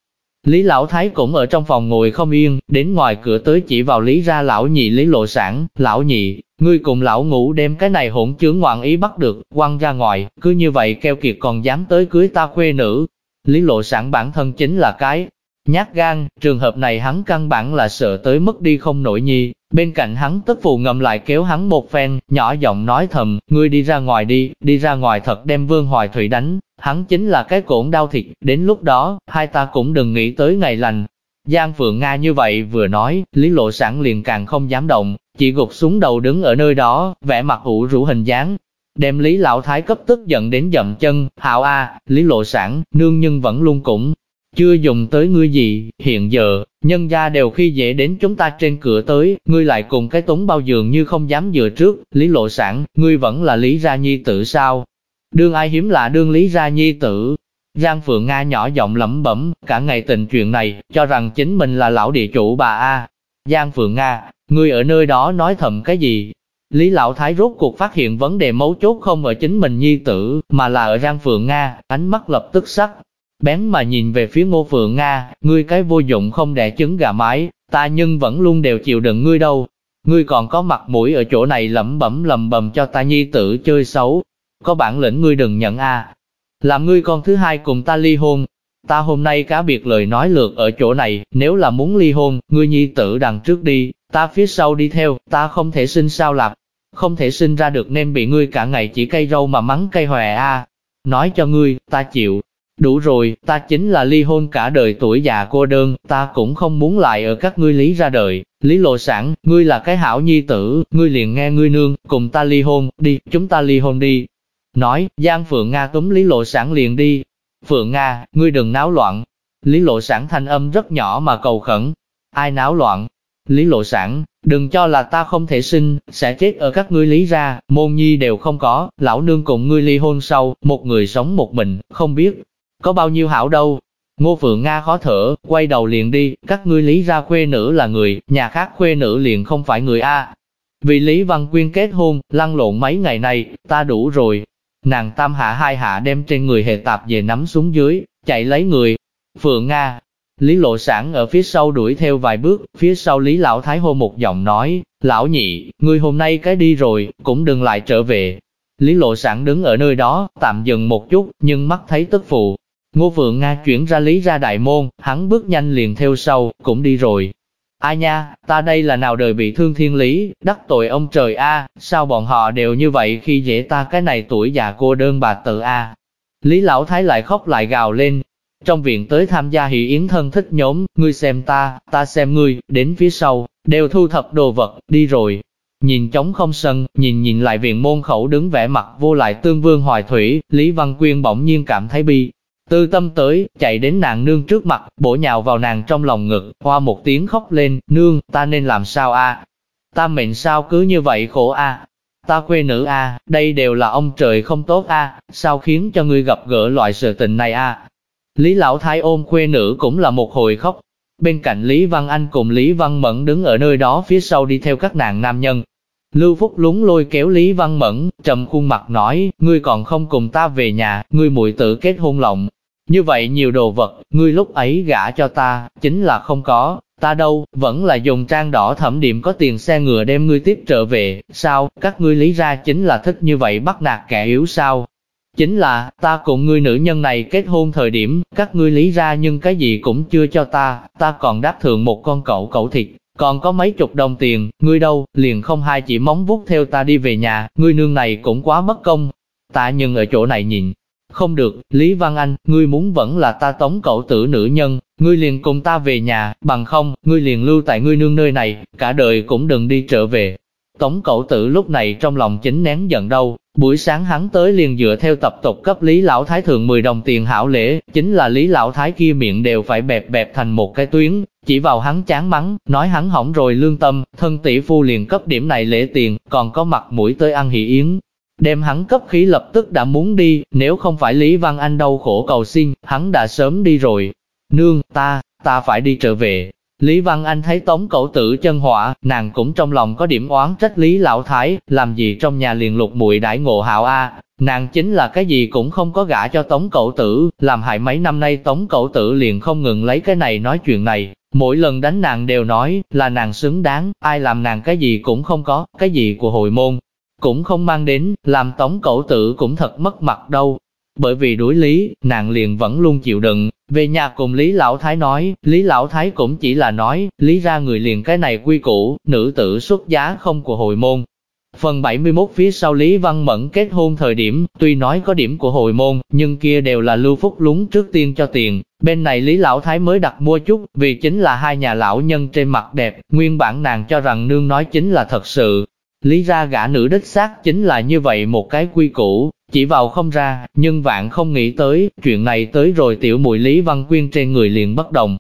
Lý Lão Thái cũng ở trong phòng ngồi không yên, đến ngoài cửa tới chỉ vào Lý ra lão nhị Lý Lộ Sản, lão nhị, ngươi cùng lão ngủ đem cái này hỗn chướng ngoạn ý bắt được, quăng ra ngoài, cứ như vậy keo kiệt còn dám tới cưới ta khuê nữ. Lý Lộ Sản bản thân chính là cái Nhát gan, trường hợp này hắn căn bản là sợ tới mất đi không nổi nhi, bên cạnh hắn tức phù ngầm lại kéo hắn một phen, nhỏ giọng nói thầm, ngươi đi ra ngoài đi, đi ra ngoài thật đem vương hoài thủy đánh, hắn chính là cái cổn đau thịt, đến lúc đó, hai ta cũng đừng nghĩ tới ngày lành. Giang Phượng Nga như vậy vừa nói, Lý Lộ Sản liền càng không dám động, chỉ gục xuống đầu đứng ở nơi đó, vẻ mặt ủ rũ hình dáng. Đem Lý Lão Thái cấp tức giận đến dậm chân, hạo a, Lý Lộ Sản, nương nhân vẫn luôn cũng chưa dùng tới ngươi gì, hiện giờ, nhân gia đều khi dễ đến chúng ta trên cửa tới, ngươi lại cùng cái tốn bao dường như không dám dựa trước, lý lộ sản, ngươi vẫn là lý gia nhi tử sao? Đương ai hiếm lạ đương lý gia nhi tử? Giang Phượng Nga nhỏ giọng lẩm bẩm, cả ngày tình chuyện này, cho rằng chính mình là lão địa chủ bà A. Giang Phượng Nga, ngươi ở nơi đó nói thầm cái gì? Lý Lão Thái rốt cuộc phát hiện vấn đề mấu chốt không ở chính mình nhi tử, mà là ở Giang Phượng Nga, ánh mắt lập tức sắc, bén mà nhìn về phía ngô phượng Nga, ngươi cái vô dụng không đẻ trứng gà mái, ta nhưng vẫn luôn đều chịu đựng ngươi đâu. Ngươi còn có mặt mũi ở chỗ này lẩm bẩm lầm bầm cho ta nhi tử chơi xấu. Có bản lĩnh ngươi đừng nhận a. Làm ngươi con thứ hai cùng ta ly hôn. Ta hôm nay cá biệt lời nói lượt ở chỗ này, nếu là muốn ly hôn, ngươi nhi tử đằng trước đi, ta phía sau đi theo, ta không thể sinh sao lạc. Không thể sinh ra được nên bị ngươi cả ngày chỉ cây râu mà mắng cây hòe a. Nói cho ngươi, ta chịu, Đủ rồi, ta chính là ly hôn cả đời tuổi già cô đơn, ta cũng không muốn lại ở các ngươi lý ra đời. Lý lộ sản, ngươi là cái hảo nhi tử, ngươi liền nghe ngươi nương, cùng ta ly hôn, đi, chúng ta ly hôn đi. Nói, Giang Phượng Nga túm Lý lộ sản liền đi. Phượng Nga, ngươi đừng náo loạn. Lý lộ sản thanh âm rất nhỏ mà cầu khẩn. Ai náo loạn? Lý lộ sản, đừng cho là ta không thể sinh, sẽ chết ở các ngươi lý ra, môn nhi đều không có, lão nương cùng ngươi ly hôn sau, một người sống một mình, không biết, có bao nhiêu hảo đâu. Ngô Phượng Nga khó thở, quay đầu liền đi, các ngươi lý ra khuê nữ là người, nhà khác khuê nữ liền không phải người A. Vì Lý Văn Quyên kết hôn, lăn lộn mấy ngày này ta đủ rồi. Nàng tam hạ hai hạ đem trên người hề tạp về nắm xuống dưới, chạy lấy người. Phượng Nga, Lý Lộ Sản ở phía sau đuổi theo vài bước, phía sau Lý Lão Thái hô một giọng nói, Lão nhị, ngươi hôm nay cái đi rồi, cũng đừng lại trở về. Lý Lộ Sản đứng ở nơi đó, tạm dừng một chút, nhưng mắt thấy tức phụ. Ngô Phượng Nga chuyển ra Lý ra đại môn, hắn bước nhanh liền theo sau, cũng đi rồi. Ai nha, ta đây là nào đời bị thương thiên lý, đắc tội ông trời a, sao bọn họ đều như vậy khi dễ ta cái này tuổi già cô đơn bà tự a. Lý Lão Thái lại khóc lại gào lên, trong viện tới tham gia hỷ yến thân thích nhóm, ngươi xem ta, ta xem ngươi, đến phía sau, đều thu thập đồ vật, đi rồi. Nhìn trống không sân, nhìn nhìn lại viện môn khẩu đứng vẻ mặt vô lại tương vương hoài thủy, Lý Văn Quyên bỗng nhiên cảm thấy bi. Tư tâm tới, chạy đến nàng nương trước mặt, bổ nhào vào nàng trong lòng ngực, hoa một tiếng khóc lên, nương, ta nên làm sao a? Ta mệnh sao cứ như vậy khổ a? Ta quê nữ a, đây đều là ông trời không tốt a, sao khiến cho ngươi gặp gỡ loại sự tình này a? Lý Lão Thái ôm quê nữ cũng là một hồi khóc. Bên cạnh Lý Văn Anh cùng Lý Văn Mẫn đứng ở nơi đó phía sau đi theo các nàng nam nhân. Lưu Phúc lúng lôi kéo Lý Văn Mẫn, trầm khuôn mặt nói, ngươi còn không cùng ta về nhà, ngươi muội tử kết hôn lộng. Như vậy nhiều đồ vật, ngươi lúc ấy gả cho ta, chính là không có, ta đâu, vẫn là dùng trang đỏ thẩm điểm có tiền xe ngựa đem ngươi tiếp trở về, sao, các ngươi lý ra chính là thích như vậy bắt nạt kẻ yếu sao, Chính là, ta cùng ngươi nữ nhân này kết hôn thời điểm, các ngươi lý ra nhưng cái gì cũng chưa cho ta, ta còn đáp thượng một con cậu cậu thịt, còn có mấy chục đồng tiền, ngươi đâu, liền không hai chỉ móng vuốt theo ta đi về nhà, ngươi nương này cũng quá mất công. Ta nhưng ở chỗ này nhìn, không được, Lý Văn Anh, ngươi muốn vẫn là ta tống cậu tử nữ nhân, ngươi liền cùng ta về nhà, bằng không, ngươi liền lưu tại ngươi nương nơi này, cả đời cũng đừng đi trở về. Tống cậu tử lúc này trong lòng chính nén giận đâu, buổi sáng hắn tới liền dựa theo tập tục cấp Lý Lão Thái thượng 10 đồng tiền hảo lễ, chính là Lý Lão Thái kia miệng đều phải bẹp bẹp thành một cái tuyến, chỉ vào hắn chán mắng, nói hắn hỏng rồi lương tâm, thân tỷ phu liền cấp điểm này lễ tiền, còn có mặt mũi tới ăn hỷ yến. Đem hắn cấp khí lập tức đã muốn đi, nếu không phải Lý Văn Anh đau khổ cầu xin, hắn đã sớm đi rồi. Nương, ta, ta phải đi trở về, Lý Văn Anh thấy tống cậu tử chân họa, nàng cũng trong lòng có điểm oán trách Lý Lão Thái, làm gì trong nhà liền lục muội đại ngộ hảo a. Nàng chính là cái gì cũng không có gả cho tống cậu tử, làm hại mấy năm nay tống cậu tử liền không ngừng lấy cái này nói chuyện này, mỗi lần đánh nàng đều nói, là nàng xứng đáng, ai làm nàng cái gì cũng không có, cái gì của hồi môn, cũng không mang đến, làm tống cổ tử cũng thật mất mặt đâu. Bởi vì đối lý, nàng liền vẫn luôn chịu đựng, về nhà cùng Lý Lão Thái nói, Lý Lão Thái cũng chỉ là nói, Lý ra người liền cái này quy củ, nữ tử xuất giá không của hồi môn. Phần 71 phía sau Lý Văn Mẫn kết hôn thời điểm, tuy nói có điểm của hồi môn, nhưng kia đều là lưu phúc lúng trước tiên cho tiền. Bên này Lý Lão Thái mới đặt mua chút, vì chính là hai nhà lão nhân trên mặt đẹp, nguyên bản nàng cho rằng nương nói chính là thật sự. Lý ra gã nữ đích xác chính là như vậy một cái quy củ, chỉ vào không ra, nhưng vạn không nghĩ tới, chuyện này tới rồi tiểu mùi Lý Văn Quyên trên người liền bất động.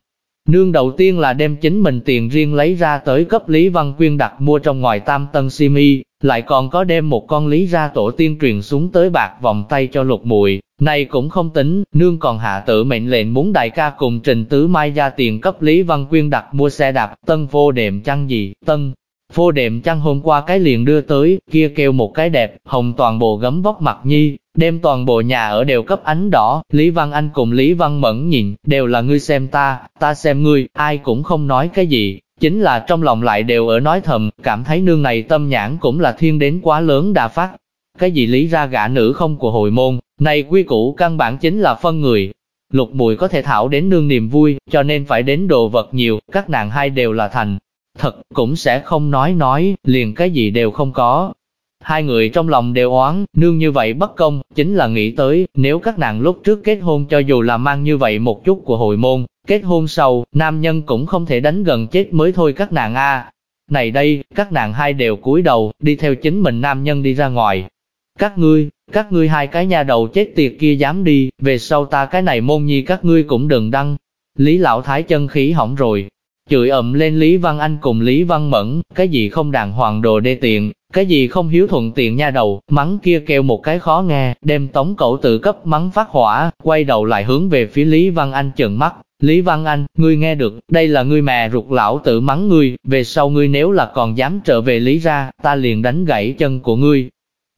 Nương đầu tiên là đem chính mình tiền riêng lấy ra tới cấp Lý Văn Quyên đặt mua trong ngoài tam tân simi, lại còn có đem một con lý ra tổ tiên truyền xuống tới bạc vòng tay cho lục mùi này cũng không tính, nương còn hạ tự mệnh lệnh muốn đại ca cùng trình tứ mai ra tiền cấp Lý Văn Quyên đặt mua xe đạp, tân vô đệm chăng gì, tân Phô đệm chăn hôm qua cái liền đưa tới, kia kêu một cái đẹp, hồng toàn bộ gấm vóc mặt nhi, đem toàn bộ nhà ở đều cấp ánh đỏ, Lý Văn Anh cùng Lý Văn Mẫn nhìn, đều là ngươi xem ta, ta xem ngươi, ai cũng không nói cái gì, chính là trong lòng lại đều ở nói thầm, cảm thấy nương này tâm nhãn cũng là thiên đến quá lớn đà phát. Cái gì lý ra gã nữ không của hồi môn, này quy củ căn bản chính là phân người. Lục mùi có thể thảo đến nương niềm vui, cho nên phải đến đồ vật nhiều, các nàng hai đều là thành, thật cũng sẽ không nói nói, liền cái gì đều không có. Hai người trong lòng đều oán, nương như vậy bất công, chính là nghĩ tới, nếu các nàng lúc trước kết hôn cho dù là mang như vậy một chút của hồi môn, kết hôn sau, nam nhân cũng không thể đánh gần chết mới thôi các nàng a. Này đây, các nàng hai đều cúi đầu, đi theo chính mình nam nhân đi ra ngoài. Các ngươi, các ngươi hai cái nhà đầu chết tiệt kia dám đi, về sau ta cái này môn nhi các ngươi cũng đừng đăng. Lý lão thái chân khí hỏng rồi, chửi ầm lên Lý Văn Anh cùng Lý Văn Mẫn, cái gì không đàng hoàng đồ đê tiện, cái gì không hiếu thuận tiện nha đầu, mắng kia kêu một cái khó nghe, đem tống cậu tự cấp mắng phát hỏa, quay đầu lại hướng về phía Lý Văn Anh trợn mắt. Lý Văn Anh, ngươi nghe được, đây là ngươi mẹ ruột lão tự mắng ngươi, về sau ngươi nếu là còn dám trở về Lý ra, ta liền đánh gãy chân của ngươi.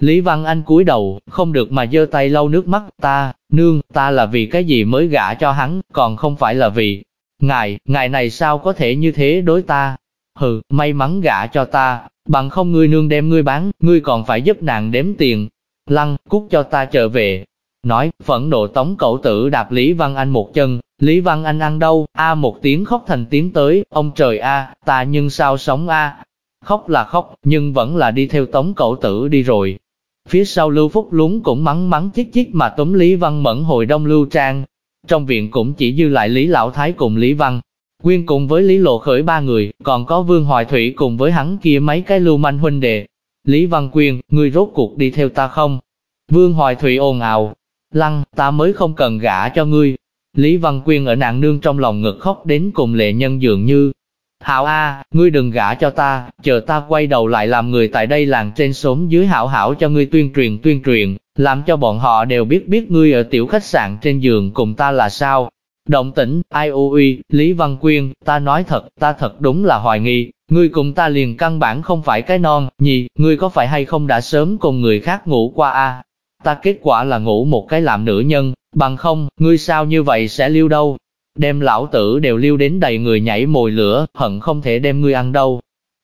Lý Văn Anh cúi đầu, không được mà giơ tay lau nước mắt, ta, nương, ta là vì cái gì mới gả cho hắn, còn không phải là vì, ngài, ngài này sao có thể như thế đối ta? Hừ, may mắn gả cho ta, bằng không ngươi nương đem ngươi bán, ngươi còn phải giúp nàng đếm tiền. Lăng, cút cho ta trở về. Nói, phẫn nộ tống cậu tử đạp Lý Văn Anh một chân, Lý Văn Anh ăn đâu, a một tiếng khóc thành tiếng tới, ông trời a, ta nhưng sao sống a, khóc là khóc, nhưng vẫn là đi theo tống cậu tử đi rồi. Phía sau Lưu Phúc lúng cũng mắng mắng chích chích mà túm Lý Văn Mẫn hồi đông Lưu Trang. Trong viện cũng chỉ dư lại Lý Lão Thái cùng Lý Văn, Quyên cùng với Lý Lộ Khởi ba người, còn có Vương Hoài Thủy cùng với hắn kia mấy cái lưu manh huynh đệ. Lý Văn Quyên, ngươi rốt cuộc đi theo ta không? Vương Hoài Thủy ồn ào, lăng, ta mới không cần gả cho ngươi. Lý Văn Quyên ở nạn nương trong lòng ngực khóc đến cùng lệ nhân dường như. Hảo A, ngươi đừng gả cho ta, chờ ta quay đầu lại làm người tại đây làng trên xóm dưới hảo hảo cho ngươi tuyên truyền tuyên truyền, làm cho bọn họ đều biết biết ngươi ở tiểu khách sạn trên giường cùng ta là sao. Động tĩnh, ai u uy, Lý Văn Quyên, ta nói thật, ta thật đúng là hoài nghi, ngươi cùng ta liền căn bản không phải cái non, nhì, ngươi có phải hay không đã sớm cùng người khác ngủ qua a? Ta kết quả là ngủ một cái làm nữ nhân, bằng không, ngươi sao như vậy sẽ lưu đâu? Đem lão tử đều lưu đến đầy người nhảy mồi lửa, hận không thể đem ngươi ăn đâu.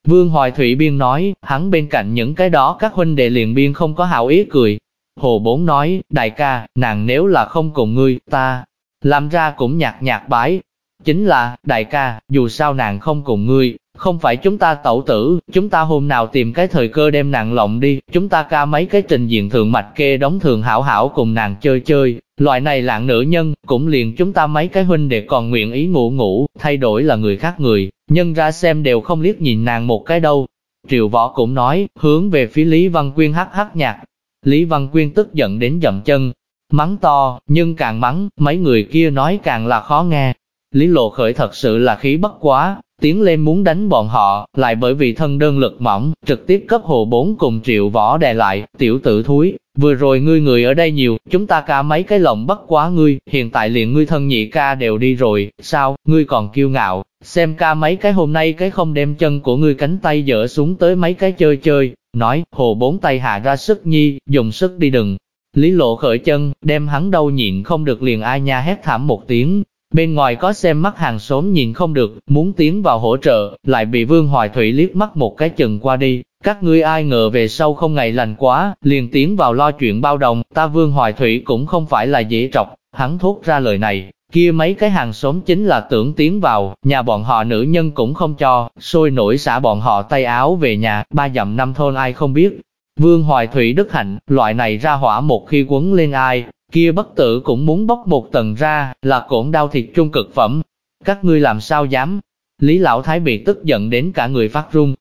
Vương Hoài Thủy Biên nói, hắn bên cạnh những cái đó các huynh đệ liền biên không có hảo ý cười. Hồ Bốn nói, đại ca, nàng nếu là không cùng ngươi, ta, làm ra cũng nhạt nhạt bái. Chính là, đại ca, dù sao nàng không cùng ngươi, không phải chúng ta tẩu tử, chúng ta hôm nào tìm cái thời cơ đem nàng lộng đi, chúng ta ca mấy cái trình diện thượng mạch kê đóng thường hảo hảo cùng nàng chơi chơi, loại này lạng nữ nhân, cũng liền chúng ta mấy cái huynh đệ còn nguyện ý ngủ ngủ, thay đổi là người khác người, nhân ra xem đều không liếc nhìn nàng một cái đâu. Triệu võ cũng nói, hướng về phía Lý Văn Quyên hắc hắc nhạc. Lý Văn Quyên tức giận đến dậm chân, Mắng to, nhưng càng mắng, mấy người kia nói càng là khó nghe. Lý Lộ Khởi thật sự là khí bất quá, tiến lên muốn đánh bọn họ, lại bởi vì thân đơn lực mỏng, trực tiếp cấp hồ bốn cùng triệu võ đè lại, tiểu tử thúi, vừa rồi ngươi người ở đây nhiều, chúng ta ca mấy cái lòng bất quá ngươi, hiện tại liền ngươi thân nhị ca đều đi rồi, sao, ngươi còn kiêu ngạo, xem ca mấy cái hôm nay cái không đem chân của ngươi cánh tay dỡ xuống tới mấy cái chơi chơi, nói, hồ bốn tay hạ ra sức nhi, dùng sức đi đừng, Lý lộ khởi chân, đem hắn đâu nhịn không được liền ai nha hét thảm một tiếng. Bên ngoài có xem mắt hàng xóm nhìn không được, muốn tiến vào hỗ trợ, lại bị Vương Hoài Thủy liếc mắt một cái chừng qua đi. Các ngươi ai ngờ về sau không ngày lành quá, liền tiến vào lo chuyện bao đồng, ta Vương Hoài Thủy cũng không phải là dễ trọc, hắn thốt ra lời này, kia mấy cái hàng xóm chính là tưởng tiến vào, nhà bọn họ nữ nhân cũng không cho, sôi nổi xả bọn họ tay áo về nhà, ba dặm năm thôn ai không biết, Vương Hoài Thủy Đức Hạnh, loại này ra hỏa một khi quấn lên ai, kia bất tử cũng muốn bóc một tầng ra, là cổn đau thịt trung cực phẩm. Các ngươi làm sao dám? Lý Lão Thái bị tức giận đến cả người phát run.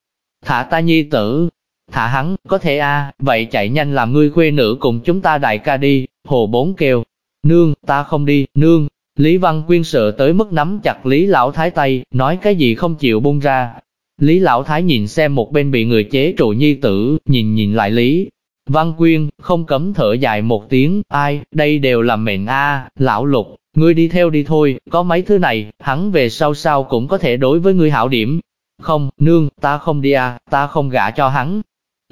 Thả ta nhi tử, thả hắn, có thể a vậy chạy nhanh làm ngươi khuê nữ cùng chúng ta đại ca đi, hồ bốn kêu. Nương, ta không đi, nương. Lý Văn Quyên sợ tới mức nắm chặt Lý Lão Thái tay, nói cái gì không chịu buông ra, Lý Lão Thái nhìn xem một bên bị người chế trụ nhi tử, nhìn nhìn lại Lý. Văn Quyên, không cấm thở dài một tiếng, ai, đây đều là mệnh a, lão lục, ngươi đi theo đi thôi, có mấy thứ này, hắn về sau sau cũng có thể đối với ngươi hảo điểm. Không, nương, ta không đi à, ta không gả cho hắn.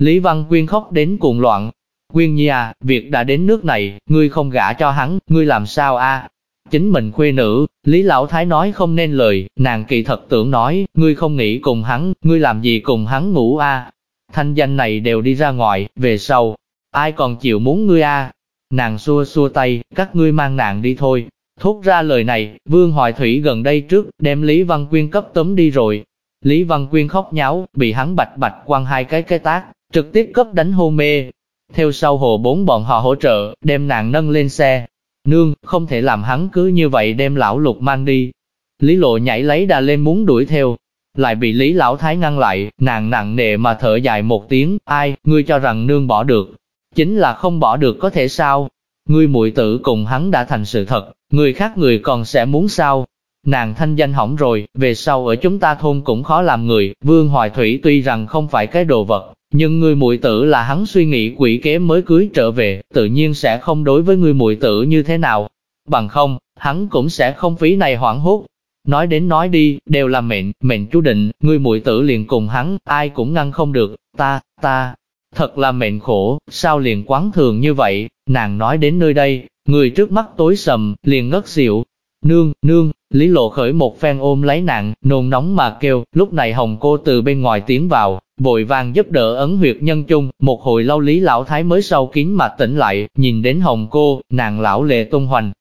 Lý Văn Quyên khóc đến cuồng loạn. Quyên nhi à, việc đã đến nước này, ngươi không gả cho hắn, ngươi làm sao a? Chính mình khuê nữ, Lý Lão Thái nói không nên lời, nàng kỳ thật tưởng nói, ngươi không nghĩ cùng hắn, ngươi làm gì cùng hắn ngủ a? Thanh danh này đều đi ra ngoài, về sau, ai còn chịu muốn ngươi a? Nàng xua xua tay, các ngươi mang nàng đi thôi. Thốt ra lời này, Vương Hoài Thủy gần đây trước, đem Lý Văn Quyên cấp tấm đi rồi. Lý Văn Quyên khóc nháo, bị hắn bạch bạch quăng hai cái cái tác, trực tiếp cấp đánh hôn mê. Theo sau hồ bốn bọn họ hỗ trợ, đem nàng nâng lên xe, Nương, không thể làm hắn cứ như vậy đem lão lục mang đi. Lý lộ nhảy lấy đà lên muốn đuổi theo, lại bị Lý Lão Thái ngăn lại, nàng nặng nề mà thở dài một tiếng, ai, ngươi cho rằng nương bỏ được. Chính là không bỏ được có thể sao? Ngươi muội tử cùng hắn đã thành sự thật, người khác người còn sẽ muốn sao? nàng thanh danh hỏng rồi, về sau ở chúng ta thôn cũng khó làm người, Vương Hoài Thủy tuy rằng không phải cái đồ vật, nhưng người muội tử là hắn suy nghĩ quỷ kế mới cưới trở về, tự nhiên sẽ không đối với người muội tử như thế nào. Bằng không, hắn cũng sẽ không phí này hoảng hốt. Nói đến nói đi, đều là mệnh, mệnh chú định, người muội tử liền cùng hắn, ai cũng ngăn không được, ta, ta, thật là mệnh khổ, sao liền quán thường như vậy, nàng nói đến nơi đây, người trước mắt tối sầm, liền ngất xỉu. Nương, nương, Lý Lộ khởi một phen ôm lấy nàng, nôn nóng mà kêu, lúc này Hồng cô từ bên ngoài tiến vào, vội vàng giúp đỡ ấn huyệt nhân chung, một hồi lâu Lý Lão Thái mới sâu kín mà tỉnh lại, nhìn đến Hồng cô, nàng lão lệ tung hoành.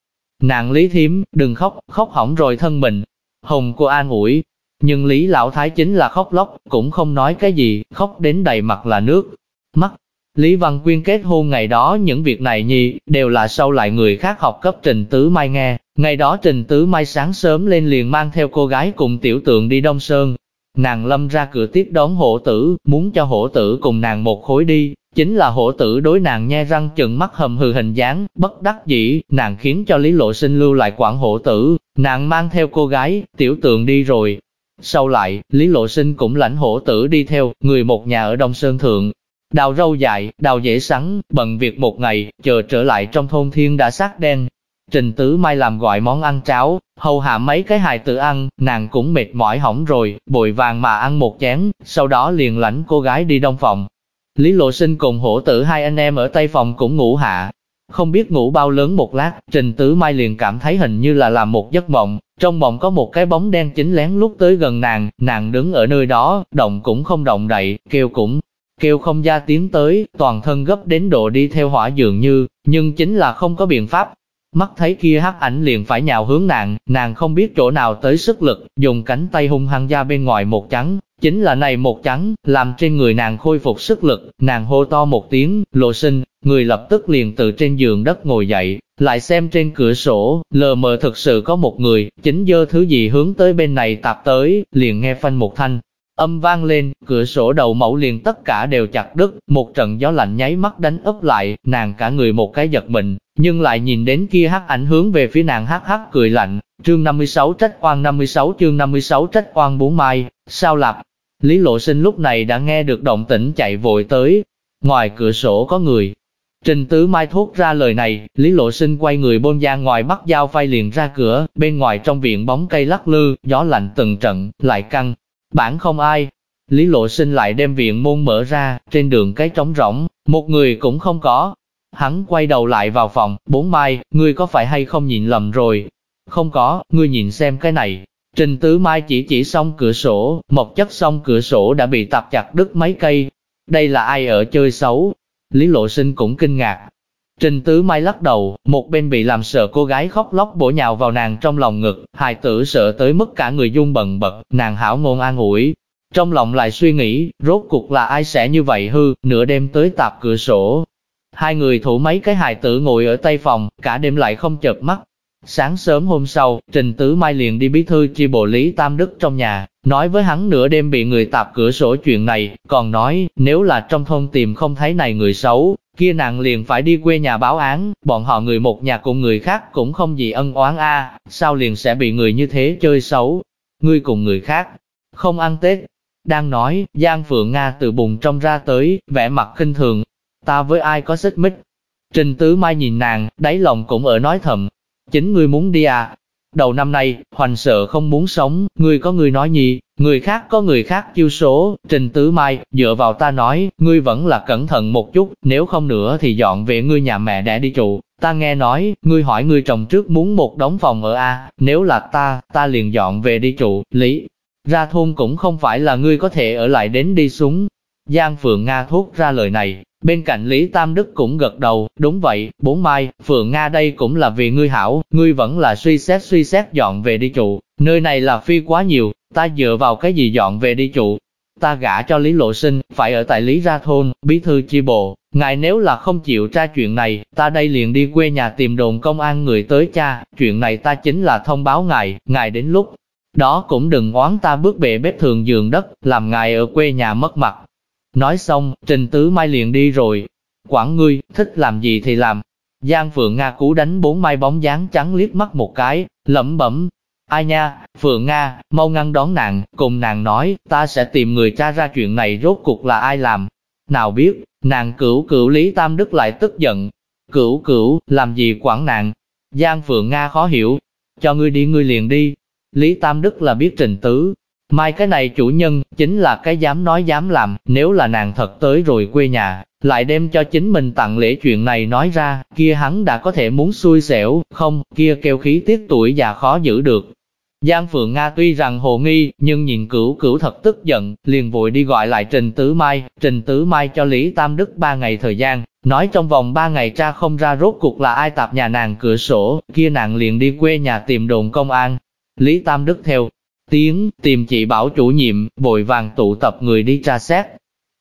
Nàng Lý Thiếm, đừng khóc, khóc hỏng rồi thân mình. Hồng cô an ủi, nhưng Lý Lão Thái chính là khóc lóc, cũng không nói cái gì, khóc đến đầy mặt là nước, mắt. Lý Văn Quyên kết hôn ngày đó những việc này nhi, đều là sau lại người khác học cấp Trình Tứ Mai nghe. Ngày đó Trình Tứ Mai sáng sớm lên liền mang theo cô gái cùng tiểu tượng đi Đông Sơn. Nàng lâm ra cửa tiếp đón hổ tử, muốn cho hổ tử cùng nàng một khối đi. Chính là hổ tử đối nàng nhe răng chừng mắt hầm hừ hình dáng, bất đắc dĩ, nàng khiến cho Lý Lộ Sinh lưu lại quản hổ tử. Nàng mang theo cô gái, tiểu tượng đi rồi, sau lại, Lý Lộ Sinh cũng lãnh hổ tử đi theo, người một nhà ở Đông Sơn Thượng, Đào râu dại, đào dễ sắn, bận việc một ngày, chờ trở lại trong thôn thiên đã sát đen. Trình Tứ Mai làm gọi món ăn cháo, hầu hạ mấy cái hài tử ăn, nàng cũng mệt mỏi hỏng rồi, bội vàng mà ăn một chén, sau đó liền lãnh cô gái đi đông phòng. Lý Lộ Sinh cùng hổ tử hai anh em ở tây phòng cũng ngủ hạ. Không biết ngủ bao lớn một lát, Trình Tứ Mai liền cảm thấy hình như là làm một giấc mộng, trong mộng có một cái bóng đen chính lén lúc tới gần nàng, nàng đứng ở nơi đó, động cũng không động đậy, kêu cũng kêu không ra tiếng tới, toàn thân gấp đến độ đi theo hỏa dường như, nhưng chính là không có biện pháp. Mắt thấy kia hắc ảnh liền phải nhào hướng nàng, nàng không biết chỗ nào tới sức lực, dùng cánh tay hung hăng ra bên ngoài một trắng, chính là này một trắng, làm trên người nàng khôi phục sức lực, nàng hô to một tiếng, lộ sinh, người lập tức liền từ trên giường đất ngồi dậy, lại xem trên cửa sổ, lờ mờ thực sự có một người, chính dơ thứ gì hướng tới bên này tạp tới, liền nghe phanh một thanh, Âm vang lên, cửa sổ đầu mẫu liền tất cả đều chặt đứt, một trận gió lạnh nháy mắt đánh ấp lại, nàng cả người một cái giật mình, nhưng lại nhìn đến kia hắc ảnh hướng về phía nàng hắc hắc cười lạnh. Chương 56 trách oan 56 chương 56 trách oan bốn mai, sao lạp? Lý Lộ Sinh lúc này đã nghe được động tĩnh chạy vội tới, ngoài cửa sổ có người. Trình Tứ Mai thốt ra lời này, Lý Lộ Sinh quay người bôn ra ngoài bắt dao phay liền ra cửa, bên ngoài trong viện bóng cây lắc lư, gió lạnh từng trận, lại căng, Bản không ai. Lý lộ sinh lại đem viện môn mở ra, trên đường cái trống rỗng, một người cũng không có. Hắn quay đầu lại vào phòng, bốn mai, ngươi có phải hay không nhìn lầm rồi? Không có, ngươi nhìn xem cái này. Trình tứ mai chỉ chỉ xong cửa sổ, một chất xong cửa sổ đã bị tập chặt đứt mấy cây. Đây là ai ở chơi xấu? Lý lộ sinh cũng kinh ngạc, Trình Tứ Mai lắc đầu, một bên bị làm sợ cô gái khóc lóc bổ nhào vào nàng trong lòng ngực, hài tử sợ tới mức cả người run bần bật, nàng hảo ngôn an ủi. Trong lòng lại suy nghĩ, rốt cuộc là ai sẽ như vậy hư, nửa đêm tới tạp cửa sổ. Hai người thủ mấy cái hài tử ngồi ở tây phòng, cả đêm lại không chợp mắt. Sáng sớm hôm sau, Trình Tứ Mai liền đi bí thư chi bộ Lý Tam Đức trong nhà, nói với hắn nửa đêm bị người tạp cửa sổ chuyện này, còn nói, nếu là trong thôn tìm không thấy này người xấu, kia nàng liền phải đi quê nhà báo án, bọn họ người một nhà cùng người khác cũng không gì ân oán a, sao liền sẽ bị người như thế chơi xấu, ngươi cùng người khác, không ăn Tết. Đang nói, Giang Phượng Nga từ bùng trong ra tới, vẻ mặt khinh thường, ta với ai có xích mích. Trình Tứ Mai nhìn nàng, đáy lòng cũng ở nói thầm, chính ngươi muốn đi à, Đầu năm nay, hoành sợ không muốn sống, ngươi có người nói gì, người khác có người khác chiêu số, Trình Tứ Mai, dựa vào ta nói, ngươi vẫn là cẩn thận một chút, nếu không nữa thì dọn về ngươi nhà mẹ để đi trụ. Ta nghe nói, ngươi hỏi ngươi chồng trước muốn một đống phòng ở A, nếu là ta, ta liền dọn về đi trụ, lý. Ra thôn cũng không phải là ngươi có thể ở lại đến đi xuống. Giang Phượng Nga thốt ra lời này, Bên cạnh Lý Tam Đức cũng gật đầu, đúng vậy, bốn mai, Phượng Nga đây cũng là vì ngươi hảo, ngươi vẫn là suy xét suy xét dọn về đi trụ, nơi này là phi quá nhiều, ta dựa vào cái gì dọn về đi trụ. Ta gả cho Lý Lộ Sinh, phải ở tại Lý Ra Thôn, bí thư chi bộ, ngài nếu là không chịu tra chuyện này, ta đây liền đi quê nhà tìm đồn công an người tới cha, chuyện này ta chính là thông báo ngài, ngài đến lúc đó cũng đừng oán ta bước bệ bếp thường giường đất, làm ngài ở quê nhà mất mặt, Nói xong, Trình Tứ Mai liền đi rồi. Quản ngươi, thích làm gì thì làm. Giang Phượng Nga cú đánh bốn mai bóng dáng trắng liếc mắt một cái, lẩm bẩm. Ai nha, Phượng Nga, mau ngăn đón nàng, cùng nàng nói, ta sẽ tìm người tra ra chuyện này rốt cuộc là ai làm. Nào biết, nàng cửu cửu Lý Tam Đức lại tức giận. Cửu cửu, làm gì quản nàng? Giang Phượng Nga khó hiểu. Cho ngươi đi ngươi liền đi. Lý Tam Đức là biết trình tứ. Mai cái này chủ nhân, chính là cái dám nói dám làm, nếu là nàng thật tới rồi quê nhà, lại đem cho chính mình tặng lễ chuyện này nói ra, kia hắn đã có thể muốn xui xẻo, không, kia kêu khí tiết tuổi già khó giữ được. Giang Phượng Nga tuy rằng hồ nghi, nhưng nhìn cửu cửu thật tức giận, liền vội đi gọi lại Trình Tứ Mai, Trình Tứ Mai cho Lý Tam Đức ba ngày thời gian, nói trong vòng ba ngày tra không ra rốt cuộc là ai tạp nhà nàng cửa sổ, kia nàng liền đi quê nhà tìm đồn công an. Lý Tam Đức theo tiếng, tìm chị bảo chủ nhiệm, vội vàng tụ tập người đi tra xét,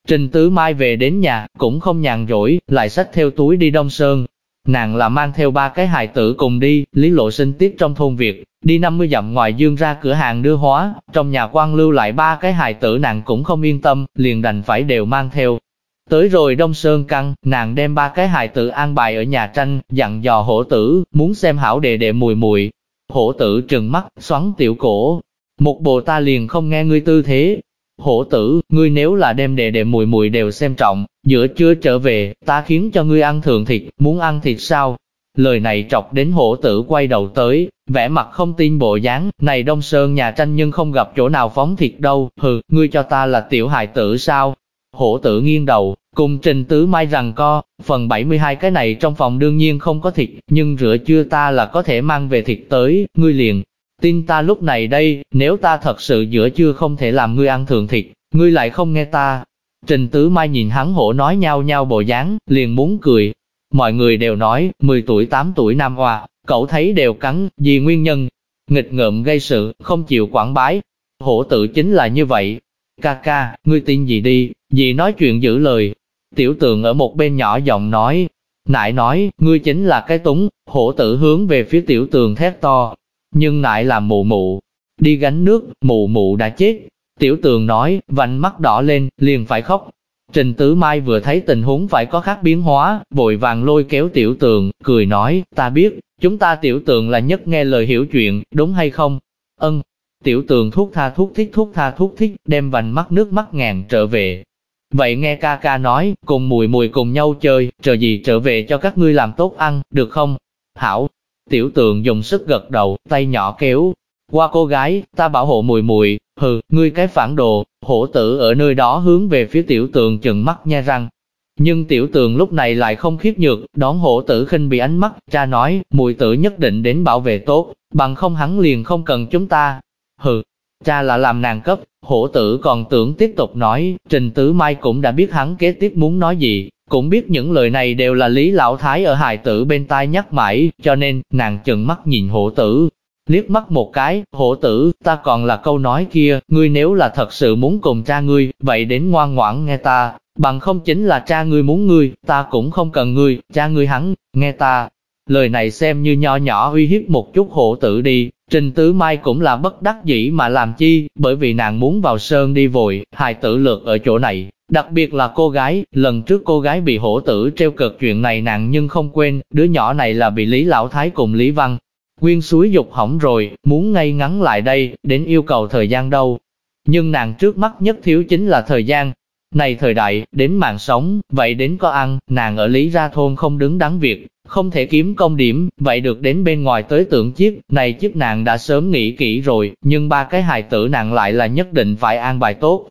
Trình Tứ Mai về đến nhà, cũng không nhàn rỗi, lại xách theo túi đi Đông Sơn. Nàng là mang theo ba cái hài tử cùng đi, Lý Lộ Sinh tiếp trong thôn Việt, đi 50 dặm ngoài dương ra cửa hàng đưa hóa, trong nhà quan lưu lại ba cái hài tử nàng cũng không yên tâm, liền đành phải đều mang theo. Tới rồi Đông Sơn Căng, nàng đem ba cái hài tử an bài ở nhà tranh, dặn dò hổ tử, muốn xem hảo đệ đệ mùi mùi. Hổ tử trừng mắt, xoắn tiểu cổ. Một bộ ta liền không nghe ngươi tư thế, Hổ tử, ngươi nếu là đem đệ đệ mùi mùi đều xem trọng, giữa chưa trở về, ta khiến cho ngươi ăn thường thịt, muốn ăn thịt sao? Lời này chọc đến hổ tử quay đầu tới, vẻ mặt không tin bộ dáng, này Đông Sơn nhà tranh nhưng không gặp chỗ nào phóng thịt đâu, hừ, ngươi cho ta là tiểu hài tử sao? Hổ tử nghiêng đầu, cùng trình tứ mai rằng co, phần 72 cái này trong phòng đương nhiên không có thịt, nhưng rửa chưa ta là có thể mang về thịt tới, ngươi liền, Tin ta lúc này đây, nếu ta thật sự giữa chưa không thể làm ngươi ăn thường thịt, ngươi lại không nghe ta. Trình Tứ Mai nhìn hắn hổ nói nhau nhau bộ dáng, liền muốn cười. Mọi người đều nói, 10 tuổi 8 tuổi nam hoa, cậu thấy đều cắn, vì nguyên nhân. Nghịch ngợm gây sự, không chịu quảng bái. Hổ tự chính là như vậy. Ca ca, ngươi tin gì đi, dì nói chuyện giữ lời. Tiểu tường ở một bên nhỏ giọng nói, Nại nói, ngươi chính là cái túng, hổ tử hướng về phía tiểu tường thét to, nhưng lại là mụ mụ. Đi gánh nước, mụ mụ đã chết. Tiểu tường nói, vành mắt đỏ lên, liền phải khóc. Trình Tứ Mai vừa thấy tình huống phải có khác biến hóa, vội vàng lôi kéo tiểu tường, cười nói, ta biết, chúng ta tiểu tường là nhất nghe lời hiểu chuyện, đúng hay không? Ân, tiểu tường thuốc tha thuốc thích thuốc tha thuốc thích, đem vành mắt nước mắt ngàn trở về. Vậy nghe ca ca nói, cùng mùi mùi cùng nhau chơi, chờ gì trở về cho các ngươi làm tốt ăn, được không? Hảo, Tiểu tường dùng sức gật đầu, tay nhỏ kéo. Qua cô gái, ta bảo hộ mùi mùi, hừ, ngươi cái phản đồ, hổ tử ở nơi đó hướng về phía tiểu tường chừng mắt nha răng. Nhưng tiểu tường lúc này lại không khiếp nhược, đón hổ tử khinh bị ánh mắt, cha nói, mùi tử nhất định đến bảo vệ tốt, bằng không hắn liền không cần chúng ta. Hừ, cha là làm nàng cấp, hổ tử còn tưởng tiếp tục nói, Trình Tứ Mai cũng đã biết hắn kế tiếp muốn nói gì, cũng biết những lời này đều là Lý Lão Thái ở hài tử bên tai nhắc mãi, cho nên, nàng chừng mắt nhìn hổ tử. Liếc mắt một cái, hổ tử, ta còn là câu nói kia, ngươi nếu là thật sự muốn cùng cha ngươi, vậy đến ngoan ngoãn nghe ta, bằng không chính là cha ngươi muốn ngươi, ta cũng không cần ngươi, cha ngươi hắn, nghe ta. Lời này xem như nho nhỏ uy hiếp một chút hổ tử đi, Trình Tứ Mai cũng là bất đắc dĩ mà làm chi, bởi vì nàng muốn vào sơn đi vội, hài tử lượt ở chỗ này, Đặc biệt là cô gái, lần trước cô gái bị hổ tử treo cực chuyện này nàng nhưng không quên, đứa nhỏ này là bị Lý Lão Thái cùng Lý Văn. Nguyên suối dục hỏng rồi, muốn ngay ngắn lại đây, đến yêu cầu thời gian đâu. Nhưng nàng trước mắt nhất thiếu chính là thời gian. Này thời đại, đến mạng sống, vậy đến có ăn, nàng ở Lý Ra Thôn không đứng đắn việc, không thể kiếm công điểm, vậy được đến bên ngoài tới tưởng chiếc, này chiếc nàng đã sớm nghĩ kỹ rồi, nhưng ba cái hài tử nàng lại là nhất định phải an bài tốt,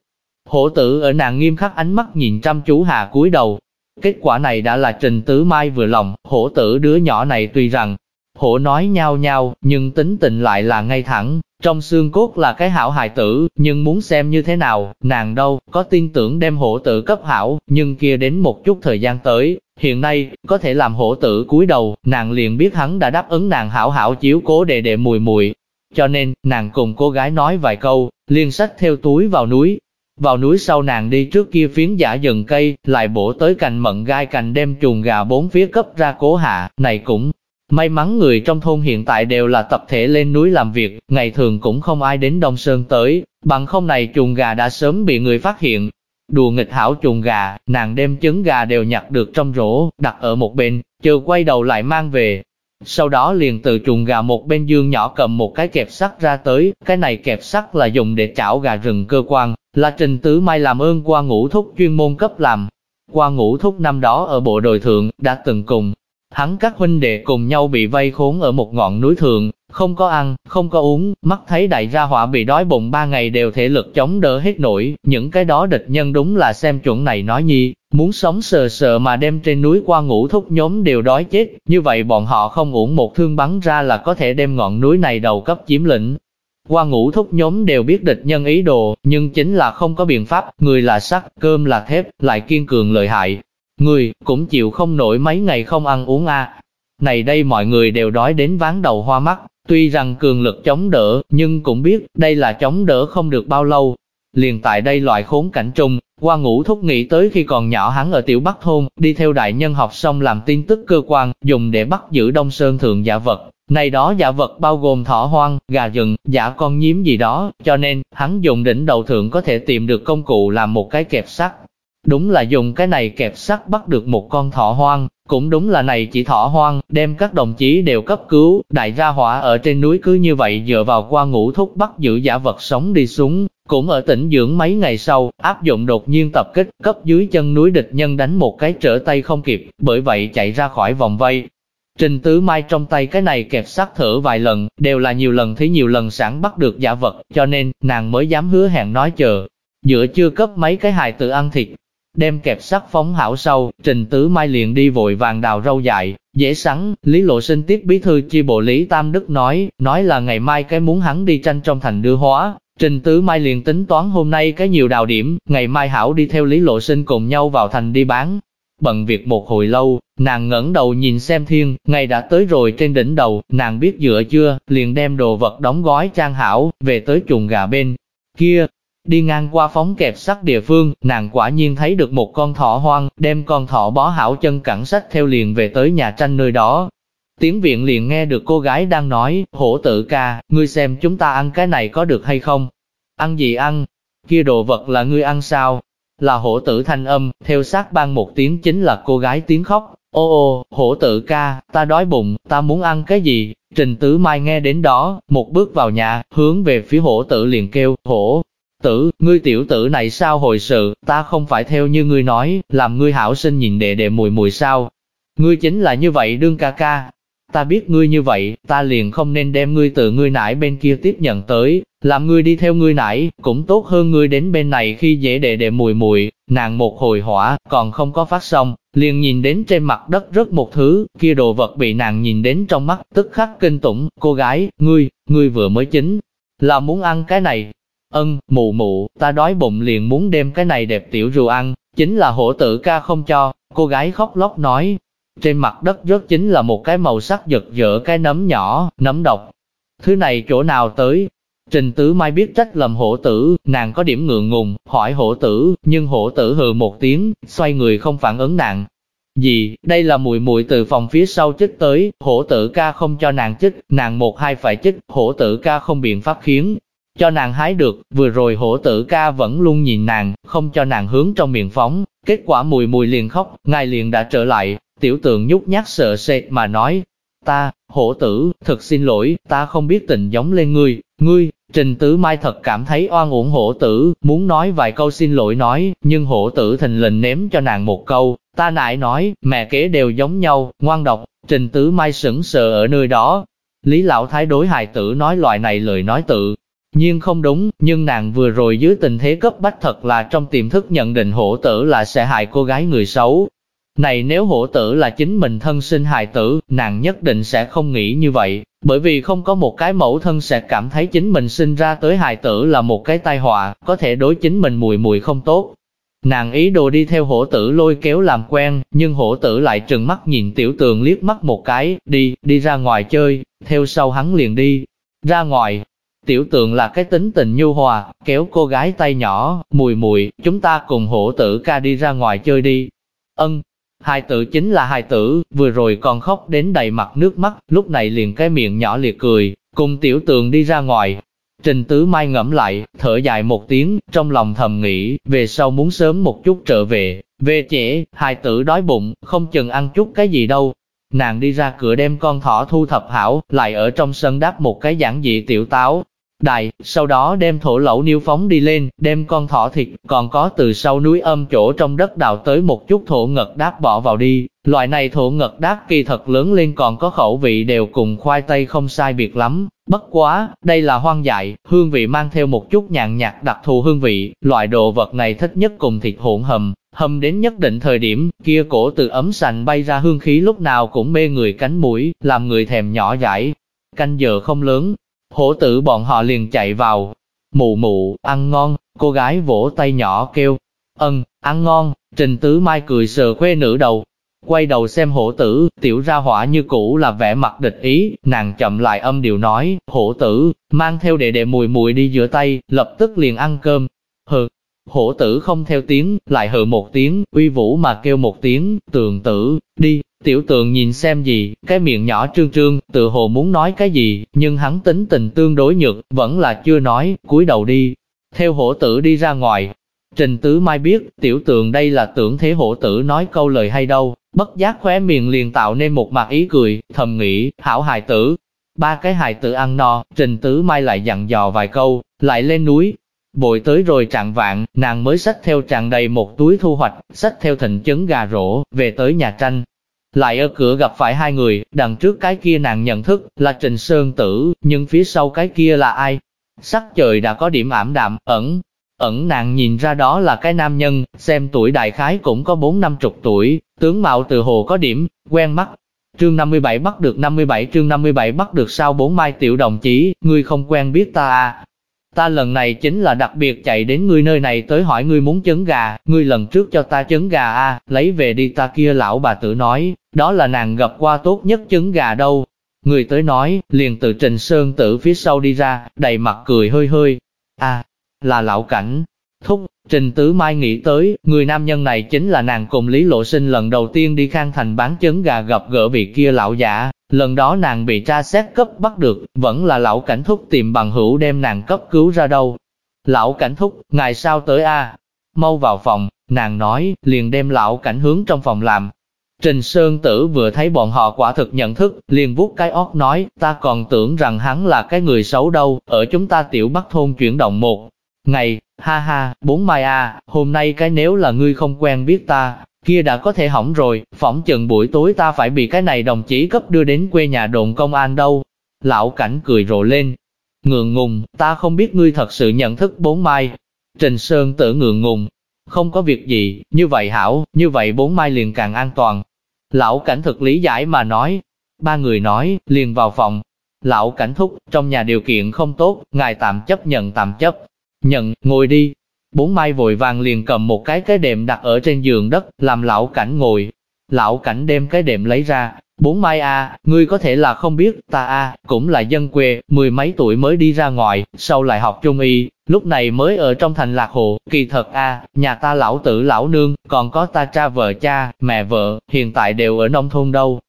Hổ tử ở nàng nghiêm khắc ánh mắt nhìn chăm chú hà cúi đầu. Kết quả này đã là Trình Tứ Mai vừa lòng, hổ tử đứa nhỏ này tuy rằng, hổ nói nhau nhau, nhưng tính tình lại là ngay thẳng, trong xương cốt là cái hảo hài tử, nhưng muốn xem như thế nào, nàng đâu, có tin tưởng đem hổ tử cấp hảo, nhưng kia đến một chút thời gian tới, hiện nay, có thể làm hổ tử cúi đầu, nàng liền biết hắn đã đáp ứng nàng hảo hảo chiếu cố đệ đệ mùi mùi. Cho nên, nàng cùng cô gái nói vài câu, liền sách theo túi vào núi, vào núi sau nàng đi trước kia phiến giả dần cây, lại bổ tới cành mận gai cành đem chuồng gà bốn phía cấp ra cố hạ, này cũng may mắn người trong thôn hiện tại đều là tập thể lên núi làm việc, ngày thường cũng không ai đến Đông Sơn tới, bằng không này chuồng gà đã sớm bị người phát hiện. Đùa nghịch hảo chuồng gà, nàng đem trứng gà đều nhặt được trong rổ, đặt ở một bên, chờ quay đầu lại mang về. Sau đó liền từ chuồng gà một bên dương nhỏ cầm một cái kẹp sắt ra tới, cái này kẹp sắt là dùng để chảo gà rừng cơ quan, là trình tứ mai làm ơn qua ngũ thúc chuyên môn cấp làm. Qua ngũ thúc năm đó ở bộ đội thượng, đã từng cùng, hắn các huynh đệ cùng nhau bị vây khốn ở một ngọn núi thượng, không có ăn, không có uống, mắt thấy đại gia họa bị đói bụng ba ngày đều thể lực chống đỡ hết nổi, những cái đó địch nhân đúng là xem chuẩn này nói nhi, muốn sống sờ sờ mà đem trên núi qua ngủ thúc nhóm đều đói chết, như vậy bọn họ không uổng một thương bắn ra là có thể đem ngọn núi này đầu cấp chiếm lĩnh. Qua ngũ thúc nhóm đều biết địch nhân ý đồ, nhưng chính là không có biện pháp, người là sắt, cơm là thép, lại kiên cường lợi hại. Người, cũng chịu không nổi mấy ngày không ăn uống a Này đây mọi người đều đói đến ván đầu hoa mắt, Tuy rằng cường lực chống đỡ, nhưng cũng biết, đây là chống đỡ không được bao lâu. Liền tại đây loại khốn cảnh trung, qua ngũ thúc nghĩ tới khi còn nhỏ hắn ở tiểu Bắc Thôn, đi theo đại nhân học xong làm tin tức cơ quan, dùng để bắt giữ Đông Sơn Thượng giả vật. Này đó giả vật bao gồm thỏ hoang, gà rừng, giả con nhím gì đó, cho nên, hắn dùng đỉnh đầu thượng có thể tìm được công cụ làm một cái kẹp sắt. Đúng là dùng cái này kẹp sắt bắt được một con thỏ hoang, cũng đúng là này chỉ thỏ hoang, đem các đồng chí đều cấp cứu, đại gia hỏa ở trên núi cứ như vậy dựa vào qua ngũ thúc bắt giữ giả vật sống đi xuống, cũng ở tỉnh dưỡng mấy ngày sau, áp dụng đột nhiên tập kích, cấp dưới chân núi địch nhân đánh một cái trở tay không kịp, bởi vậy chạy ra khỏi vòng vây. Trình Tứ Mai trong tay cái này kẹp sát thở vài lần, đều là nhiều lần thấy nhiều lần sản bắt được giả vật, cho nên, nàng mới dám hứa hẹn nói chờ. Dựa chưa cấp mấy cái hài tự ăn thịt, đem kẹp sắt phóng hảo sau, Trình Tứ Mai liền đi vội vàng đào rau dại, dễ sắn, Lý Lộ Sinh tiếp bí thư chi bộ Lý Tam Đức nói, nói là ngày mai cái muốn hắn đi tranh trong thành đưa hóa. Trình Tứ Mai liền tính toán hôm nay cái nhiều đào điểm, ngày mai hảo đi theo Lý Lộ Sinh cùng nhau vào thành đi bán. Bận việc một hồi lâu, nàng ngẩng đầu nhìn xem thiên, ngày đã tới rồi trên đỉnh đầu, nàng biết dựa chưa, liền đem đồ vật đóng gói trang hảo, về tới chuồng gà bên kia, Đi ngang qua phóng kẹp sắt địa phương, nàng quả nhiên thấy được một con thỏ hoang, đem con thỏ bó hảo chân cẳng sách theo liền về tới nhà tranh nơi đó. Tiếng viện liền nghe được cô gái đang nói, hổ tử ca, ngươi xem chúng ta ăn cái này có được hay không? Ăn gì ăn? Kia đồ vật là ngươi ăn sao? Là hổ tử thanh âm, theo sát ban một tiếng chính là cô gái tiếng khóc. Ô ô, hổ tử ca, ta đói bụng, ta muốn ăn cái gì? Trình Tứ Mai nghe đến đó, một bước vào nhà, hướng về phía hổ tử liền kêu, hổ, Tử, ngươi tiểu tử này sao hồi sự, ta không phải theo như ngươi nói, làm ngươi hảo sinh nhìn đệ đệ mùi mùi sao. Ngươi chính là như vậy đương ca ca. Ta biết ngươi như vậy, ta liền không nên đem ngươi từ ngươi nải bên kia tiếp nhận tới, làm ngươi đi theo ngươi nải, cũng tốt hơn ngươi đến bên này khi dễ đệ đệ mùi mùi, nàng một hồi hỏa, còn không có phát xong, liền nhìn đến trên mặt đất rất một thứ, kia đồ vật bị nàng nhìn đến trong mắt, tức khắc kinh tủng, cô gái, ngươi, ngươi vừa mới chính, là muốn ăn cái này, Ân, mụ mụ, ta đói bụng liền muốn đem cái này đẹp tiểu rùa ăn, chính là hổ tử ca không cho, cô gái khóc lóc nói. Trên mặt đất rớt chính là một cái màu sắc giật dở cái nấm nhỏ, nấm độc. Thứ này chỗ nào tới? Trình Tứ Mai biết trách lầm hổ tử, nàng có điểm ngượng ngùng, hỏi hổ tử, nhưng hổ tử hừ một tiếng, xoay người không phản ứng nàng. Gì, đây là mùi mùi từ phòng phía sau chích tới, hổ tử ca không cho nàng chích, nàng một hai phải chích, hổ tử ca không biện pháp khiến, cho nàng hái được, vừa rồi hổ tử ca vẫn luôn nhìn nàng, không cho nàng hướng trong miệng phóng, kết quả mùi mùi liền khóc, ngài liền đã trở lại, tiểu tượng nhút nhát sợ sệt mà nói, ta, hổ tử, thật xin lỗi, ta không biết tình giống lên ngươi, ngươi, Trình Tứ Mai thật cảm thấy oan uổng hổ tử, muốn nói vài câu xin lỗi nói, nhưng hổ tử thình lình ném cho nàng một câu, ta nại nói, mẹ kế đều giống nhau, ngoan độc, Trình Tứ Mai sững sờ ở nơi đó. Lý Lão Thái đối hài tử nói loại này lời nói tự, nhiên không đúng, nhưng nàng vừa rồi dưới tình thế cấp bách thật là trong tiềm thức nhận định hổ tử là sẽ hại cô gái người xấu. Này nếu hổ tử là chính mình thân sinh hài tử, nàng nhất định sẽ không nghĩ như vậy, bởi vì không có một cái mẫu thân sẽ cảm thấy chính mình sinh ra tới hài tử là một cái tai họa, có thể đối chính mình mùi mùi không tốt. Nàng ý đồ đi theo hổ tử lôi kéo làm quen, nhưng hổ tử lại trừng mắt nhìn tiểu tường liếc mắt một cái, đi, đi ra ngoài chơi, theo sau hắn liền đi. Ra ngoài, Tiểu tượng là cái tính tình nhu hòa, kéo cô gái tay nhỏ, mùi mùi, chúng ta cùng hổ tử ca đi ra ngoài chơi đi. Ân, Hai tử chính là hai tử, vừa rồi còn khóc đến đầy mặt nước mắt, lúc này liền cái miệng nhỏ liệt cười, cùng tiểu Tường đi ra ngoài. Trình Tứ Mai ngẫm lại, thở dài một tiếng, trong lòng thầm nghĩ, về sau muốn sớm một chút trở về, về trễ, hai tử đói bụng, không chừng ăn chút cái gì đâu. nàng đi ra cửa đem con thỏ thu thập hảo, lại ở trong sân đáp một cái giản dị tiểu táo. Đài, sau đó đem thổ lẩu niêu phóng đi lên, đem con thỏ thịt, còn có từ sau núi âm chỗ trong đất đào tới một chút thổ ngật đáp bỏ vào đi. Loại này thổ ngật đáp kỳ thật lớn lên còn có khẩu vị đều cùng khoai tây không sai biệt lắm. Bất quá, đây là hoang dại, hương vị mang theo một chút nhàn nhạt đặc thù hương vị, loại đồ vật này thích nhất cùng thịt hỗn hầm, hầm đến nhất định thời điểm, kia cổ từ ấm sành bay ra hương khí lúc nào cũng mê người cánh mũi, làm người thèm nhỏ dãi. Canh giờ không lớn, hổ tử bọn họ liền chạy vào. Mụ mụ, ăn ngon, cô gái vỗ tay nhỏ kêu. Ân, ăn ngon, trình tứ mai cười sờ khuê nữ đầu. Quay đầu xem hổ tử, tiểu ra hỏa như cũ là vẻ mặt địch ý, nàng chậm lại âm điều nói, hổ tử, mang theo đệ đệ mùi mùi đi giữa tay, lập tức liền ăn cơm. Hừ, hổ tử không theo tiếng, lại hừ một tiếng, uy vũ mà kêu một tiếng, tường tử, đi, tiểu tường nhìn xem gì, cái miệng nhỏ trương trương, tự hồ muốn nói cái gì, nhưng hắn tính tình tương đối nhược, vẫn là chưa nói, cúi đầu đi, theo hổ tử đi ra ngoài. Trình Tứ Mai biết, tiểu tường đây là tưởng thế hổ tử nói câu lời hay đâu, bất giác khóe miệng liền tạo nên một mặt ý cười, thầm nghĩ, hảo hài tử. Ba cái hài tử ăn no, Trình Tứ Mai lại dặn dò vài câu, lại lên núi, Bội tới rồi trạng vạn, nàng mới xách theo tràn đầy một túi thu hoạch, xách theo thịnh chấn gà rổ, về tới nhà tranh. Lại ở cửa gặp phải hai người, đằng trước cái kia nàng nhận thức, là Trình Sơn Tử, nhưng phía sau cái kia là ai? Sắc trời đã có điểm ảm đạm, ẩn, ẩn nàng nhìn ra đó là cái nam nhân, xem tuổi đại khái cũng có bốn năm chục tuổi, tướng mạo từ hồ có điểm, quen mắt. Trương 57 bắt được 57 chương 57 bắt được sao bốn mai tiểu đồng chí, ngươi không quen biết ta à, Ta lần này chính là đặc biệt chạy đến ngươi nơi này tới hỏi ngươi muốn trứng gà, ngươi lần trước cho ta trứng gà a, lấy về đi ta kia lão bà tử nói, đó là nàng gặp qua tốt nhất trứng gà đâu. Người tới nói, liền từ Trình Sơn tử phía sau đi ra, đầy mặt cười hơi hơi. a là lão cảnh. Thúc, Trình Tứ Mai nghĩ tới, người nam nhân này chính là nàng cùng Lý Lộ Sinh lần đầu tiên đi khang thành bán trứng gà gặp gỡ vị kia lão giả, Lần đó nàng bị tra xét cấp bắt được, vẫn là lão cảnh thúc tìm bằng hữu đem nàng cấp cứu ra đâu. Lão cảnh thúc, ngài sao tới a? Mau vào phòng, nàng nói, liền đem lão cảnh hướng trong phòng làm. Trình Sơn Tử vừa thấy bọn họ quả thực nhận thức, liền vuốt cái óc nói, ta còn tưởng rằng hắn là cái người xấu đâu, ở chúng ta tiểu bắc thôn chuyển động một ngày, ha ha, bốn mai a, hôm nay cái nếu là ngươi không quen biết ta, kia đã có thể hỏng rồi, phỏng chừng buổi tối ta phải bị cái này đồng chí cấp đưa đến quê nhà đồn công an đâu. Lão cảnh cười rộ lên, ngượng ngùng, ta không biết ngươi thật sự nhận thức bốn mai. Trình Sơn tử ngượng ngùng, không có việc gì, như vậy hảo, như vậy bốn mai liền càng an toàn. Lão cảnh thực lý giải mà nói, ba người nói, liền vào phòng. Lão cảnh thúc, trong nhà điều kiện không tốt, ngài tạm chấp nhận tạm chấp. Nhận, ngồi đi, Bốn mai vội vàng liền cầm một cái cái đệm đặt ở trên giường đất, làm lão cảnh ngồi. Lão cảnh đem cái đệm lấy ra, bốn mai a, ngươi có thể là không biết, ta a, cũng là dân quê, mười mấy tuổi mới đi ra ngoài, sau lại học trung y, lúc này mới ở trong thành lạc hồ, kỳ thật a, nhà ta lão tử lão nương, còn có ta cha vợ cha, mẹ vợ, hiện tại đều ở nông thôn đâu.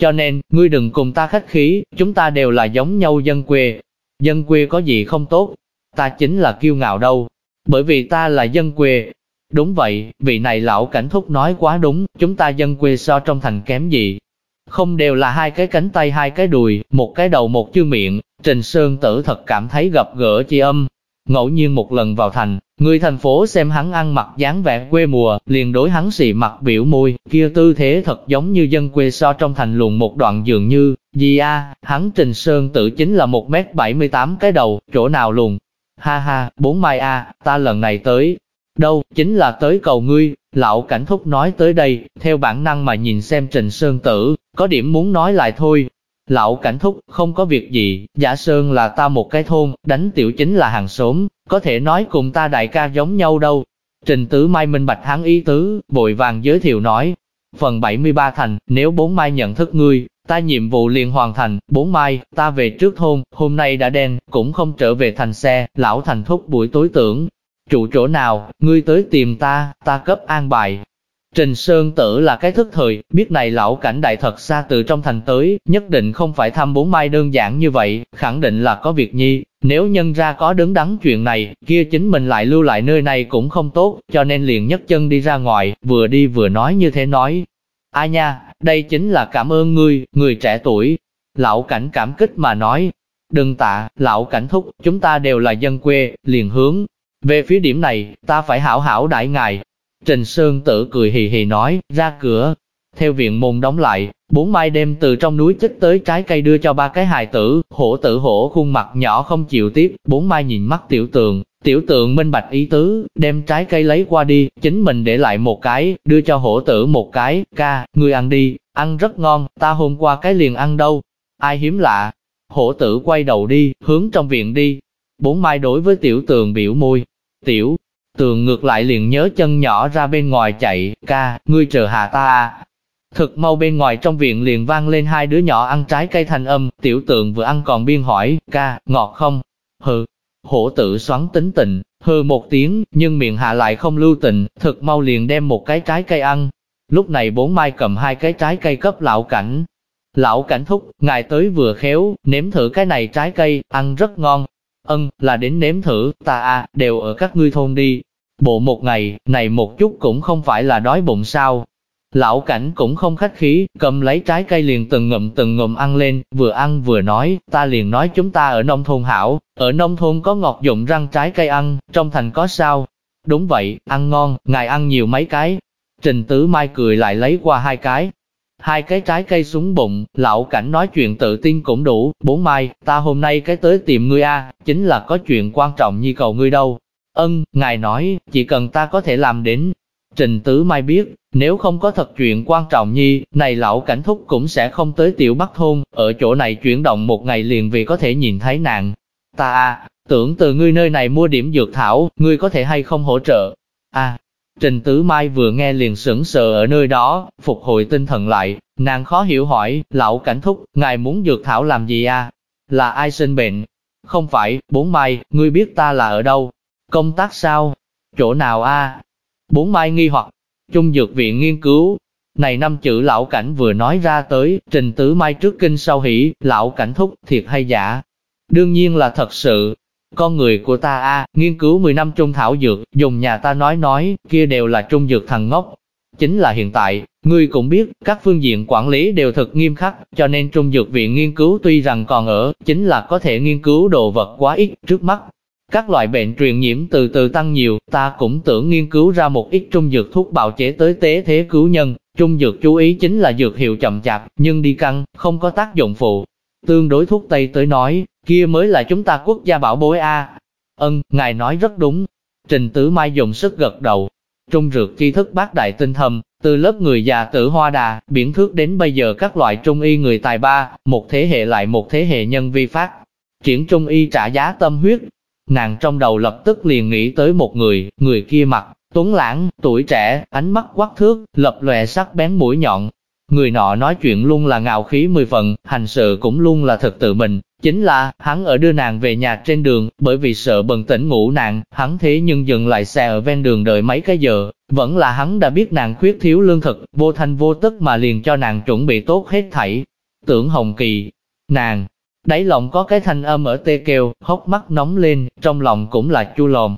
Cho nên, ngươi đừng cùng ta khách khí, chúng ta đều là giống nhau dân quê. Dân quê có gì không tốt, ta chính là kiêu ngạo đâu, bởi vì ta là dân quê. Đúng vậy, vị này lão cảnh thúc nói quá đúng, chúng ta dân quê so trong thành kém gì. Không đều là hai cái cánh tay hai cái đùi, một cái đầu một chư miệng, Trình Sơn Tử thật cảm thấy gặp gỡ chi âm. Ngẫu nhiên một lần vào thành, người thành phố xem hắn ăn mặc dáng vẻ quê mùa, liền đối hắn xì mặt biểu môi, kia tư thế thật giống như dân quê so trong thành luồn một đoạn dường như, gì a, hắn Trình Sơn Tử chính là một mét 78 cái đầu, chỗ nào luồn, Ha ha, bốn mai a, ta lần này tới. Đâu, chính là tới cầu ngươi, lão cảnh thúc nói tới đây, theo bản năng mà nhìn xem Trình Sơn Tử, có điểm muốn nói lại thôi. Lão cảnh thúc, không có việc gì, giả Sơn là ta một cái thôn, đánh tiểu chính là hàng xóm, có thể nói cùng ta đại ca giống nhau đâu. Trình Tử Mai minh bạch hắn ý tứ, vội vàng giới thiệu nói. Phần 73 thành, nếu bốn mai nhận thức ngươi, Ta nhiệm vụ liền hoàn thành, bốn mai, ta về trước thôn, hôm nay đã đen, cũng không trở về thành xe, lão thành thúc buổi tối tưởng. Trụ chỗ nào, ngươi tới tìm ta, ta cấp an bài. Trình Sơn Tử là cái thức thời, biết này lão cảnh đại thật xa từ trong thành tới, nhất định không phải thăm bốn mai đơn giản như vậy, khẳng định là có việc nhi. Nếu nhân ra có đứng đắn chuyện này, kia chính mình lại lưu lại nơi này cũng không tốt, cho nên liền nhất chân đi ra ngoài, vừa đi vừa nói như thế nói. A nha, đây chính là cảm ơn ngươi, người trẻ tuổi. Lão cảnh cảm kích mà nói, đừng tạ, lão cảnh thúc, chúng ta đều là dân quê, liền hướng. Về phía điểm này, ta phải hảo hảo đại ngài. Trình Sơn Tử cười hì hì nói, ra cửa. Theo viện môn đóng lại, bốn mai đem từ trong núi chích tới trái cây đưa cho ba cái hài tử, hổ tử hổ khuôn mặt nhỏ không chịu tiếp, bốn mai nhìn mắt tiểu tường, tiểu tượng minh bạch ý tứ, đem trái cây lấy qua đi, chính mình để lại một cái, đưa cho hổ tử một cái, ca, ngươi ăn đi, ăn rất ngon, ta hôm qua cái liền ăn đâu, ai hiếm lạ, hổ tử quay đầu đi, hướng trong viện đi, bốn mai đối với tiểu tường biểu môi, tiểu, tường ngược lại liền nhớ chân nhỏ ra bên ngoài chạy, ca, ngươi chờ hạ ta à. Thực mau bên ngoài trong viện liền vang lên hai đứa nhỏ ăn trái cây thành âm, tiểu tượng vừa ăn còn biên hỏi, ca, ngọt không? Hừ, hổ tử xoắn tính tình, hừ một tiếng, nhưng miệng hạ lại không lưu tình, thật mau liền đem một cái trái cây ăn. Lúc này bốn mai cầm hai cái trái cây cấp lão cảnh. Lão cảnh thúc, ngài tới vừa khéo, nếm thử cái này trái cây, ăn rất ngon. Ân, là đến nếm thử, ta à, đều ở các ngươi thôn đi. Bộ một ngày, này một chút cũng không phải là đói bụng sao, Lão cảnh cũng không khách khí, cầm lấy trái cây liền từng ngụm từng ngụm ăn lên, vừa ăn vừa nói, ta liền nói chúng ta ở nông thôn hảo, ở nông thôn có ngọt dụng răng trái cây ăn, trong thành có sao? Đúng vậy, ăn ngon, ngài ăn nhiều mấy cái. Trình Tứ Mai cười lại lấy qua hai cái. Hai cái trái cây xuống bụng, lão cảnh nói chuyện tự tin cũng đủ, bốn mai, ta hôm nay cái tới tìm ngươi a, chính là có chuyện quan trọng như cầu ngươi đâu. Ân, ngài nói, chỉ cần ta có thể làm đến, Trình Tứ Mai biết, nếu không có thật chuyện quan trọng nhi, này lão cảnh thúc cũng sẽ không tới tiểu bắc thôn, ở chỗ này chuyển động một ngày liền vì có thể nhìn thấy nàng. Ta à, tưởng từ ngươi nơi này mua điểm dược thảo, ngươi có thể hay không hỗ trợ? À, Trình Tứ Mai vừa nghe liền sững sờ ở nơi đó, phục hồi tinh thần lại, nàng khó hiểu hỏi, lão cảnh thúc, ngài muốn dược thảo làm gì à? Là ai sinh bệnh? Không phải, bốn mai, ngươi biết ta là ở đâu? Công tác sao? Chỗ nào a? Bốn mai nghi hoặc, trung dược viện nghiên cứu. Này năm chữ lão cảnh vừa nói ra tới, trình tứ mai trước kinh sau hỉ, lão cảnh thúc, thiệt hay giả? Đương nhiên là thật sự. Con người của ta a nghiên cứu 10 năm trung thảo dược, dùng nhà ta nói nói, kia đều là trung dược thằng ngốc. Chính là hiện tại, ngươi cũng biết, các phương diện quản lý đều thật nghiêm khắc, cho nên trung dược viện nghiên cứu tuy rằng còn ở, chính là có thể nghiên cứu đồ vật quá ít, trước mắt, các loại bệnh truyền nhiễm từ từ tăng nhiều, ta cũng tưởng nghiên cứu ra một ít trung dược thuốc bào chế tới tế thế cứu nhân. Trung dược chú ý chính là dược hiệu chậm chạp, nhưng đi căng, không có tác dụng phụ. Tương đối thuốc Tây tới nói, kia mới là chúng ta quốc gia bảo bối A. Ân, ngài nói rất đúng. Trình tứ Mai dùng sức gật đầu. Trung dược tri thức bác đại tinh thầm, từ lớp người già tử hoa đà, biển thước đến bây giờ các loại trung y người tài ba, một thế hệ lại một thế hệ nhân vi phát. Triển trung y trả giá tâm huyết, Nàng trong đầu lập tức liền nghĩ tới một người, người kia mặt, tuấn lãng, tuổi trẻ, ánh mắt quắc thước, lập lòe sắc bén mũi nhọn. Người nọ nói chuyện luôn là ngạo khí mười phần, hành sự cũng luôn là thật tự mình. Chính là, hắn ở đưa nàng về nhà trên đường, bởi vì sợ bần tỉnh ngủ nàng, hắn thế nhưng dừng lại xe ở ven đường đợi mấy cái giờ. Vẫn là hắn đã biết nàng khuyết thiếu lương thực, vô thanh vô tức mà liền cho nàng chuẩn bị tốt hết thảy. Tưởng Hồng Kỳ, nàng, Đáy lòng có cái thanh âm ở tê kêu, hốc mắt nóng lên, trong lòng cũng là chua lòm.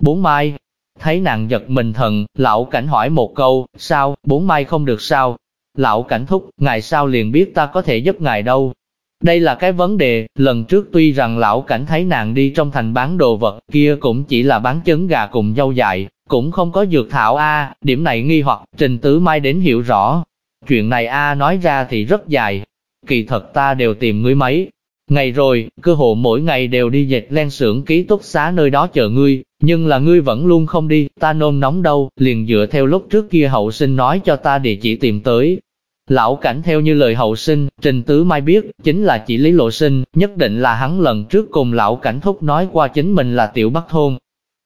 Bốn mai, thấy nàng giật mình thần, lão cảnh hỏi một câu, sao, bốn mai không được sao? Lão cảnh thúc, ngài sao liền biết ta có thể giúp ngài đâu? Đây là cái vấn đề, lần trước tuy rằng lão cảnh thấy nàng đi trong thành bán đồ vật, kia cũng chỉ là bán trứng gà cùng dâu dại, cũng không có dược thảo A, điểm này nghi hoặc, trình tứ mai đến hiểu rõ. Chuyện này A nói ra thì rất dài, kỳ thật ta đều tìm ngươi mấy, Ngày rồi, cơ hộ mỗi ngày đều đi dệt len sưởng ký túc xá nơi đó chờ ngươi, nhưng là ngươi vẫn luôn không đi, ta nôn nóng đâu, liền dựa theo lúc trước kia hậu sinh nói cho ta địa chỉ tìm tới. Lão cảnh theo như lời hậu sinh, Trình Tứ Mai biết, chính là chỉ Lý Lộ Sinh, nhất định là hắn lần trước cùng lão cảnh thúc nói qua chính mình là tiểu bắc thôn.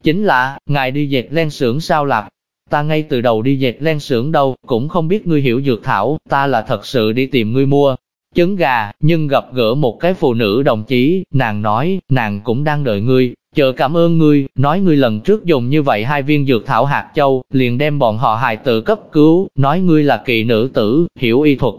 Chính là, ngài đi dệt len sưởng sao lạc, ta ngay từ đầu đi dệt len sưởng đâu, cũng không biết ngươi hiểu dược thảo, ta là thật sự đi tìm ngươi mua, trứng gà, nhưng gặp gỡ một cái phụ nữ đồng chí, nàng nói, nàng cũng đang đợi ngươi, chờ cảm ơn ngươi, nói ngươi lần trước dùng như vậy hai viên dược thảo hạt châu, liền đem bọn họ hài tử cấp cứu, nói ngươi là kỳ nữ tử, hiểu y thuật.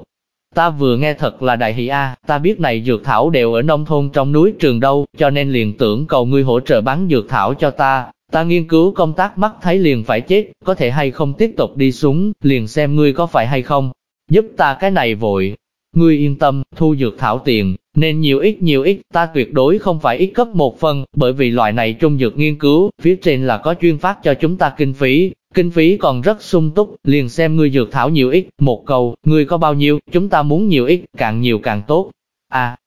Ta vừa nghe thật là đại hỷ a, ta biết này dược thảo đều ở nông thôn trong núi trường đâu, cho nên liền tưởng cầu ngươi hỗ trợ bán dược thảo cho ta. Ta nghiên cứu công tác mắt thấy liền phải chết, có thể hay không tiếp tục đi xuống, liền xem ngươi có phải hay không. giúp ta cái này vội. Ngươi yên tâm, thu dược thảo tiền, nên nhiều ít nhiều ít, ta tuyệt đối không phải ít cấp một phần, bởi vì loại này trung dược nghiên cứu, phía trên là có chuyên phát cho chúng ta kinh phí, kinh phí còn rất sung túc, liền xem ngươi dược thảo nhiều ít, một câu, ngươi có bao nhiêu, chúng ta muốn nhiều ít, càng nhiều càng tốt. À,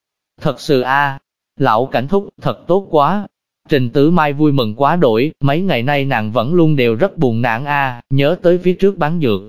thật sự a lão cảnh thúc, thật tốt quá. Trình Tứ Mai vui mừng quá đổi, mấy ngày nay nàng vẫn luôn đều rất buồn nản a nhớ tới phía trước bán dược,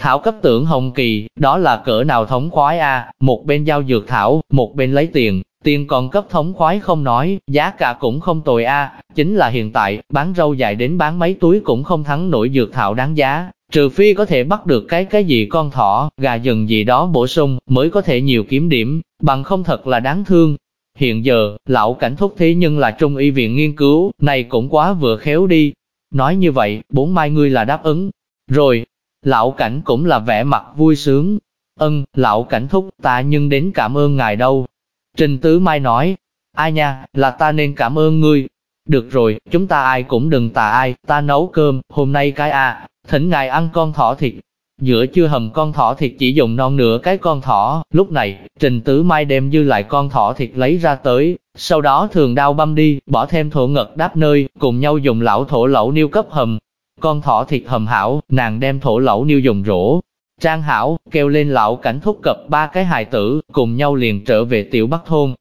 Thảo cấp tưởng Hồng Kỳ, đó là cỡ nào thống khoái a một bên giao dược thảo, một bên lấy tiền, tiền còn cấp thống khoái không nói, giá cả cũng không tồi a chính là hiện tại, bán rau dài đến bán mấy túi cũng không thắng nổi dược thảo đáng giá, trừ phi có thể bắt được cái cái gì con thỏ, gà rừng gì đó bổ sung, mới có thể nhiều kiếm điểm, bằng không thật là đáng thương. Hiện giờ, lão cảnh thúc thế nhưng là trung y viện nghiên cứu, này cũng quá vừa khéo đi. Nói như vậy, bốn mai ngươi là đáp ứng. Rồi, Lão cảnh cũng là vẻ mặt vui sướng. Ân, lão cảnh thúc, ta nhưng đến cảm ơn ngài đâu. Trình Tứ Mai nói, ai nha, là ta nên cảm ơn ngươi. Được rồi, chúng ta ai cũng đừng tà ai, ta nấu cơm, hôm nay cái à, thỉnh ngài ăn con thỏ thịt. Giữa chưa hầm con thỏ thịt chỉ dùng non nửa cái con thỏ, lúc này, Trình Tứ Mai đem dư lại con thỏ thịt lấy ra tới, sau đó thường đao băm đi, bỏ thêm thổ ngật đáp nơi, cùng nhau dùng lão thổ lẩu niêu cấp hầm, con thỏ thịt hầm hảo, nàng đem thổ lẩu niêu dùng rổ. Trang hảo, kêu lên lão cảnh thúc cập ba cái hài tử, cùng nhau liền trở về tiểu bắc thôn.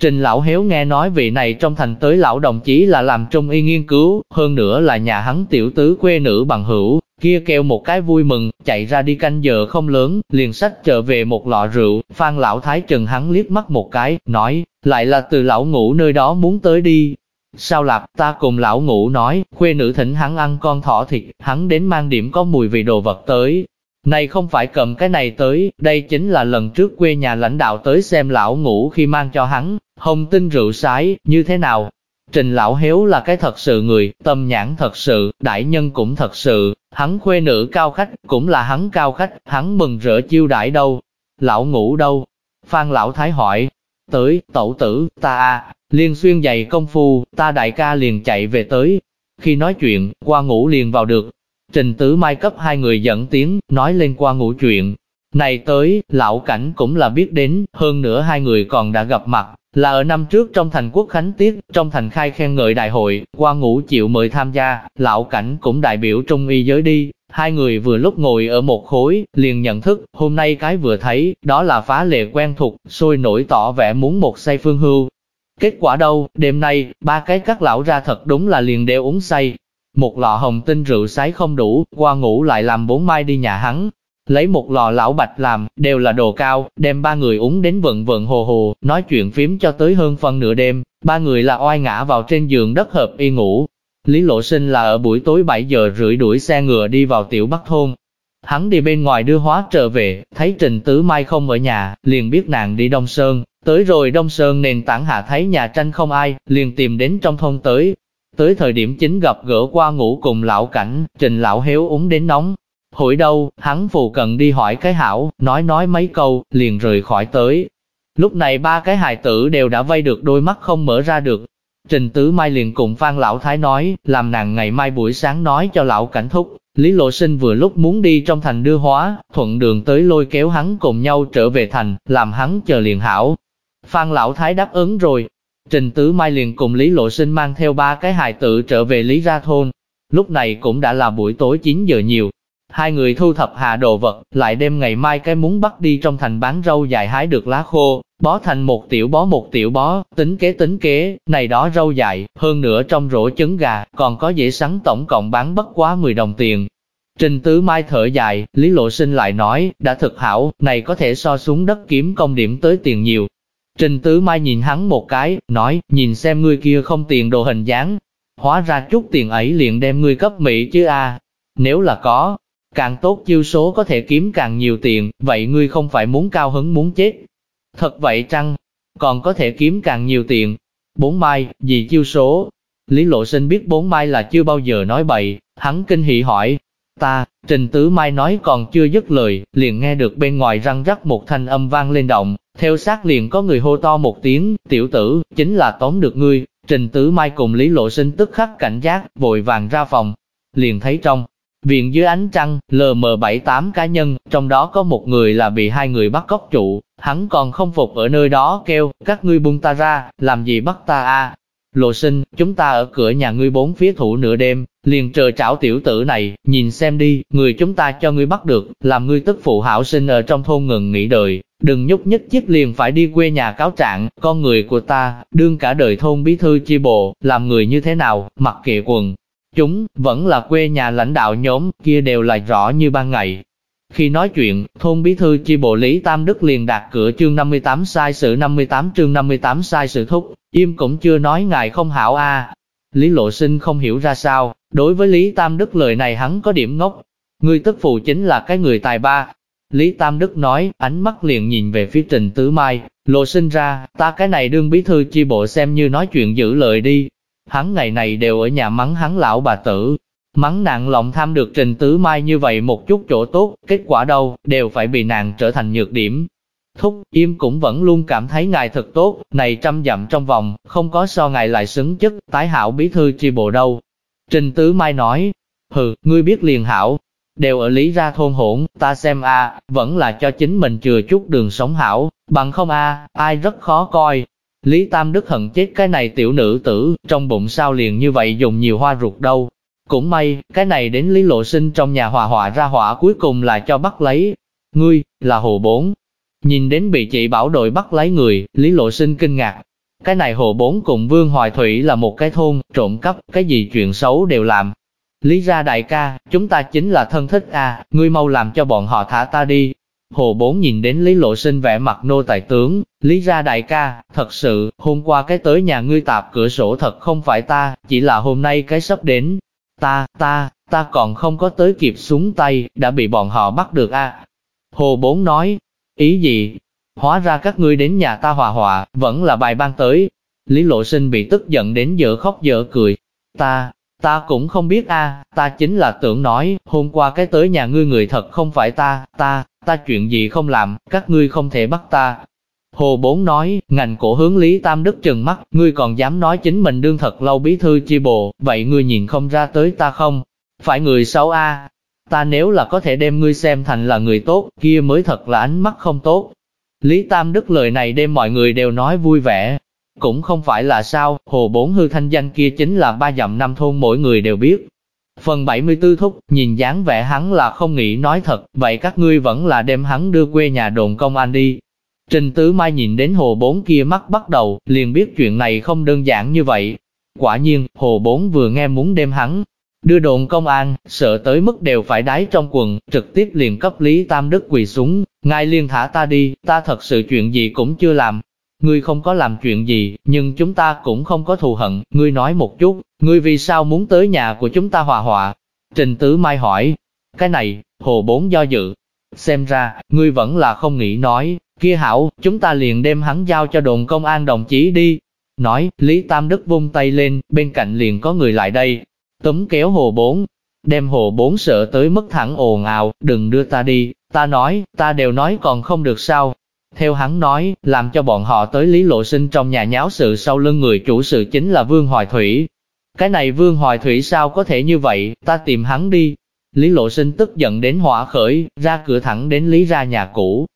Trình lão héo nghe nói vị này trong thành tới lão đồng chí là làm trung y nghiên cứu, hơn nữa là nhà hắn tiểu tứ quê nữ bằng hữu, kia kêu một cái vui mừng, chạy ra đi canh giờ không lớn, liền sách trở về một lọ rượu, phan lão thái trừng hắn liếc mắt một cái, nói, lại là từ lão ngủ nơi đó muốn tới đi, Sao lạp, ta cùng lão ngũ nói, khuê nữ thỉnh hắn ăn con thỏ thịt, hắn đến mang điểm có mùi vị đồ vật tới. Này không phải cầm cái này tới, đây chính là lần trước quê nhà lãnh đạo tới xem lão ngũ khi mang cho hắn, hồng tinh rượu sái, như thế nào? Trình lão hiếu là cái thật sự người, tâm nhãn thật sự, đại nhân cũng thật sự, hắn khuê nữ cao khách, cũng là hắn cao khách, hắn mừng rỡ chiêu đãi đâu. Lão ngũ đâu? Phan lão thái hỏi, tới, tẩu tử, ta à, Liên xuyên dày công phu, ta đại ca liền chạy về tới. Khi nói chuyện, qua ngủ liền vào được. Trình tứ mai cấp hai người dẫn tiếng, nói lên qua ngủ chuyện. Này tới, lão cảnh cũng là biết đến, hơn nữa hai người còn đã gặp mặt, là ở năm trước trong thành quốc khánh tiết, trong thành khai khen ngợi đại hội, qua ngủ chịu mời tham gia, lão cảnh cũng đại biểu trung y giới đi. Hai người vừa lúc ngồi ở một khối, liền nhận thức, hôm nay cái vừa thấy, đó là phá lệ quen thuộc, sôi nổi tỏ vẻ muốn một say phương hưu, Kết quả đâu, đêm nay, ba cái các lão ra thật đúng là liền đều uống say. Một lọ hồng tinh rượu sái không đủ, qua ngủ lại làm bốn mai đi nhà hắn. Lấy một lọ lão bạch làm, đều là đồ cao, đem ba người uống đến vận vận hồ hồ, nói chuyện phím cho tới hơn phân nửa đêm. Ba người là oai ngã vào trên giường đất hợp y ngủ. Lý Lộ Sinh là ở buổi tối 7 giờ rưỡi đuổi xe ngựa đi vào tiểu Bắc Thôn, Hắn đi bên ngoài đưa hóa trở về, thấy Trình Tứ Mai không ở nhà, liền biết nàng đi Đông Sơn, Tới rồi Đông Sơn nền tảng hạ thấy nhà tranh không ai, liền tìm đến trong thôn tới. Tới thời điểm chính gặp gỡ qua ngủ cùng lão cảnh, trình lão héo uống đến nóng. Hồi đâu, hắn phù cần đi hỏi cái hảo, nói nói mấy câu, liền rời khỏi tới. Lúc này ba cái hài tử đều đã vây được đôi mắt không mở ra được. Trình Tứ Mai liền cùng Phan Lão Thái nói, làm nàng ngày mai buổi sáng nói cho lão cảnh thúc. Lý Lộ Sinh vừa lúc muốn đi trong thành đưa hóa, thuận đường tới lôi kéo hắn cùng nhau trở về thành, làm hắn chờ liền hảo. Phan Lão Thái đáp ứng rồi. Trình Tứ Mai liền cùng Lý Lộ Sinh mang theo ba cái hài tử trở về Lý Ra Thôn. Lúc này cũng đã là buổi tối 9 giờ nhiều. Hai người thu thập hạ đồ vật, lại đem ngày mai cái muốn bắt đi trong thành bán rau dài hái được lá khô, bó thành một tiểu bó một tiểu bó, tính kế tính kế, này đó rau dài, hơn nữa trong rổ trứng gà, còn có dễ sắn tổng cộng bán bất quá 10 đồng tiền. Trình Tứ Mai thở dài, Lý Lộ Sinh lại nói, đã thực hảo, này có thể so súng đất kiếm công điểm tới tiền nhiều, Trình Tứ Mai nhìn hắn một cái, nói, nhìn xem ngươi kia không tiền đồ hình dáng. Hóa ra chút tiền ấy liền đem ngươi cấp Mỹ chứ a Nếu là có, càng tốt chiêu số có thể kiếm càng nhiều tiền, vậy ngươi không phải muốn cao hứng muốn chết. Thật vậy chăng? Còn có thể kiếm càng nhiều tiền. Bốn mai, gì chiêu số? Lý Lộ Sinh biết bốn mai là chưa bao giờ nói bậy, hắn kinh hỉ hỏi. Ta, Trình Tứ Mai nói còn chưa dứt lời, liền nghe được bên ngoài răng rắc một thanh âm vang lên động, theo sát liền có người hô to một tiếng, tiểu tử, chính là tóm được ngươi, Trình Tứ Mai cùng Lý Lộ Sinh tức khắc cảnh giác, vội vàng ra phòng, liền thấy trong Viện dưới ánh trăng, lờ mờ bảy tám cá nhân, trong đó có một người là bị hai người bắt cóc trụ, hắn còn không phục ở nơi đó kêu, các ngươi buông ta ra, làm gì bắt ta a? Lộ sinh, chúng ta ở cửa nhà ngươi bốn phía thủ nửa đêm, liền chờ trảo tiểu tử này, nhìn xem đi, người chúng ta cho ngươi bắt được, làm ngươi tức phụ hảo sinh ở trong thôn ngừng nghỉ đời, đừng nhúc nhất chiếc liền phải đi quê nhà cáo trạng, con người của ta, đương cả đời thôn bí thư chi bộ, làm người như thế nào, mặc kệ quần. Chúng, vẫn là quê nhà lãnh đạo nhóm, kia đều là rõ như ban ngày. Khi nói chuyện, thôn bí thư chi bộ Lý Tam Đức liền đạt cửa chương 58 sai sự 58 chương 58 sai sự thúc, im cũng chưa nói ngài không hảo a Lý Lộ Sinh không hiểu ra sao, đối với Lý Tam Đức lời này hắn có điểm ngốc. Người tức phụ chính là cái người tài ba. Lý Tam Đức nói, ánh mắt liền nhìn về phía Trình Tứ Mai, Lộ Sinh ra, ta cái này đương bí thư chi bộ xem như nói chuyện giữ lời đi. Hắn ngày này đều ở nhà mắng hắn lão bà tử, mắng nàng lòng tham được Trình Tứ Mai như vậy một chút chỗ tốt, kết quả đâu, đều phải bị nàng trở thành nhược điểm. Thúc, im cũng vẫn luôn cảm thấy ngài thật tốt, này trăm dặm trong vòng, không có so ngài lại xứng chất, tái hảo bí thư chi bộ đâu. Trình Tứ Mai nói, hừ, ngươi biết liền hảo, đều ở lý ra thôn hỗn, ta xem a vẫn là cho chính mình chừa chút đường sống hảo, bằng không a ai rất khó coi. Lý Tam Đức hận chết cái này tiểu nữ tử, trong bụng sao liền như vậy dùng nhiều hoa ruột đâu. Cũng may, cái này đến Lý Lộ Sinh trong nhà hòa họa ra hỏa cuối cùng là cho bắt lấy. Ngươi, là hồ bốn, Nhìn đến bị chị bảo đội bắt lấy người, Lý Lộ Sinh kinh ngạc. Cái này hồ bốn cùng Vương Hoài Thủy là một cái thôn, trộm cắp, cái gì chuyện xấu đều làm. Lý ra đại ca, chúng ta chính là thân thích a, ngươi mau làm cho bọn họ thả ta đi. Hồ bốn nhìn đến Lý Lộ Sinh vẽ mặt nô tài tướng, Lý ra đại ca, thật sự, hôm qua cái tới nhà ngươi tạp cửa sổ thật không phải ta, chỉ là hôm nay cái sắp đến. Ta, ta, ta còn không có tới kịp xuống tay, đã bị bọn họ bắt được a. Hồ bốn nói, Ý gì? Hóa ra các ngươi đến nhà ta hòa hòa, vẫn là bài ban tới. Lý Lộ Sinh bị tức giận đến dở khóc dở cười. Ta, ta cũng không biết a, ta chính là tưởng nói, hôm qua cái tới nhà ngươi người thật không phải ta, ta, ta chuyện gì không làm, các ngươi không thể bắt ta. Hồ Bốn nói, ngành cổ hướng Lý Tam Đức trừng mắt, ngươi còn dám nói chính mình đương thật lâu bí thư chi bộ, vậy ngươi nhìn không ra tới ta không? Phải người xấu a, ta nếu là có thể đem ngươi xem thành là người tốt, kia mới thật là ánh mắt không tốt. Lý Tam Đức lời này đem mọi người đều nói vui vẻ. Cũng không phải là sao, hồ bốn hư thanh danh kia chính là ba dặm năm thôn mỗi người đều biết. Phần 74 thúc, nhìn dáng vẻ hắn là không nghĩ nói thật, vậy các ngươi vẫn là đem hắn đưa quê nhà đồn công an đi. Trình Tứ Mai nhìn đến hồ bốn kia mắt bắt đầu, liền biết chuyện này không đơn giản như vậy. Quả nhiên, hồ bốn vừa nghe muốn đem hắn Đưa đồn công an, sợ tới mức đều phải đái trong quần, trực tiếp liền cấp Lý Tam Đức quỳ xuống, ngài liền thả ta đi, ta thật sự chuyện gì cũng chưa làm. Ngươi không có làm chuyện gì, nhưng chúng ta cũng không có thù hận, ngươi nói một chút, ngươi vì sao muốn tới nhà của chúng ta hòa hòa? Trình Tứ Mai hỏi, cái này, hồ bốn do dự, xem ra, ngươi vẫn là không nghĩ nói, kia hảo, chúng ta liền đem hắn giao cho đồn công an đồng chí đi. Nói, Lý Tam Đức vung tay lên, bên cạnh liền có người lại đây, túm kéo hồ bốn, đem hồ bốn sợ tới mức thẳng ồn ào, đừng đưa ta đi, ta nói, ta đều nói còn không được sao. Theo hắn nói, làm cho bọn họ tới Lý Lộ Sinh trong nhà nháo sự sau lưng người chủ sự chính là Vương Hoài Thủy. Cái này Vương Hoài Thủy sao có thể như vậy, ta tìm hắn đi. Lý Lộ Sinh tức giận đến hỏa khởi, ra cửa thẳng đến Lý ra nhà cũ.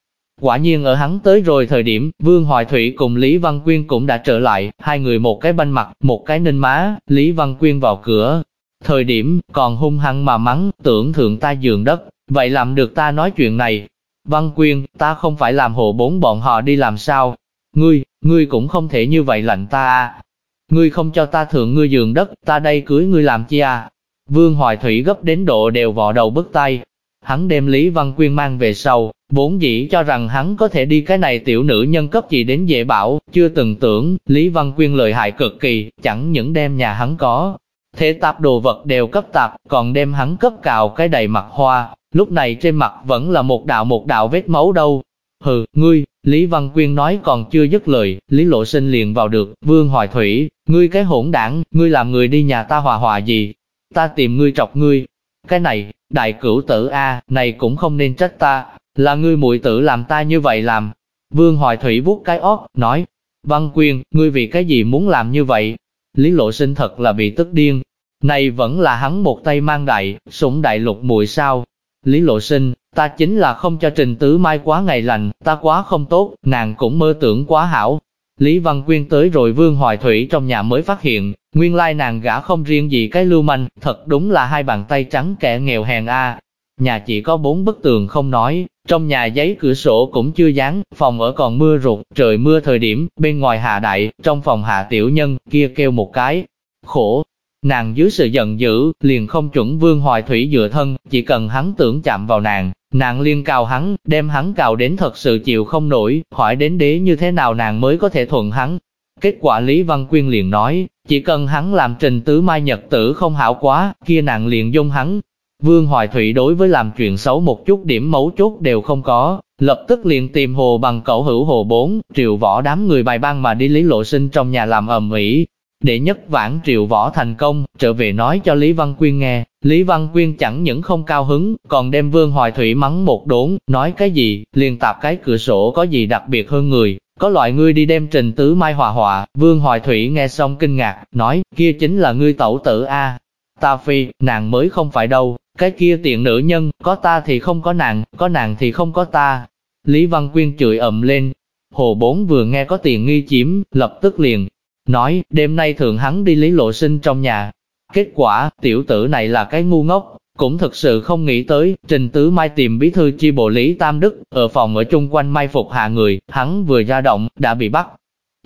Quả nhiên ở hắn tới rồi thời điểm, Vương Hoài Thủy cùng Lý Văn Quyên cũng đã trở lại, hai người một cái banh mặt, một cái ninh má, Lý Văn Quyên vào cửa, Thời điểm, còn hung hăng mà mắng, tưởng thượng ta giường đất, vậy làm được ta nói chuyện này. Văn Quyên, ta không phải làm hộ bốn bọn họ đi làm sao? Ngươi, ngươi cũng không thể như vậy lạnh ta à. Ngươi không cho ta thượng ngươi giường đất, ta đây cưới ngươi làm chi à? Vương Hoài Thủy gấp đến độ đều vò đầu bứt tay. Hắn đem Lý Văn Quyên mang về sau, vốn dĩ cho rằng hắn có thể đi cái này tiểu nữ nhân cấp gì đến dễ bảo, chưa từng tưởng, Lý Văn Quyên lợi hại cực kỳ, chẳng những đem nhà hắn có, Thế tạp đồ vật đều cấp tạp, còn đem hắn cấp cào cái đầy mặt hoa, lúc này trên mặt vẫn là một đạo một đạo vết máu đâu. Hừ, ngươi, Lý Văn Quyên nói còn chưa dứt lời, Lý Lộ Sinh liền vào được, Vương Hoài Thủy, ngươi cái hỗn đảng, ngươi làm người đi nhà ta hòa hòa gì? Ta tìm ngươi trọc ngươi. Cái này, đại cửu tử A, này cũng không nên trách ta, là ngươi muội tử làm ta như vậy làm. Vương Hoài Thủy vuốt cái ót, nói, Văn Quyên, ngươi vì cái gì muốn làm như vậy? Lý Lộ Sinh thật là bị tức điên. Này vẫn là hắn một tay mang đại, sủng đại lục muội sao. Lý lộ sinh, ta chính là không cho Trình Tứ Mai quá ngày lành, ta quá không tốt, nàng cũng mơ tưởng quá hảo. Lý Văn Quyên tới rồi Vương Hoài Thủy trong nhà mới phát hiện, nguyên lai nàng gã không riêng gì cái lưu manh, thật đúng là hai bàn tay trắng kẻ nghèo hèn a. Nhà chỉ có bốn bức tường không nói, trong nhà giấy cửa sổ cũng chưa dán, phòng ở còn mưa rụt, trời mưa thời điểm, bên ngoài hạ đại, trong phòng hạ tiểu nhân, kia kêu một cái. Khổ, nàng dưới sự giận dữ, liền không chuẩn vương hoài thủy dựa thân, chỉ cần hắn tưởng chạm vào nàng, nàng liên cào hắn, đem hắn cào đến thật sự chịu không nổi, hỏi đến đế như thế nào nàng mới có thể thuận hắn. Kết quả Lý Văn Quyên liền nói, chỉ cần hắn làm trình tứ mai nhật tử không hảo quá, kia nàng liền dung hắn, Vương Hoài thủy đối với làm chuyện xấu một chút điểm mấu chốt đều không có, lập tức liền tìm hồ bằng cậu hữu hồ bốn, triệu võ đám người bài băng mà đi Lý Lộ Sinh trong nhà làm ầm ĩ. Để nhất vãn triệu võ thành công, trở về nói cho Lý Văn Quyên nghe, Lý Văn Quyên chẳng những không cao hứng, còn đem Vương Hoài Thủy mắng một đốn, nói cái gì, liền tạp cái cửa sổ có gì đặc biệt hơn người, có loại ngươi đi đem trình tứ mai hòa hòa, Vương Hoài Thủy nghe xong kinh ngạc, nói, kia chính là ngươi tẩu tử A. Ta phi, nàng mới không phải đâu, cái kia tiện nữ nhân, có ta thì không có nàng, có nàng thì không có ta. Lý Văn Quyên chửi ầm lên. Hồ Bốn vừa nghe có tiền nghi chiếm, lập tức liền, nói, đêm nay thường hắn đi Lý Lộ Sinh trong nhà. Kết quả, tiểu tử này là cái ngu ngốc, cũng thực sự không nghĩ tới, Trình Tứ Mai tìm bí thư chi bộ Lý Tam Đức, ở phòng ở chung quanh mai phục hạ người, hắn vừa ra động, đã bị bắt.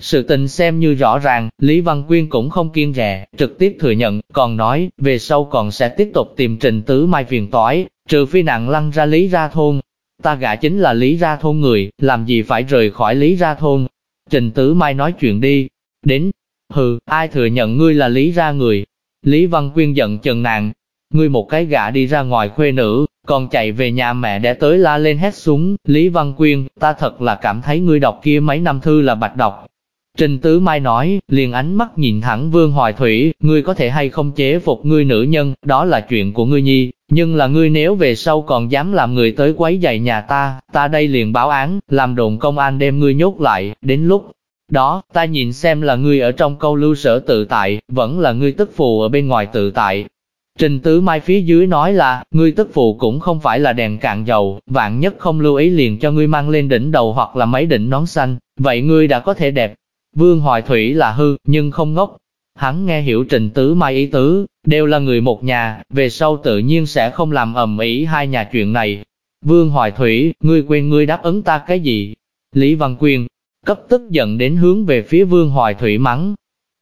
Sự tình xem như rõ ràng, Lý Văn Quyên cũng không kiên rẻ, trực tiếp thừa nhận, còn nói, về sau còn sẽ tiếp tục tìm trình tứ mai phiền toái, trừ phi nặng lăn ra Lý Ra Thôn. Ta gã chính là Lý Ra Thôn người, làm gì phải rời khỏi Lý Ra Thôn. Trình tứ mai nói chuyện đi. Đến, hừ, ai thừa nhận ngươi là Lý Ra người. Lý Văn Quyên giận chừng nàng, ngươi một cái gã đi ra ngoài khuê nữ, còn chạy về nhà mẹ để tới la lên hét súng, Lý Văn Quyên, ta thật là cảm thấy ngươi đọc kia mấy năm thư là bạch đọc, Trình Tứ Mai nói, liền ánh mắt nhìn thẳng Vương Hoài Thủy, ngươi có thể hay không chế phục ngươi nữ nhân, đó là chuyện của ngươi nhi, nhưng là ngươi nếu về sau còn dám làm người tới quấy giày nhà ta, ta đây liền báo án, làm đồn công an đem ngươi nhốt lại, đến lúc đó, ta nhìn xem là ngươi ở trong câu lưu sở tự tại, vẫn là ngươi tức phù ở bên ngoài tự tại. Trình Tứ Mai phía dưới nói là, ngươi tức phù cũng không phải là đèn cạn dầu, vạn nhất không lưu ý liền cho ngươi mang lên đỉnh đầu hoặc là mấy đỉnh nón xanh, vậy ngươi đã có thể đẹp, Vương Hoài Thủy là hư, nhưng không ngốc. Hắn nghe hiểu trình tứ mai ý tứ, đều là người một nhà, về sau tự nhiên sẽ không làm ầm ĩ hai nhà chuyện này. Vương Hoài Thủy, ngươi quên ngươi đáp ứng ta cái gì? Lý Văn Quyền cấp tức giận đến hướng về phía Vương Hoài Thủy mắng.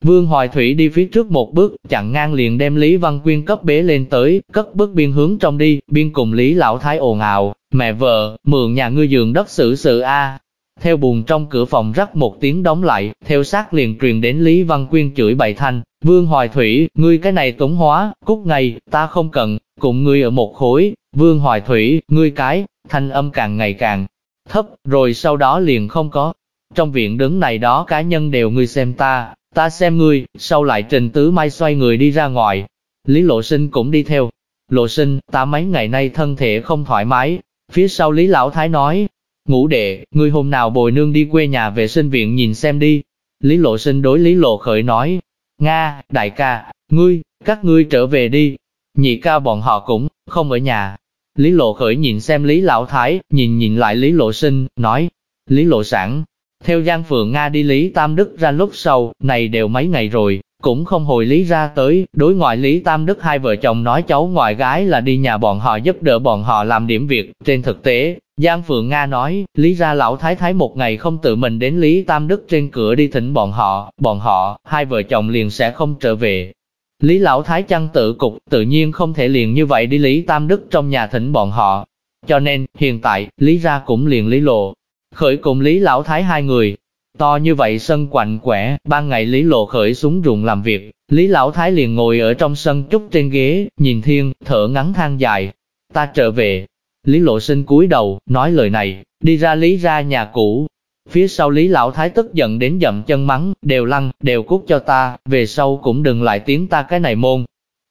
Vương Hoài Thủy đi phía trước một bước, chặn ngang liền đem Lý Văn Quyên cấp bế lên tới, cất bước biên hướng trong đi, biên cùng Lý Lão Thái ồn ào, mẹ vợ, mượn nhà ngươi giường đất xử sự a theo buồn trong cửa phòng rắc một tiếng đóng lại, theo sát liền truyền đến Lý Văn Quyên chửi bậy thanh, Vương Hoài Thủy, ngươi cái này tống hóa, cút ngay, ta không cần, cùng ngươi ở một khối, Vương Hoài Thủy, ngươi cái, thanh âm càng ngày càng thấp, rồi sau đó liền không có. Trong viện đứng này đó cá nhân đều ngươi xem ta, ta xem ngươi, sau lại trình tứ mai xoay người đi ra ngoài. Lý Lộ Sinh cũng đi theo. Lộ Sinh, ta mấy ngày nay thân thể không thoải mái. Phía sau Lý Lão Thái nói, Ngũ đệ, ngươi hôm nào bồi nương đi quê nhà về sinh viện nhìn xem đi. Lý lộ sinh đối Lý lộ khởi nói, Nga, đại ca, ngươi, các ngươi trở về đi. Nhị ca bọn họ cũng, không ở nhà. Lý lộ khởi nhìn xem Lý lão thái, nhìn nhìn lại Lý lộ sinh, nói, Lý lộ sản. Theo Giang Phượng Nga đi Lý Tam Đức ra lúc sau, này đều mấy ngày rồi, cũng không hồi Lý ra tới, đối ngoại Lý Tam Đức hai vợ chồng nói cháu ngoại gái là đi nhà bọn họ giúp đỡ bọn họ làm điểm việc, trên thực tế, Giang Phượng Nga nói, Lý ra lão thái thái một ngày không tự mình đến Lý Tam Đức trên cửa đi thỉnh bọn họ, bọn họ, hai vợ chồng liền sẽ không trở về. Lý lão thái chăn tự cục, tự nhiên không thể liền như vậy đi Lý Tam Đức trong nhà thỉnh bọn họ. Cho nên, hiện tại, Lý ra cũng liền Lý lộ. Khởi cùng Lý lão thái hai người, To như vậy sân quạnh quẻ, ban ngày Lý Lộ khởi xuống ruộng làm việc, Lý Lão Thái liền ngồi ở trong sân trúc trên ghế, nhìn thiên, thở ngắn than dài. Ta trở về. Lý Lộ sinh cúi đầu, nói lời này, đi ra Lý ra nhà cũ. Phía sau Lý Lão Thái tức giận đến dậm chân mắng, đều lăn, đều cút cho ta, về sau cũng đừng lại tiếng ta cái này môn.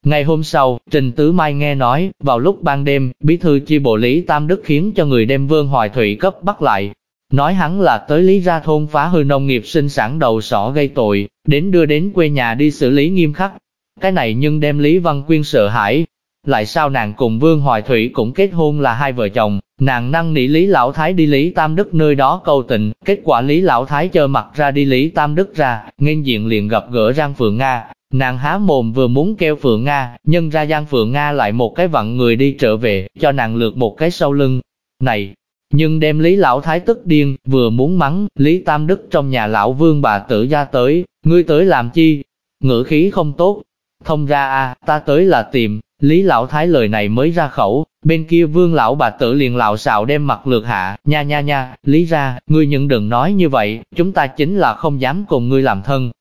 Ngày hôm sau, Trình Tứ Mai nghe nói, vào lúc ban đêm, bí thư chi bộ Lý Tam Đức khiến cho người đem Vương Hoài Thủy cấp bắt lại, Nói hắn là tới lý ra thôn phá hư nông nghiệp sinh sản đầu sỏ gây tội, đến đưa đến quê nhà đi xử lý nghiêm khắc. cái này nhưng đem Lý Văn Quyên sợ hãi. Lại sao nàng cùng Vương Hoài Thủy cũng kết hôn là hai vợ chồng, nàng năng nỉ Lý Lão Thái đi Lý Tam Đức nơi đó câu tình, kết quả Lý Lão Thái chờ mặt ra đi Lý Tam Đức ra, nghênh diện liền gặp gỡ Giang Phượng Nga. Nàng há mồm vừa muốn kêu Phượng Nga, nhưng ra Giang Phượng Nga lại một cái vặn người đi trở về, cho nàng lượt một cái sau lưng. Này, nhưng đem Lý Lão Thái tức điên, vừa muốn mắng, Lý Tam Đức trong nhà lão vương bà tử ra tới, ngươi tới làm chi? Ngữ khí không tốt. Thông ra a ta tới là tìm, Lý Lão Thái lời này mới ra khẩu, bên kia vương lão bà tử liền lão xạo đem mặt lược hạ, nha nha nha, Lý ra, ngươi những đừng nói như vậy, chúng ta chính là không dám cùng ngươi làm thân.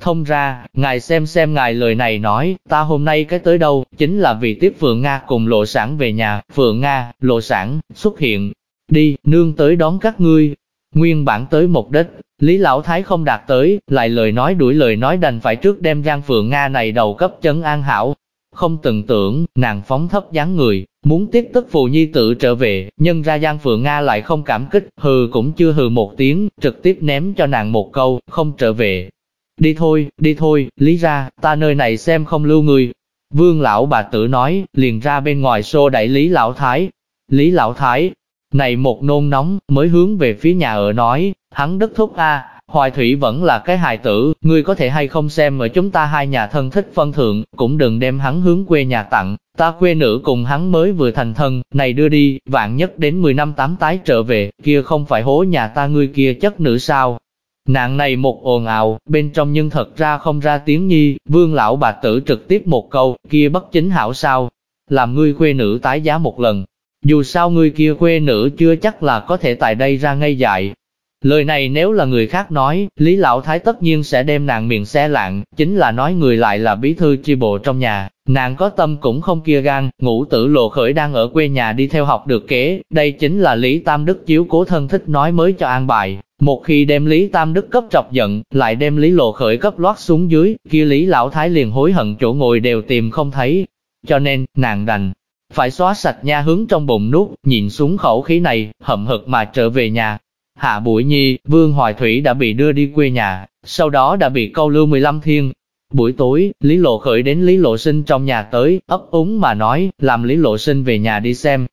Thông ra, ngài xem xem ngài lời này nói, ta hôm nay cái tới đâu, chính là vì tiếp Phượng Nga cùng lộ sản về nhà, Phượng Nga, lộ sản, xuất hiện, đi, nương tới đón các ngươi. Nguyên bản tới một đích, Lý Lão Thái không đạt tới, lại lời nói đuổi lời nói đành phải trước đem Giang Phượng Nga này đầu cấp chấn an hảo. Không từng tưởng, nàng phóng thấp dáng người, muốn tiếp tức phù nhi tự trở về, nhưng ra Giang Phượng Nga lại không cảm kích, hừ cũng chưa hừ một tiếng, trực tiếp ném cho nàng một câu, không trở về. Đi thôi, đi thôi, lý ra, ta nơi này xem không lưu người. Vương lão bà tử nói, liền ra bên ngoài xô đẩy Lý Lão Thái. Lý Lão Thái, này một nôn nóng, mới hướng về phía nhà ở nói, hắn đất thúc a, Hoài Thủy vẫn là cái hài tử, ngươi có thể hay không xem ở chúng ta hai nhà thân thích phân thượng, cũng đừng đem hắn hướng quê nhà tặng, ta quê nữ cùng hắn mới vừa thành thân, này đưa đi, vạn nhất đến 10 năm tám tái trở về, kia không phải hố nhà ta ngươi kia chất nữ sao. Nạn này một ồn ào, bên trong nhưng thật ra không ra tiếng nhi, vương lão bà tử trực tiếp một câu, kia bất chính hảo sao, làm ngươi quê nữ tái giá một lần, dù sao người kia quê nữ chưa chắc là có thể tại đây ra ngay dại. Lời này nếu là người khác nói, Lý Lão Thái tất nhiên sẽ đem nàng miệng xe lạng, chính là nói người lại là bí thư chi bộ trong nhà, nàng có tâm cũng không kia gan, ngũ tử lộ khởi đang ở quê nhà đi theo học được kế, đây chính là Lý Tam Đức chiếu cố thân thích nói mới cho an bài. Một khi đem Lý Tam Đức cấp trọc giận, lại đem Lý Lộ Khởi cấp loát xuống dưới, kia Lý Lão Thái liền hối hận chỗ ngồi đều tìm không thấy. Cho nên, nàng đành phải xóa sạch nha hướng trong bụng nuốt, nhìn xuống khẩu khí này, hậm hực mà trở về nhà. Hạ buổi nhi, Vương Hoài Thủy đã bị đưa đi quê nhà, sau đó đã bị câu lưu 15 thiên. Buổi tối, Lý Lộ Khởi đến Lý Lộ Sinh trong nhà tới, ấp úng mà nói, làm Lý Lộ Sinh về nhà đi xem.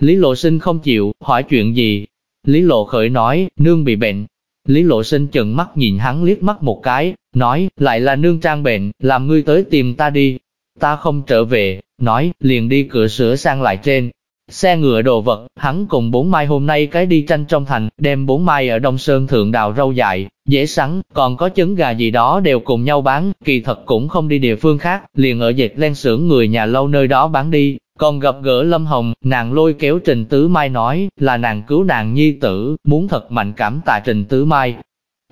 Lý Lộ Sinh không chịu, hỏi chuyện gì. Lý Lộ Khởi nói, nương bị bệnh. Lý Lộ Sinh chừng mắt nhìn hắn liếc mắt một cái, nói, lại là nương trang bệnh, làm ngươi tới tìm ta đi. Ta không trở về, nói, liền đi cửa sửa sang lại trên. Xe ngựa đồ vật, hắn cùng bốn mai hôm nay cái đi tranh trong thành, đem bốn mai ở Đông Sơn thượng đào rau dại, dễ sắn, còn có trứng gà gì đó đều cùng nhau bán, kỳ thật cũng không đi địa phương khác, liền ở dệt len xưởng người nhà lâu nơi đó bán đi. Còn gặp gỡ Lâm Hồng, nàng lôi kéo Trình Tứ Mai nói, là nàng cứu nàng nhi tử, muốn thật mạnh cảm tạ Trình Tứ Mai,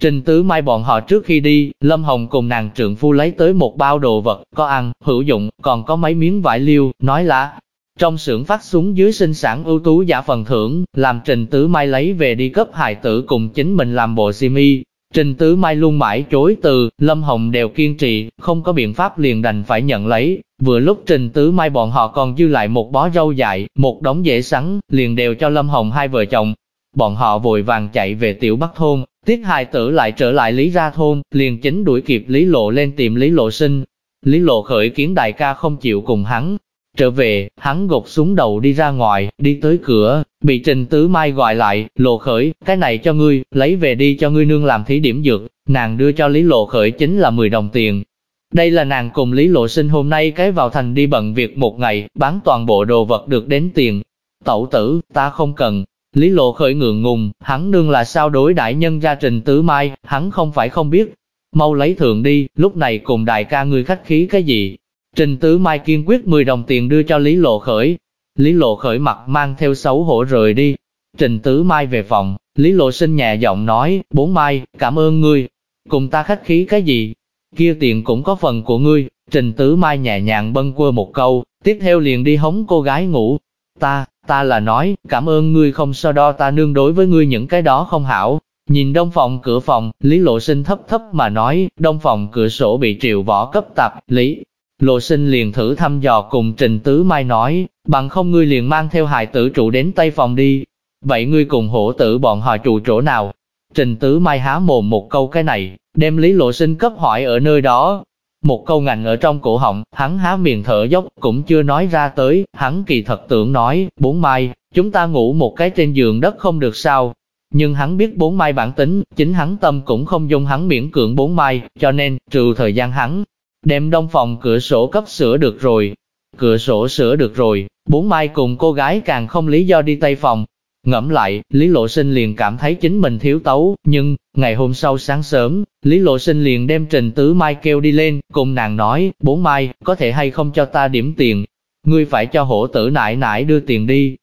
Trình Tứ Mai bọn họ trước khi đi, Lâm Hồng cùng nàng trượng phu lấy tới một bao đồ vật, có ăn, hữu dụng, còn có mấy miếng vải liêu, nói là trong xưởng phát súng dưới sinh sản ưu tú giả phần thưởng, làm Trình Tứ Mai lấy về đi cấp hài tử cùng chính mình làm bộ si y. Trình Tứ Mai luôn mãi chối từ, Lâm Hồng đều kiên trì, không có biện pháp liền đành phải nhận lấy. Vừa lúc Trình Tứ Mai bọn họ còn dư lại một bó rau dại, một đống dễ sắn, liền đều cho Lâm Hồng hai vợ chồng. Bọn họ vội vàng chạy về tiểu Bắc Thôn, Tiết hài tử lại trở lại Lý Ra Thôn, liền chính đuổi kịp Lý Lộ lên tìm Lý Lộ sinh. Lý Lộ khởi kiến đại ca không chịu cùng hắn. Trở về, hắn gục xuống đầu đi ra ngoài, đi tới cửa, bị Trình Tứ Mai gọi lại, Lộ khởi, cái này cho ngươi, lấy về đi cho ngươi nương làm thí điểm dược, nàng đưa cho Lý Lộ khởi chính là 10 đồng tiền. Đây là nàng cùng Lý Lộ sinh hôm nay cái vào thành đi bận việc một ngày, bán toàn bộ đồ vật được đến tiền. Tẩu tử, ta không cần, Lý Lộ khởi ngượng ngùng, hắn nương là sao đối đại nhân ra trình tứ mai, hắn không phải không biết. Mau lấy thượng đi, lúc này cùng đại ca người khách khí cái gì. Trình tứ mai kiên quyết 10 đồng tiền đưa cho Lý Lộ khởi. Lý Lộ khởi mặt mang theo xấu hổ rời đi. Trình tứ mai về phòng, Lý Lộ sinh nhẹ giọng nói, bốn mai, cảm ơn ngươi. Cùng ta khách khí cái gì? Kia tiền cũng có phần của ngươi. Trình tứ mai nhẹ nhàng bâng quơ một câu, tiếp theo liền đi hống cô gái ngủ. Ta, Ta là nói, cảm ơn ngươi không so đo ta nương đối với ngươi những cái đó không hảo. Nhìn đông phòng cửa phòng, Lý Lộ Sinh thấp thấp mà nói, đông phòng cửa sổ bị triệu võ cấp tập, Lý. Lộ Sinh liền thử thăm dò cùng Trình Tứ Mai nói, bằng không ngươi liền mang theo hài tử trụ đến Tây phòng đi. Vậy ngươi cùng hổ tử bọn họ trụ chỗ nào? Trình Tứ Mai há mồm một câu cái này, đem Lý Lộ Sinh cấp hỏi ở nơi đó. Một câu ngành ở trong cổ họng, hắn há miệng thở dốc, cũng chưa nói ra tới, hắn kỳ thật tưởng nói, bốn mai, chúng ta ngủ một cái trên giường đất không được sao. Nhưng hắn biết bốn mai bản tính, chính hắn tâm cũng không dung hắn miễn cưỡng bốn mai, cho nên, trừ thời gian hắn, đem đông phòng cửa sổ cấp sửa được rồi. Cửa sổ sửa được rồi, bốn mai cùng cô gái càng không lý do đi tây phòng, Ngẫm lại, Lý Lộ Sinh liền cảm thấy chính mình thiếu tấu, nhưng, ngày hôm sau sáng sớm, Lý Lộ Sinh liền đem Trình Tứ Mai kêu đi lên, cùng nàng nói, bốn mai, có thể hay không cho ta điểm tiền, ngươi phải cho hổ tử Nại Nại đưa tiền đi.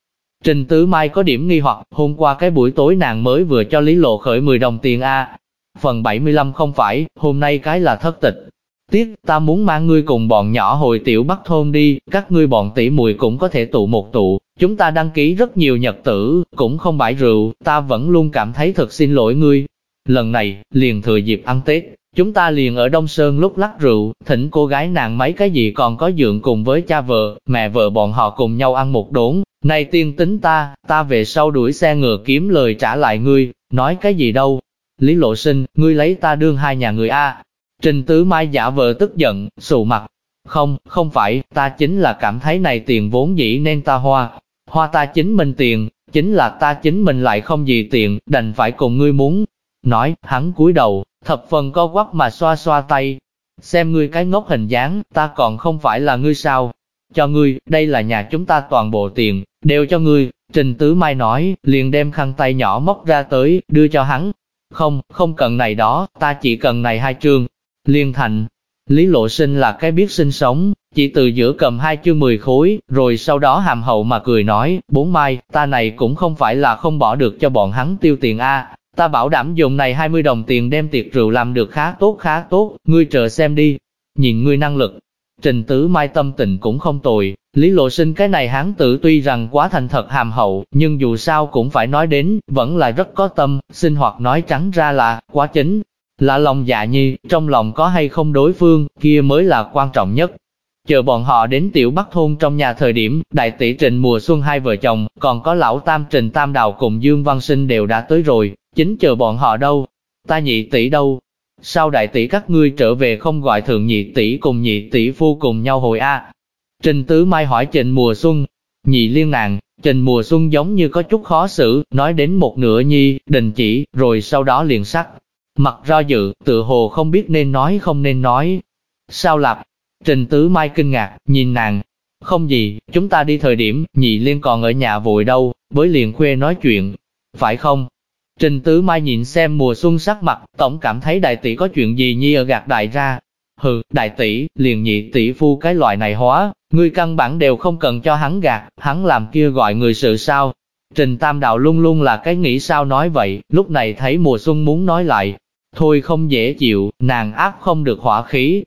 Trình Tứ Mai có điểm nghi hoặc, hôm qua cái buổi tối nàng mới vừa cho Lý Lộ khởi 10 đồng tiền A. Phần 75 không phải, hôm nay cái là thất tịch. Tiếc, ta muốn mang ngươi cùng bọn nhỏ hồi tiểu bắc thôn đi, các ngươi bọn tỷ muội cũng có thể tụ một tụ, Chúng ta đăng ký rất nhiều nhật tử, cũng không bãi rượu, ta vẫn luôn cảm thấy thật xin lỗi ngươi. Lần này, liền thừa dịp ăn Tết, chúng ta liền ở Đông Sơn lúc lắc rượu, thỉnh cô gái nàng mấy cái gì còn có dượng cùng với cha vợ, mẹ vợ bọn họ cùng nhau ăn một đốn. Này tiên tính ta, ta về sau đuổi xe ngựa kiếm lời trả lại ngươi, nói cái gì đâu. Lý lộ sinh, ngươi lấy ta đương hai nhà người A. Trình tứ mai giả vợ tức giận, sụ mặt. Không, không phải, ta chính là cảm thấy này tiền vốn dĩ nên ta hoa, hoa ta chính mình tiền, chính là ta chính mình lại không gì tiền, đành phải cùng ngươi muốn. Nói, hắn cúi đầu, thập phần co quắp mà xoa xoa tay. Xem ngươi cái ngốc hình dáng, ta còn không phải là ngươi sao. Cho ngươi, đây là nhà chúng ta toàn bộ tiền, đều cho ngươi. Trình Tứ Mai nói, liền đem khăn tay nhỏ móc ra tới, đưa cho hắn. Không, không cần này đó, ta chỉ cần này hai trường. Liên thành, Lý Lộ Sinh là cái biết sinh sống, chỉ từ giữa cầm hai chư mười khối, rồi sau đó hàm hậu mà cười nói, bốn mai, ta này cũng không phải là không bỏ được cho bọn hắn tiêu tiền A, ta bảo đảm dùng này 20 đồng tiền đem tiệc rượu làm được khá tốt khá tốt, ngươi chờ xem đi, nhìn ngươi năng lực. Trình tứ mai tâm tình cũng không tồi, Lý Lộ Sinh cái này hắn tử tuy rằng quá thành thật hàm hậu, nhưng dù sao cũng phải nói đến, vẫn là rất có tâm, sinh hoạt nói trắng ra là, quá chính, là lòng dạ nhi, trong lòng có hay không đối phương, kia mới là quan trọng nhất. Chờ bọn họ đến tiểu bắc thôn trong nhà thời điểm, đại tỷ Trình mùa xuân hai vợ chồng, còn có lão tam Trình Tam Đào cùng Dương Văn Sinh đều đã tới rồi, chính chờ bọn họ đâu, ta nhị tỷ đâu. Sao đại tỷ các ngươi trở về không gọi thượng nhị tỷ cùng nhị tỷ phu cùng nhau hồi A? Trình Tứ Mai hỏi Trình mùa xuân, nhị liên nàng, Trình mùa xuân giống như có chút khó xử, nói đến một nửa nhi, đình chỉ, rồi sau đó liền sắc. Mặt do dự, tự hồ không biết nên nói không nên nói. Sao lạp? Trình Tứ Mai kinh ngạc, nhìn nàng. Không gì, chúng ta đi thời điểm, nhị liên còn ở nhà vội đâu, với liền khuê nói chuyện. Phải không? Trình Tứ Mai nhìn xem mùa xuân sắc mặt, tổng cảm thấy đại tỷ có chuyện gì nhi ở gạt đại ra. Hừ, đại tỷ, liền nhị tỷ phu cái loại này hóa, người căn bản đều không cần cho hắn gạt, hắn làm kia gọi người sự sao. Trình Tam Đạo luôn luôn là cái nghĩ sao nói vậy, lúc này thấy mùa xuân muốn nói lại, Thôi không dễ chịu, nàng áp không được hỏa khí.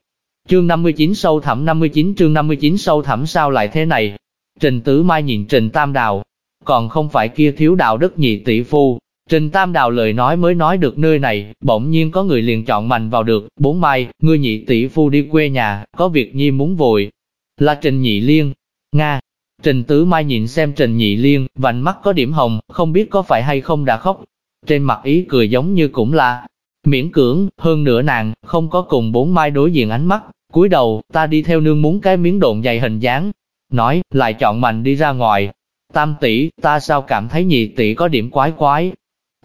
Chương 59 sâu thẳm 59 chương 59 sâu thẳm sao lại thế này? Trình Tứ Mai nhìn Trình Tam Đào, còn không phải kia thiếu đạo đức nhị tỷ phu. Trình Tam Đào lời nói mới nói được nơi này, bỗng nhiên có người liền chọn mạnh vào được, bốn mai, ngươi nhị tỷ phu đi quê nhà, có việc nhi muốn vội. Là Trình Nhị Liên, Nga. Trình Tứ Mai nhìn xem Trình Nhị Liên, vành mắt có điểm hồng, không biết có phải hay không đã khóc. Trên mặt ý cười giống như cũng là, Miễn cưỡng, hơn nữa nàng, không có cùng bốn mai đối diện ánh mắt, cúi đầu, ta đi theo nương muốn cái miếng độn dày hình dáng. Nói, lại chọn mạnh đi ra ngoài. Tam tỷ, ta sao cảm thấy nhị tỷ có điểm quái quái.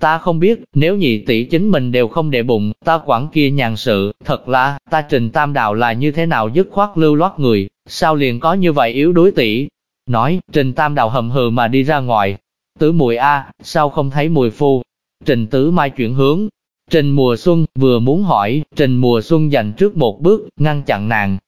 Ta không biết, nếu nhị tỷ chính mình đều không để bụng, ta quản kia nhàn sự, thật là, ta trình tam đạo là như thế nào dứt khoát lưu loát người, sao liền có như vậy yếu đối tỷ. Nói, trình tam đạo hầm hừ mà đi ra ngoài. Tứ mùi A, sao không thấy mùi phu? Trình tứ mai chuyển hướng, Trình mùa xuân, vừa muốn hỏi, Trình mùa xuân dành trước một bước, ngăn chặn nàng.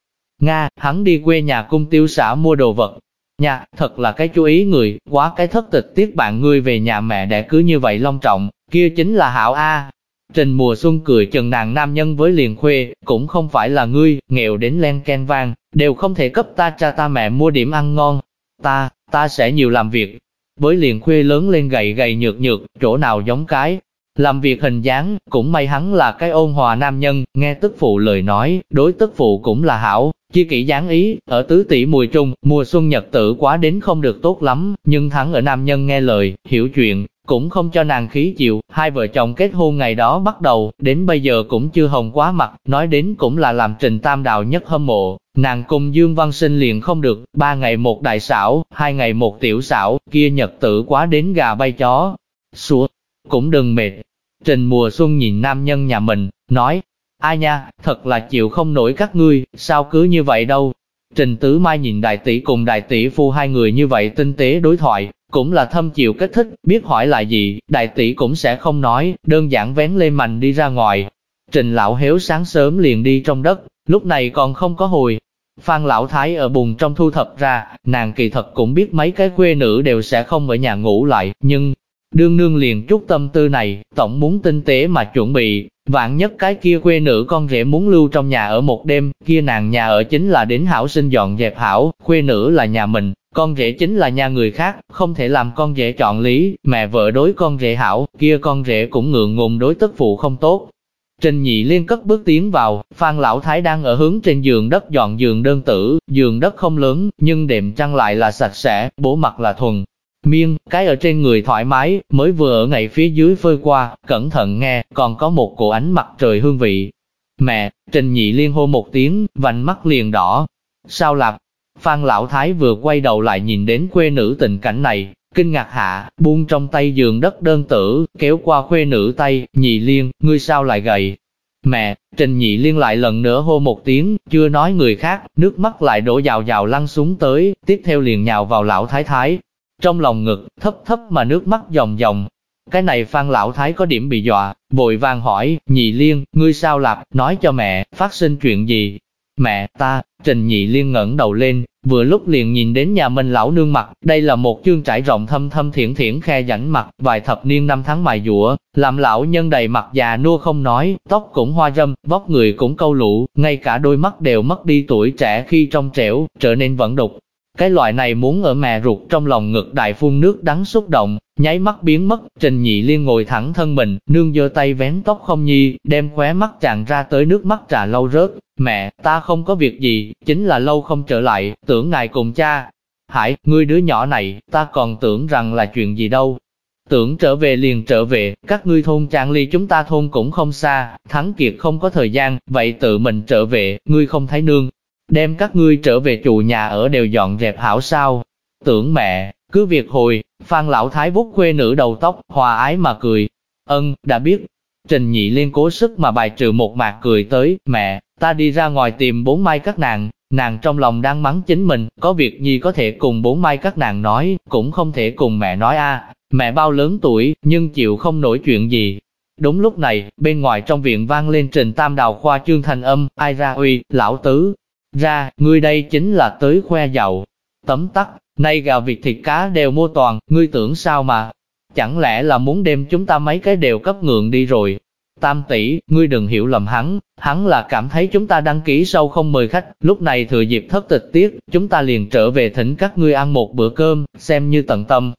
Nga, hắn đi quê nhà cung tiêu xã mua đồ vật. Nhà, thật là cái chú ý người, quá cái thất tịch tiếc bạn ngươi về nhà mẹ đẻ cứ như vậy long trọng, kia chính là hảo A. Trình mùa xuân cười chừng nàng nam nhân với liền khuê, cũng không phải là ngươi, nghèo đến len ken vang, đều không thể cấp ta cha ta mẹ mua điểm ăn ngon. Ta, ta sẽ nhiều làm việc. Với liền khuê lớn lên gầy gầy nhược nhược, chỗ nào giống cái, làm việc hình dáng, cũng may hắn là cái ôn hòa nam nhân, nghe tức phụ lời nói, đối tức phụ cũng là hảo, chi kỷ dáng ý, ở tứ tỷ mùi trung, mùa xuân nhật tử quá đến không được tốt lắm, nhưng hắn ở nam nhân nghe lời, hiểu chuyện, cũng không cho nàng khí chịu, hai vợ chồng kết hôn ngày đó bắt đầu, đến bây giờ cũng chưa hồng quá mặt, nói đến cũng là làm trình tam đào nhất hâm mộ, nàng cùng Dương Văn Sinh liền không được, ba ngày một đại xảo, hai ngày một tiểu xảo, kia nhật tử quá đến gà bay chó, xua, cũng đừng mệt. Trình mùa xuân nhìn nam nhân nhà mình, nói, ai nha, thật là chịu không nổi các ngươi, sao cứ như vậy đâu. Trình Tứ Mai nhìn đại tỷ cùng đại tỷ phu hai người như vậy tinh tế đối thoại, cũng là thâm chịu kích thích, biết hỏi là gì, đại tỷ cũng sẽ không nói, đơn giản vén lê mạnh đi ra ngoài. Trình lão hiếu sáng sớm liền đi trong đất, lúc này còn không có hồi. Phan lão thái ở bùn trong thu thập ra, nàng kỳ thật cũng biết mấy cái quê nữ đều sẽ không ở nhà ngủ lại, nhưng đương nương liền chút tâm tư này, tổng muốn tinh tế mà chuẩn bị, vạn nhất cái kia quê nữ con rể muốn lưu trong nhà ở một đêm, kia nàng nhà ở chính là đến hảo sinh dọn dẹp hảo, quê nữ là nhà mình, con rể chính là nhà người khác, không thể làm con rể chọn lý, mẹ vợ đối con rể hảo, kia con rể cũng ngượng ngùng đối tức phụ không tốt. Trình nhị liên cất bước tiến vào, Phan Lão Thái đang ở hướng trên giường đất dọn giường đơn tử, giường đất không lớn, nhưng đệm chăn lại là sạch sẽ, bố mặt là thuần. Miên, cái ở trên người thoải mái, mới vừa ở ngày phía dưới phơi qua, cẩn thận nghe, còn có một cổ ánh mặt trời hương vị. Mẹ, Trình nhị liên hô một tiếng, vành mắt liền đỏ. Sao lạc? Phan Lão Thái vừa quay đầu lại nhìn đến quê nữ tình cảnh này, kinh ngạc hạ, buông trong tay giường đất đơn tử, kéo qua khuê nữ tay, nhị liên, ngươi sao lại gầy? Mẹ, Trình nhị liên lại lần nữa hô một tiếng, chưa nói người khác, nước mắt lại đổ dào dào lăn xuống tới, tiếp theo liền nhào vào lão thái thái. Trong lòng ngực, thấp thấp mà nước mắt dòng dòng. Cái này Phan lão thái có điểm bị dọa, vội vàng hỏi, nhị liên, ngươi sao lạp, nói cho mẹ, phát sinh chuyện gì? Mẹ, ta, Trình nhị liên ngẩng đầu lên, vừa lúc liền nhìn đến nhà mình lão nương mặt, đây là một chương trải rộng thâm thâm thiển thiển khe rãnh mặt, vài thập niên năm tháng mài dũa, làm lão nhân đầy mặt già nua không nói, tóc cũng hoa râm, vóc người cũng câu lũ, ngay cả đôi mắt đều mất đi tuổi trẻ khi trong trẻo, trở nên vẫn đục. Cái loại này muốn ở mẹ ruột trong lòng ngực đại phun nước đắng xúc động, nháy mắt biến mất, Trình Nhị Liên ngồi thẳng thân mình, nương giơ tay vén tóc không nhi, đem khóe mắt chàng ra tới nước mắt trà lâu rớt, mẹ, ta không có việc gì, chính là lâu không trở lại, tưởng ngài cùng cha. Hải, ngươi đứa nhỏ này, ta còn tưởng rằng là chuyện gì đâu. Tưởng trở về liền trở về, các ngươi thôn trang ly chúng ta thôn cũng không xa, thắng kiệt không có thời gian, vậy tự mình trở về, ngươi không thấy nương. Đem các ngươi trở về chủ nhà ở đều dọn dẹp hảo sao. Tưởng mẹ, cứ việc hồi, Phan Lão Thái vút khuê nữ đầu tóc, hòa ái mà cười. Ân, đã biết. Trình nhị liên cố sức mà bài trừ một mạc cười tới, mẹ, ta đi ra ngoài tìm bốn mai các nàng, nàng trong lòng đang mắng chính mình, có việc gì có thể cùng bốn mai các nàng nói, cũng không thể cùng mẹ nói a. mẹ bao lớn tuổi, nhưng chịu không nổi chuyện gì. Đúng lúc này, bên ngoài trong viện vang lên trình tam đào khoa trương thành âm, ai ra uy, lão tứ, ra, ngươi đây chính là tới khoe giàu. Tấm tắc, nay gà vịt thịt cá đều mua toàn, ngươi tưởng sao mà? Chẳng lẽ là muốn đem chúng ta mấy cái đều cấp ngượng đi rồi? Tam tỷ, ngươi đừng hiểu lầm hắn, hắn là cảm thấy chúng ta đăng ký sâu không mời khách, lúc này thừa dịp thất tịch tiết, chúng ta liền trở về thỉnh các ngươi ăn một bữa cơm, xem như tận tâm.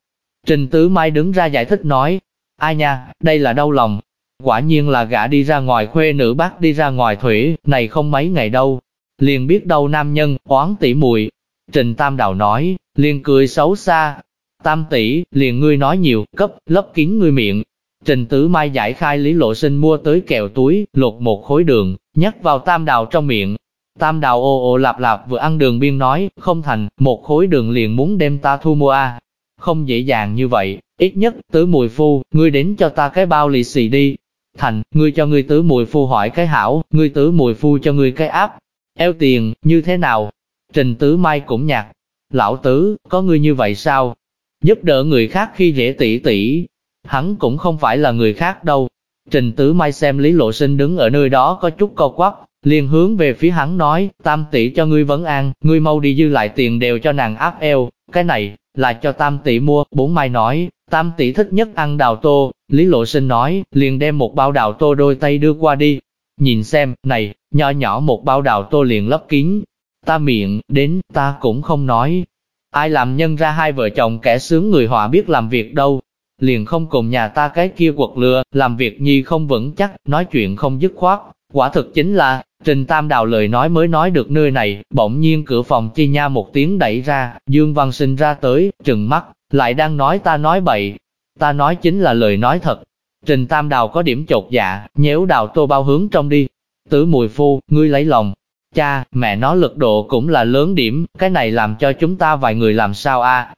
Trình Tứ Mai đứng ra giải thích nói, ai nha, đây là đau lòng. Quả nhiên là gã đi ra ngoài khuê nữ bác đi ra ngoài thủy, này không mấy ngày đâu. Liền biết đâu nam nhân, oán tỷ mùi. Trình Tam Đào nói, liền cười xấu xa. Tam tỷ, liền ngươi nói nhiều, cấp, lấp kín ngươi miệng, Trình Tử Mai giải khai Lý Lộ Sinh mua tới kẹo túi, lột một khối đường, nhắc vào tam đào trong miệng. Tam đào ô ô lạp lạp vừa ăn đường biên nói, không thành, một khối đường liền muốn đem ta thu mua a. Không dễ dàng như vậy, ít nhất, tứ mùi phu, ngươi đến cho ta cái bao lì xì đi. Thành, ngươi cho ngươi tứ mùi phu hỏi cái hảo, ngươi tứ mùi phu cho ngươi cái áp. Eo tiền, như thế nào? Trình Tứ Mai cũng nhạt. Lão tứ, có ngươi như vậy sao? Giúp đỡ người khác khi dễ tỷ tỷ, Hắn cũng không phải là người khác đâu. Trình Tứ Mai xem Lý Lộ Sinh đứng ở nơi đó có chút co quắp, liền hướng về phía hắn nói, tam tỷ cho ngươi vấn an, ngươi mau đi dư lại tiền đều cho nàng áp eo, cái này, là cho tam tỷ mua, bốn mai nói, tam tỷ thích nhất ăn đào tô, Lý Lộ Sinh nói, liền đem một bao đào tô đôi tay đưa qua đi, nhìn xem, này, nhỏ nhỏ một bao đào tô liền lấp kín, ta miệng, đến, ta cũng không nói, ai làm nhân ra hai vợ chồng kẻ sướng người họa biết làm việc đâu, liền không cùng nhà ta cái kia quật lừa, làm việc nhi không vững chắc, nói chuyện không dứt khoát. Quả thực chính là, Trình Tam Đào lời nói mới nói được nơi này, bỗng nhiên cửa phòng chi nha một tiếng đẩy ra, Dương Văn Sinh ra tới, trừng mắt, lại đang nói ta nói bậy. ta nói chính là lời nói thật. Trình Tam Đào có điểm chột dạ, nhéo đào tô bao hướng trong đi. Tứ mùi phu, ngươi lấy lòng. Cha, mẹ nó lực độ cũng là lớn điểm, cái này làm cho chúng ta vài người làm sao a?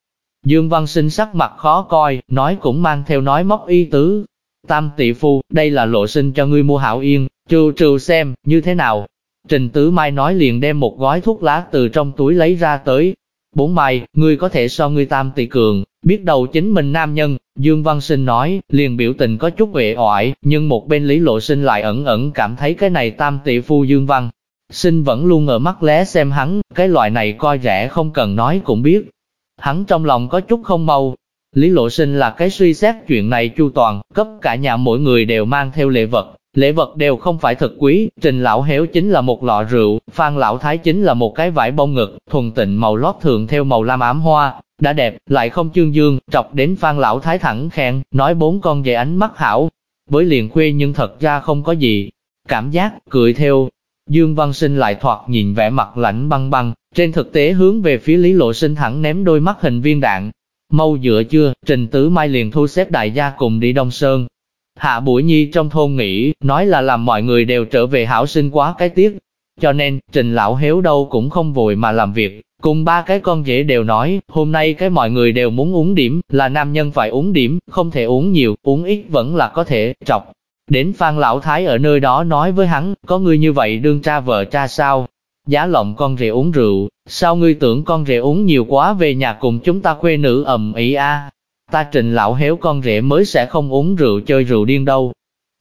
Dương Văn Sinh sắc mặt khó coi, nói cũng mang theo nói móc y tứ. Tam tỷ phu, đây là lộ sinh cho ngươi mua hảo yên, trừ trừ xem, như thế nào. Trình Tứ Mai nói liền đem một gói thuốc lá từ trong túi lấy ra tới. Bốn mai, ngươi có thể so ngươi tam tỷ cường, biết đầu chính mình nam nhân, Dương Văn Sinh nói, liền biểu tình có chút uể oải, nhưng một bên Lý Lộ Sinh lại ẩn ẩn cảm thấy cái này tam tỷ phu Dương Văn. Sinh vẫn luôn ở mắt lé xem hắn, cái loại này coi rẻ không cần nói cũng biết, Hắn trong lòng có chút không mau. Lý Lộ Sinh là cái suy xét chuyện này chu toàn, cấp cả nhà mỗi người đều mang theo lễ vật. Lễ vật đều không phải thật quý, Trình Lão Héo chính là một lọ rượu, Phan Lão Thái chính là một cái vải bông ngực, thuần tịnh màu lót thường theo màu lam ám hoa, đã đẹp, lại không chương dương, trọc đến Phan Lão Thái thẳng khen, nói bốn con về ánh mắt hảo. Với liền khuê nhưng thật ra không có gì. Cảm giác, cười theo, Dương Văn Sinh lại thoạt nhìn vẻ mặt lạnh băng băng, trên thực tế hướng về phía Lý Lộ Sinh thẳng ném đôi mắt hình viên đạn. mâu dựa chưa, Trình Tứ Mai liền thu xếp đại gia cùng đi Đông Sơn. Hạ Bụi Nhi trong thôn nghỉ nói là làm mọi người đều trở về hảo sinh quá cái tiếc. Cho nên, Trình Lão Héo đâu cũng không vội mà làm việc, cùng ba cái con dễ đều nói, hôm nay cái mọi người đều muốn uống điểm, là nam nhân phải uống điểm, không thể uống nhiều, uống ít vẫn là có thể, trọc. Đến Phan Lão Thái ở nơi đó nói với hắn, có người như vậy đương cha vợ cha sao? Giá lộng con rể uống rượu, sao ngươi tưởng con rể uống nhiều quá về nhà cùng chúng ta quê nữ ầm ĩ a? Ta trình lão héo con rể mới sẽ không uống rượu chơi rượu điên đâu.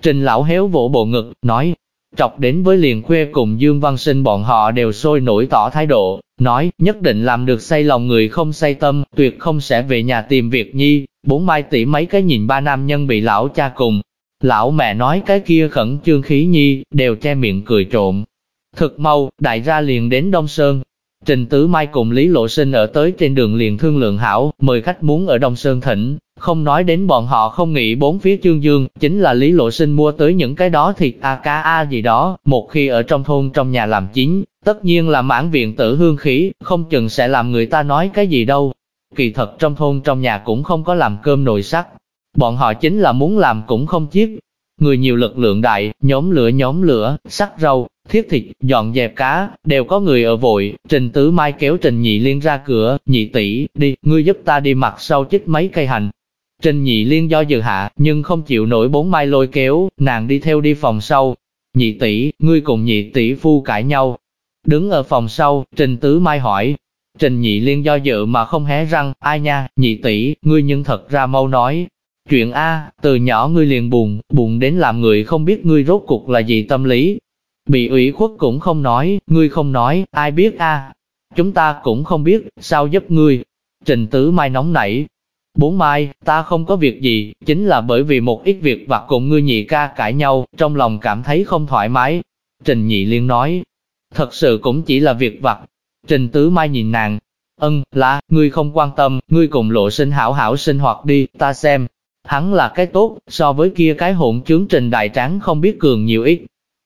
Trình lão héo vỗ bộ ngực, nói, trọc đến với liền khuê cùng Dương Văn Sinh bọn họ đều sôi nổi tỏ thái độ, nói, nhất định làm được say lòng người không say tâm, tuyệt không sẽ về nhà tìm việc nhi, bốn mai tỷ mấy cái nhìn ba nam nhân bị lão cha cùng, Lão mẹ nói cái kia khẩn trương khí nhi, đều che miệng cười trộm. Thực mau, đại gia liền đến Đông Sơn. Trình Tứ Mai cùng Lý Lộ Sinh ở tới trên đường liền thương lượng hảo, mời khách muốn ở Đông Sơn thỉnh. Không nói đến bọn họ không nghĩ bốn phía chương dương, chính là Lý Lộ Sinh mua tới những cái đó thịt a ca a gì đó, một khi ở trong thôn trong nhà làm chính, tất nhiên là mãn viện tử hương khí, không chừng sẽ làm người ta nói cái gì đâu. Kỳ thật trong thôn trong nhà cũng không có làm cơm nồi sắt, Bọn họ chính là muốn làm cũng không chiếc. Người nhiều lực lượng đại, nhóm lửa nhóm lửa, sắc rau, thiết thịt, dọn dẹp cá, đều có người ở vội. Trình Tứ Mai kéo Trình Nhị Liên ra cửa, nhị tỷ đi, ngươi giúp ta đi mặt sau chích mấy cây hành. Trình Nhị Liên do dự hạ, nhưng không chịu nổi bốn mai lôi kéo, nàng đi theo đi phòng sau. Nhị tỷ, ngươi cùng nhị tỷ phu cãi nhau. Đứng ở phòng sau, Trình Tứ Mai hỏi, Trình Nhị Liên do dự mà không hé răng, ai nha, nhị tỷ, ngươi nhưng thật ra mau nói, Chuyện A, từ nhỏ ngươi liền buồn, buồn đến làm người không biết ngươi rốt cuộc là gì tâm lý. Bị ủy khuất cũng không nói, ngươi không nói, ai biết A. Chúng ta cũng không biết, sao giúp ngươi. Trình Tứ Mai nóng nảy. Bốn Mai, ta không có việc gì, chính là bởi vì một ít việc vặt cùng ngươi nhị ca cãi nhau, trong lòng cảm thấy không thoải mái. Trình Nhị Liên nói, thật sự cũng chỉ là việc vặt. Trình Tứ Mai nhìn nàng, ân, là, ngươi không quan tâm, ngươi cùng lộ sinh hảo hảo sinh hoạt đi, ta xem, Hắn là cái tốt, so với kia cái hỗn chướng trình đại tráng không biết cường nhiều ít.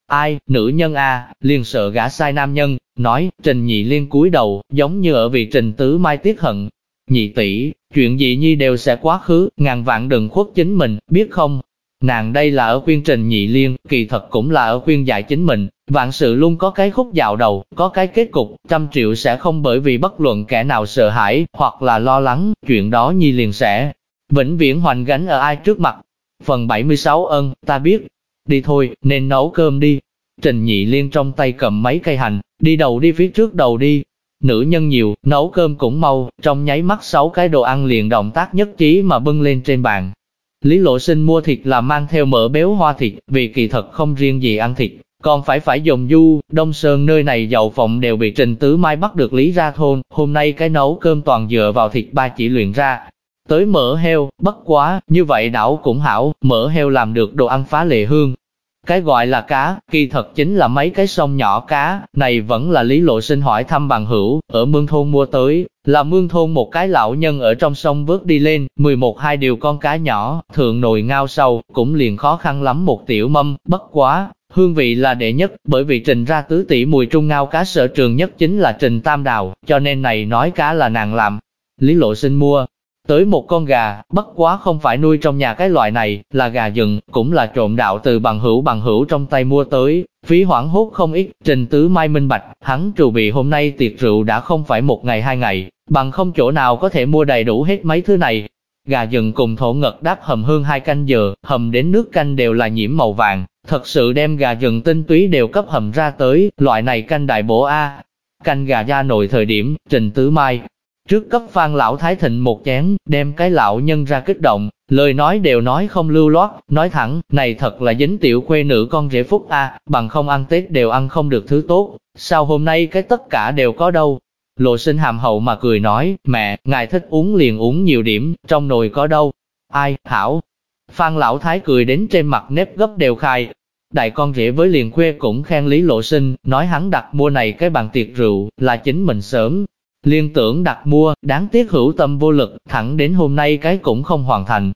Ai, nữ nhân a, liền sợ gã sai nam nhân, nói, trình nhị liên cúi đầu, giống như ở vị trình tứ mai tiết hận. Nhị tỷ, chuyện gì nhi đều sẽ quá khứ, ngàn vạn đừng khuất chính mình, biết không? Nàng đây là ở khuyên trình nhị liên, kỳ thật cũng là ở khuyên dạy chính mình, vạn sự luôn có cái khúc dạo đầu, có cái kết cục, trăm triệu sẽ không bởi vì bất luận kẻ nào sợ hãi, hoặc là lo lắng, chuyện đó nhi liền sẽ vĩnh viễn hoành gánh ở ai trước mặt. Phần 76 ân, ta biết. Đi thôi, nên nấu cơm đi. Trình Nhị Liên trong tay cầm mấy cây hành, đi đầu đi phía trước đầu đi. Nữ nhân nhiều, nấu cơm cũng mau, trong nháy mắt sáu cái đồ ăn liền động tác nhất trí mà bưng lên trên bàn. Lý Lộ Sinh mua thịt là mang theo mỡ béo hoa thịt, vì kỳ thật không riêng gì ăn thịt, còn phải phải dùng du, Đông Sơn nơi này giàu phòng đều bị Trình Tứ Mai bắt được lý ra thôn, hôm nay cái nấu cơm toàn dựa vào thịt ba chỉ luyện ra, Tới mỡ heo, bất quá, như vậy đảo cũng hảo, mỡ heo làm được đồ ăn phá lệ hương. Cái gọi là cá, kỳ thật chính là mấy cái sông nhỏ cá, này vẫn là lý lộ sinh hỏi thăm bằng hữu, ở mương thôn mua tới, là mương thôn một cái lão nhân ở trong sông vớt đi lên, 11 hai điều con cá nhỏ, thượng nồi ngao sâu, cũng liền khó khăn lắm một tiểu mâm, bất quá, hương vị là đệ nhất, bởi vì trình ra tứ tỷ mùi trung ngao cá sở trường nhất chính là trình tam đào, cho nên này nói cá là nàng làm. Lý lộ sinh mua, Tới một con gà, bất quá không phải nuôi trong nhà cái loại này, là gà rừng, cũng là trộm đạo từ bằng hữu bằng hữu trong tay mua tới, phí hoảng hốt không ít, trình tứ mai minh bạch, hắn trù bị hôm nay tiệc rượu đã không phải một ngày hai ngày, bằng không chỗ nào có thể mua đầy đủ hết mấy thứ này. Gà rừng cùng thổ ngật đáp hầm hương hai canh giờ, hầm đến nước canh đều là nhiễm màu vàng, thật sự đem gà rừng tinh túy đều cấp hầm ra tới, loại này canh đại bổ A. Canh gà da nồi thời điểm, trình tứ mai, Trước cấp phan lão thái thịnh một chén, đem cái lão nhân ra kích động, lời nói đều nói không lưu loát, nói thẳng, này thật là dính tiểu quê nữ con rể phúc a, bằng không ăn Tết đều ăn không được thứ tốt, sao hôm nay cái tất cả đều có đâu. Lộ sinh hàm hậu mà cười nói, mẹ, ngài thích uống liền uống nhiều điểm, trong nồi có đâu. Ai, hảo. Phan lão thái cười đến trên mặt nếp gấp đều khai. Đại con rể với liền khuê cũng khen Lý Lộ Sinh, nói hắn đặt mua này cái bàn tiệc rượu, là chính mình sớm, liên tưởng đặt mua, đáng tiếc hữu tâm vô lực, thẳng đến hôm nay cái cũng không hoàn thành.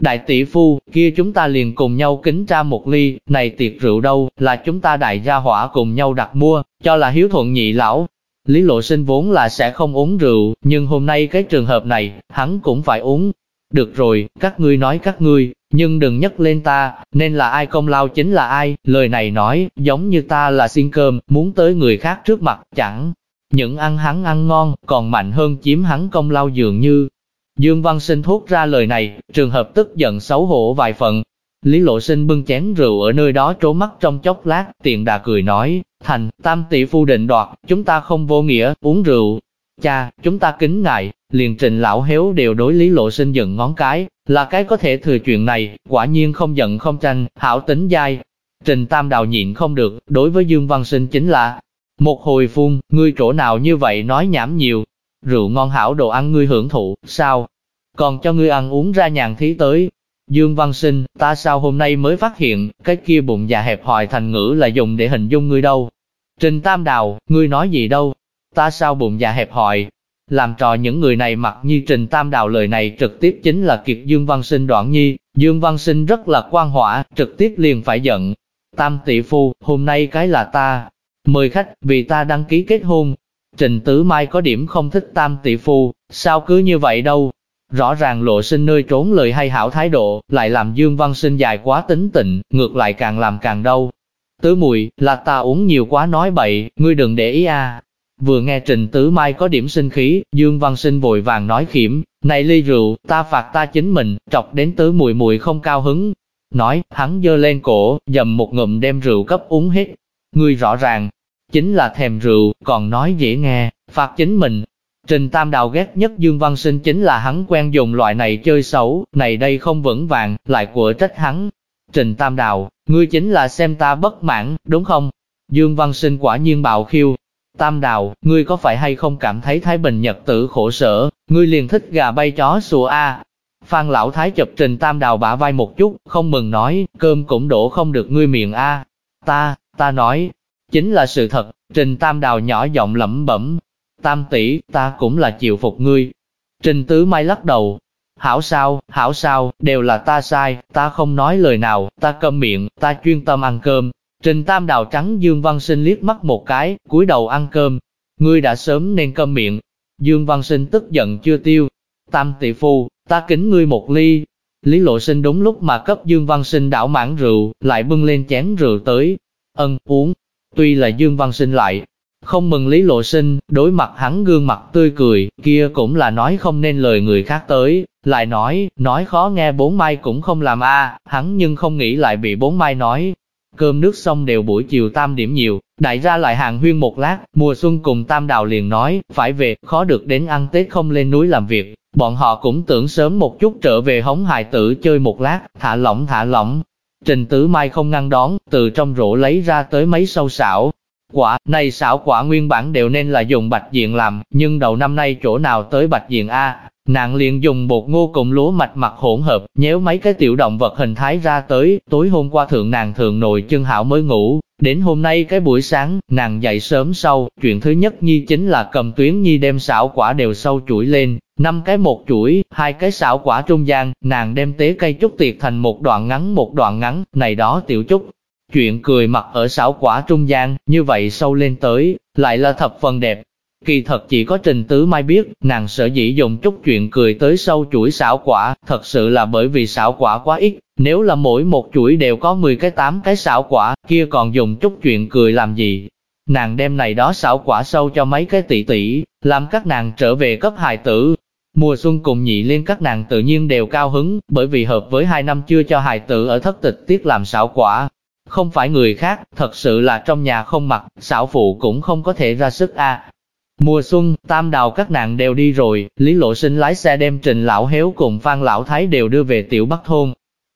Đại tỷ phu, kia chúng ta liền cùng nhau kính tra một ly, này tiệc rượu đâu, là chúng ta đại gia hỏa cùng nhau đặt mua, cho là hiếu thuận nhị lão. Lý lộ sinh vốn là sẽ không uống rượu, nhưng hôm nay cái trường hợp này, hắn cũng phải uống. Được rồi, các ngươi nói các ngươi, nhưng đừng nhắc lên ta, nên là ai công lao chính là ai, lời này nói, giống như ta là xin cơm, muốn tới người khác trước mặt, chẳng những ăn hắn ăn ngon, còn mạnh hơn chiếm hắn công lao dường như. Dương Văn Sinh thốt ra lời này, trường hợp tức giận xấu hổ vài phần. Lý Lộ Sinh bưng chén rượu ở nơi đó trố mắt trong chốc lát, tiện đà cười nói, thành, tam tỷ phu định đoạt, chúng ta không vô nghĩa, uống rượu. Cha, chúng ta kính ngại, liền trình lão héo đều đối Lý Lộ Sinh giận ngón cái, là cái có thể thừa chuyện này, quả nhiên không giận không tranh, hảo tính dai. Trình Tam Đào nhịn không được, đối với Dương Văn Sinh chính là, một hồi phun, ngươi chỗ nào như vậy nói nhảm nhiều. Rượu ngon hảo đồ ăn ngươi hưởng thụ, sao? Còn cho ngươi ăn uống ra nhàn thí tới. Dương Văn Sinh, ta sao hôm nay mới phát hiện, cái kia bụng già hẹp hòi thành ngữ là dùng để hình dung ngươi đâu. Trình Tam Đào, ngươi nói gì đâu? Ta sao bụng già hẹp hòi? Làm trò những người này mặc như Trình Tam Đào lời này trực tiếp chính là kiệt Dương Văn Sinh đoạn nhi. Dương Văn Sinh rất là quan hỏa, trực tiếp liền phải giận. Tam tỷ phu, hôm nay cái là ta, Mời khách, vì ta đăng ký kết hôn. Trình Tứ Mai có điểm không thích tam tỷ phu, sao cứ như vậy đâu. Rõ ràng lộ sinh nơi trốn lời hay hảo thái độ, lại làm Dương Văn Sinh dài quá tính tịnh, ngược lại càng làm càng đau. Tứ mùi, là ta uống nhiều quá nói bậy, ngươi đừng để ý a. Vừa nghe Trình Tứ Mai có điểm sinh khí, Dương Văn Sinh vội vàng nói khiểm, này ly rượu, ta phạt ta chính mình, trọc đến tứ mùi mùi không cao hứng. Nói, hắn dơ lên cổ, dầm một ngụm đem rượu cấp uống hết, Ngươi rõ ràng, chính là thèm rượu, còn nói dễ nghe, phạt chính mình. Trình Tam Đào ghét nhất Dương Văn Sinh chính là hắn quen dùng loại này chơi xấu, này đây không vững vàng, lại của trách hắn. Trình Tam Đào, ngươi chính là xem ta bất mãn, đúng không? Dương Văn Sinh quả nhiên bạo khiêu. Tam Đào, ngươi có phải hay không cảm thấy Thái Bình Nhật tử khổ sở, ngươi liền thích gà bay chó sủa a Phan Lão Thái chụp Trình Tam Đào bả vai một chút, không mừng nói, cơm cũng đổ không được ngươi miệng a Ta, Ta nói, chính là sự thật, Trình Tam Đào nhỏ giọng lẩm bẩm, Tam tỷ, ta cũng là chịu phục ngươi. Trình Tứ Mai lắc đầu, hảo sao, hảo sao, đều là ta sai, ta không nói lời nào, ta câm miệng, ta chuyên tâm ăn cơm. Trình Tam Đào trắng Dương Văn Sinh liếc mắt một cái, cúi đầu ăn cơm. Ngươi đã sớm nên câm miệng. Dương Văn Sinh tức giận chưa tiêu. Tam tỷ phu, ta kính ngươi một ly. Lý Lộ Sinh đúng lúc mà cấp Dương Văn Sinh đảo mãn rượu, lại bưng lên chén rượu tới, ân, uống. Tuy là Dương Văn Sinh lại, không mừng Lý Lộ Sinh, đối mặt hắn gương mặt tươi cười, kia cũng là nói không nên lời người khác tới, lại nói, nói khó nghe bốn mai cũng không làm a hắn nhưng không nghĩ lại bị bốn mai nói. Cơm nước xong đều buổi chiều tam điểm nhiều, đại ra lại hàng huyên một lát, mùa xuân cùng tam đào liền nói, phải về, khó được đến ăn Tết không lên núi làm việc, bọn họ cũng tưởng sớm một chút trở về hống hài tử chơi một lát, thả lỏng thả lỏng, Trình Tử Mai không ngăn đón, từ trong rổ lấy ra tới mấy sâu xảo. Quả, này xảo quả nguyên bản đều nên là dùng bạch diện làm, nhưng đầu năm nay chỗ nào tới bạch diện A, nàng liền dùng bột ngô cùng lúa mạch mặt hỗn hợp, nhéo mấy cái tiểu động vật hình thái ra tới, tối hôm qua thượng nàng thường nồi chân hảo mới ngủ, đến hôm nay cái buổi sáng, nàng dậy sớm sau, chuyện thứ nhất nhi chính là cầm tuyến nhi đem xảo quả đều sâu chuỗi lên, năm cái một chuỗi, hai cái xảo quả trung gian, nàng đem tế cây trúc tiệt thành một đoạn ngắn một đoạn ngắn, này đó tiểu trúc. Chuyện cười mặt ở xảo quả trung gian, như vậy sâu lên tới, lại là thập phần đẹp. Kỳ thật chỉ có Trình Tứ Mai biết, nàng sợ dĩ dùng chút chuyện cười tới sâu chuỗi xảo quả, thật sự là bởi vì xảo quả quá ít, nếu là mỗi một chuỗi đều có 10 cái 8 cái xảo quả, kia còn dùng chút chuyện cười làm gì? Nàng đem này đó xảo quả sâu cho mấy cái tỷ tỷ, làm các nàng trở về cấp hài tử. Mùa xuân cùng nhị liên các nàng tự nhiên đều cao hứng, bởi vì hợp với hai năm chưa cho hài tử ở thất tịch tiết làm xảo quả. Không phải người khác, thật sự là trong nhà không mặc, xảo phụ cũng không có thể ra sức a. Mùa xuân, tam đào các nàng đều đi rồi, Lý Lộ Sinh lái xe đem Trình Lão Héo cùng Phan Lão Thái đều đưa về tiểu Bắc Thôn.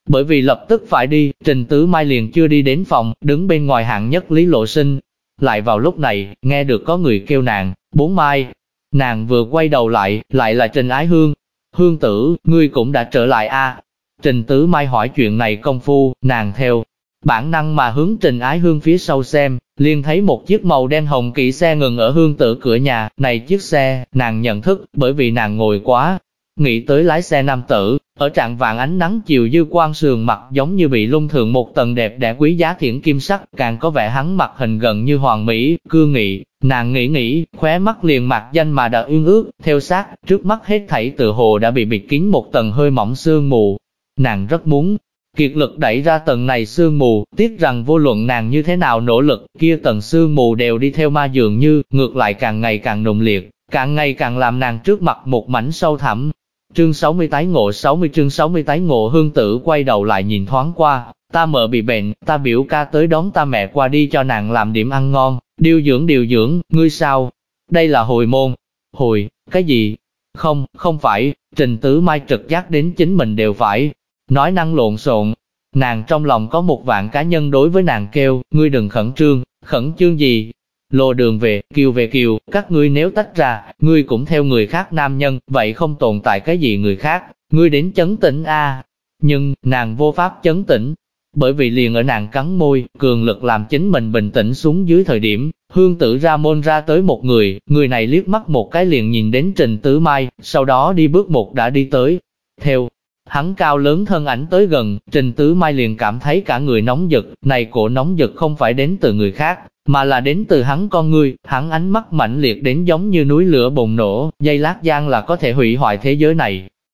Bởi vì lập tức phải đi, Trình Tứ Mai liền chưa đi đến phòng, đứng bên ngoài hạng nhất Lý Lộ Sinh. Lại vào lúc này, nghe được có người kêu nàng, bốn mai. Nàng vừa quay đầu lại, lại là Trình Ái Hương. Hương tử, ngươi cũng đã trở lại a Trình Tứ Mai hỏi chuyện này công phu, nàng theo, Bản năng mà hướng Trình Ái Hương phía sau xem, liền thấy một chiếc màu đen hồng kỵ xe ngừng ở hương tử cửa nhà, này chiếc xe, nàng nhận thức, bởi vì nàng ngồi quá. Nghĩ tới lái xe nam tử, ở trạng vàng ánh nắng chiều dư quang sườn mặt giống như bị lung thường một tầng đẹp đẽ quý giá thiển kim sắc, càng có vẻ hắn mặt hình gần như hoàng mỹ, cương nghị, nàng nghĩ nghĩ, khóe mắt liền mặt danh mà đã ương ước, theo sát, trước mắt hết thảy tự hồ đã bị bịt kín một tầng hơi mỏng sương mù. Nàng rất muốn, Kiệt lực đẩy ra tầng này sương mù, tiếc rằng vô luận nàng như thế nào nỗ lực, kia tầng sương mù đều đi theo ma dường như, ngược lại càng ngày càng nồng liệt, càng ngày càng làm nàng trước mặt một mảnh sâu thẳm. Chương 60 tái ngộ 60 chương 60 tái ngộ hương tử quay đầu lại nhìn thoáng qua, ta mợ bị bệnh, ta biểu ca tới đón ta mẹ qua đi cho nàng làm điểm ăn ngon, điều dưỡng điều dưỡng, ngươi sao? Đây là hồi môn. Hồi, cái gì? Không, không phải, trình tứ mai trực giác đến chính mình đều phải, Nói năng lộn xộn, nàng trong lòng có một vạn cá nhân đối với nàng kêu, ngươi đừng khẩn trương, khẩn trương gì? Lô đường về, kiều về kiều, các ngươi nếu tách ra, ngươi cũng theo người khác nam nhân, vậy không tồn tại cái gì người khác, ngươi đến chấn tĩnh a. Nhưng, nàng vô pháp chấn tĩnh, bởi vì liền ở nàng cắn môi, cường lực làm chính mình bình tĩnh xuống dưới thời điểm, hương tử ra môn ra tới một người, người này liếc mắt một cái liền nhìn đến Trình Tứ Mai, sau đó đi bước một đã đi tới. Theo, Hắn cao lớn thân ảnh tới gần, Trình Tứ Mai liền cảm thấy cả người nóng giật, này cổ nóng giật không phải đến từ người khác, mà là đến từ hắn con người, hắn ánh mắt mãnh liệt đến giống như núi lửa bùng nổ, dây lát gian là có thể hủy hoại thế giới này.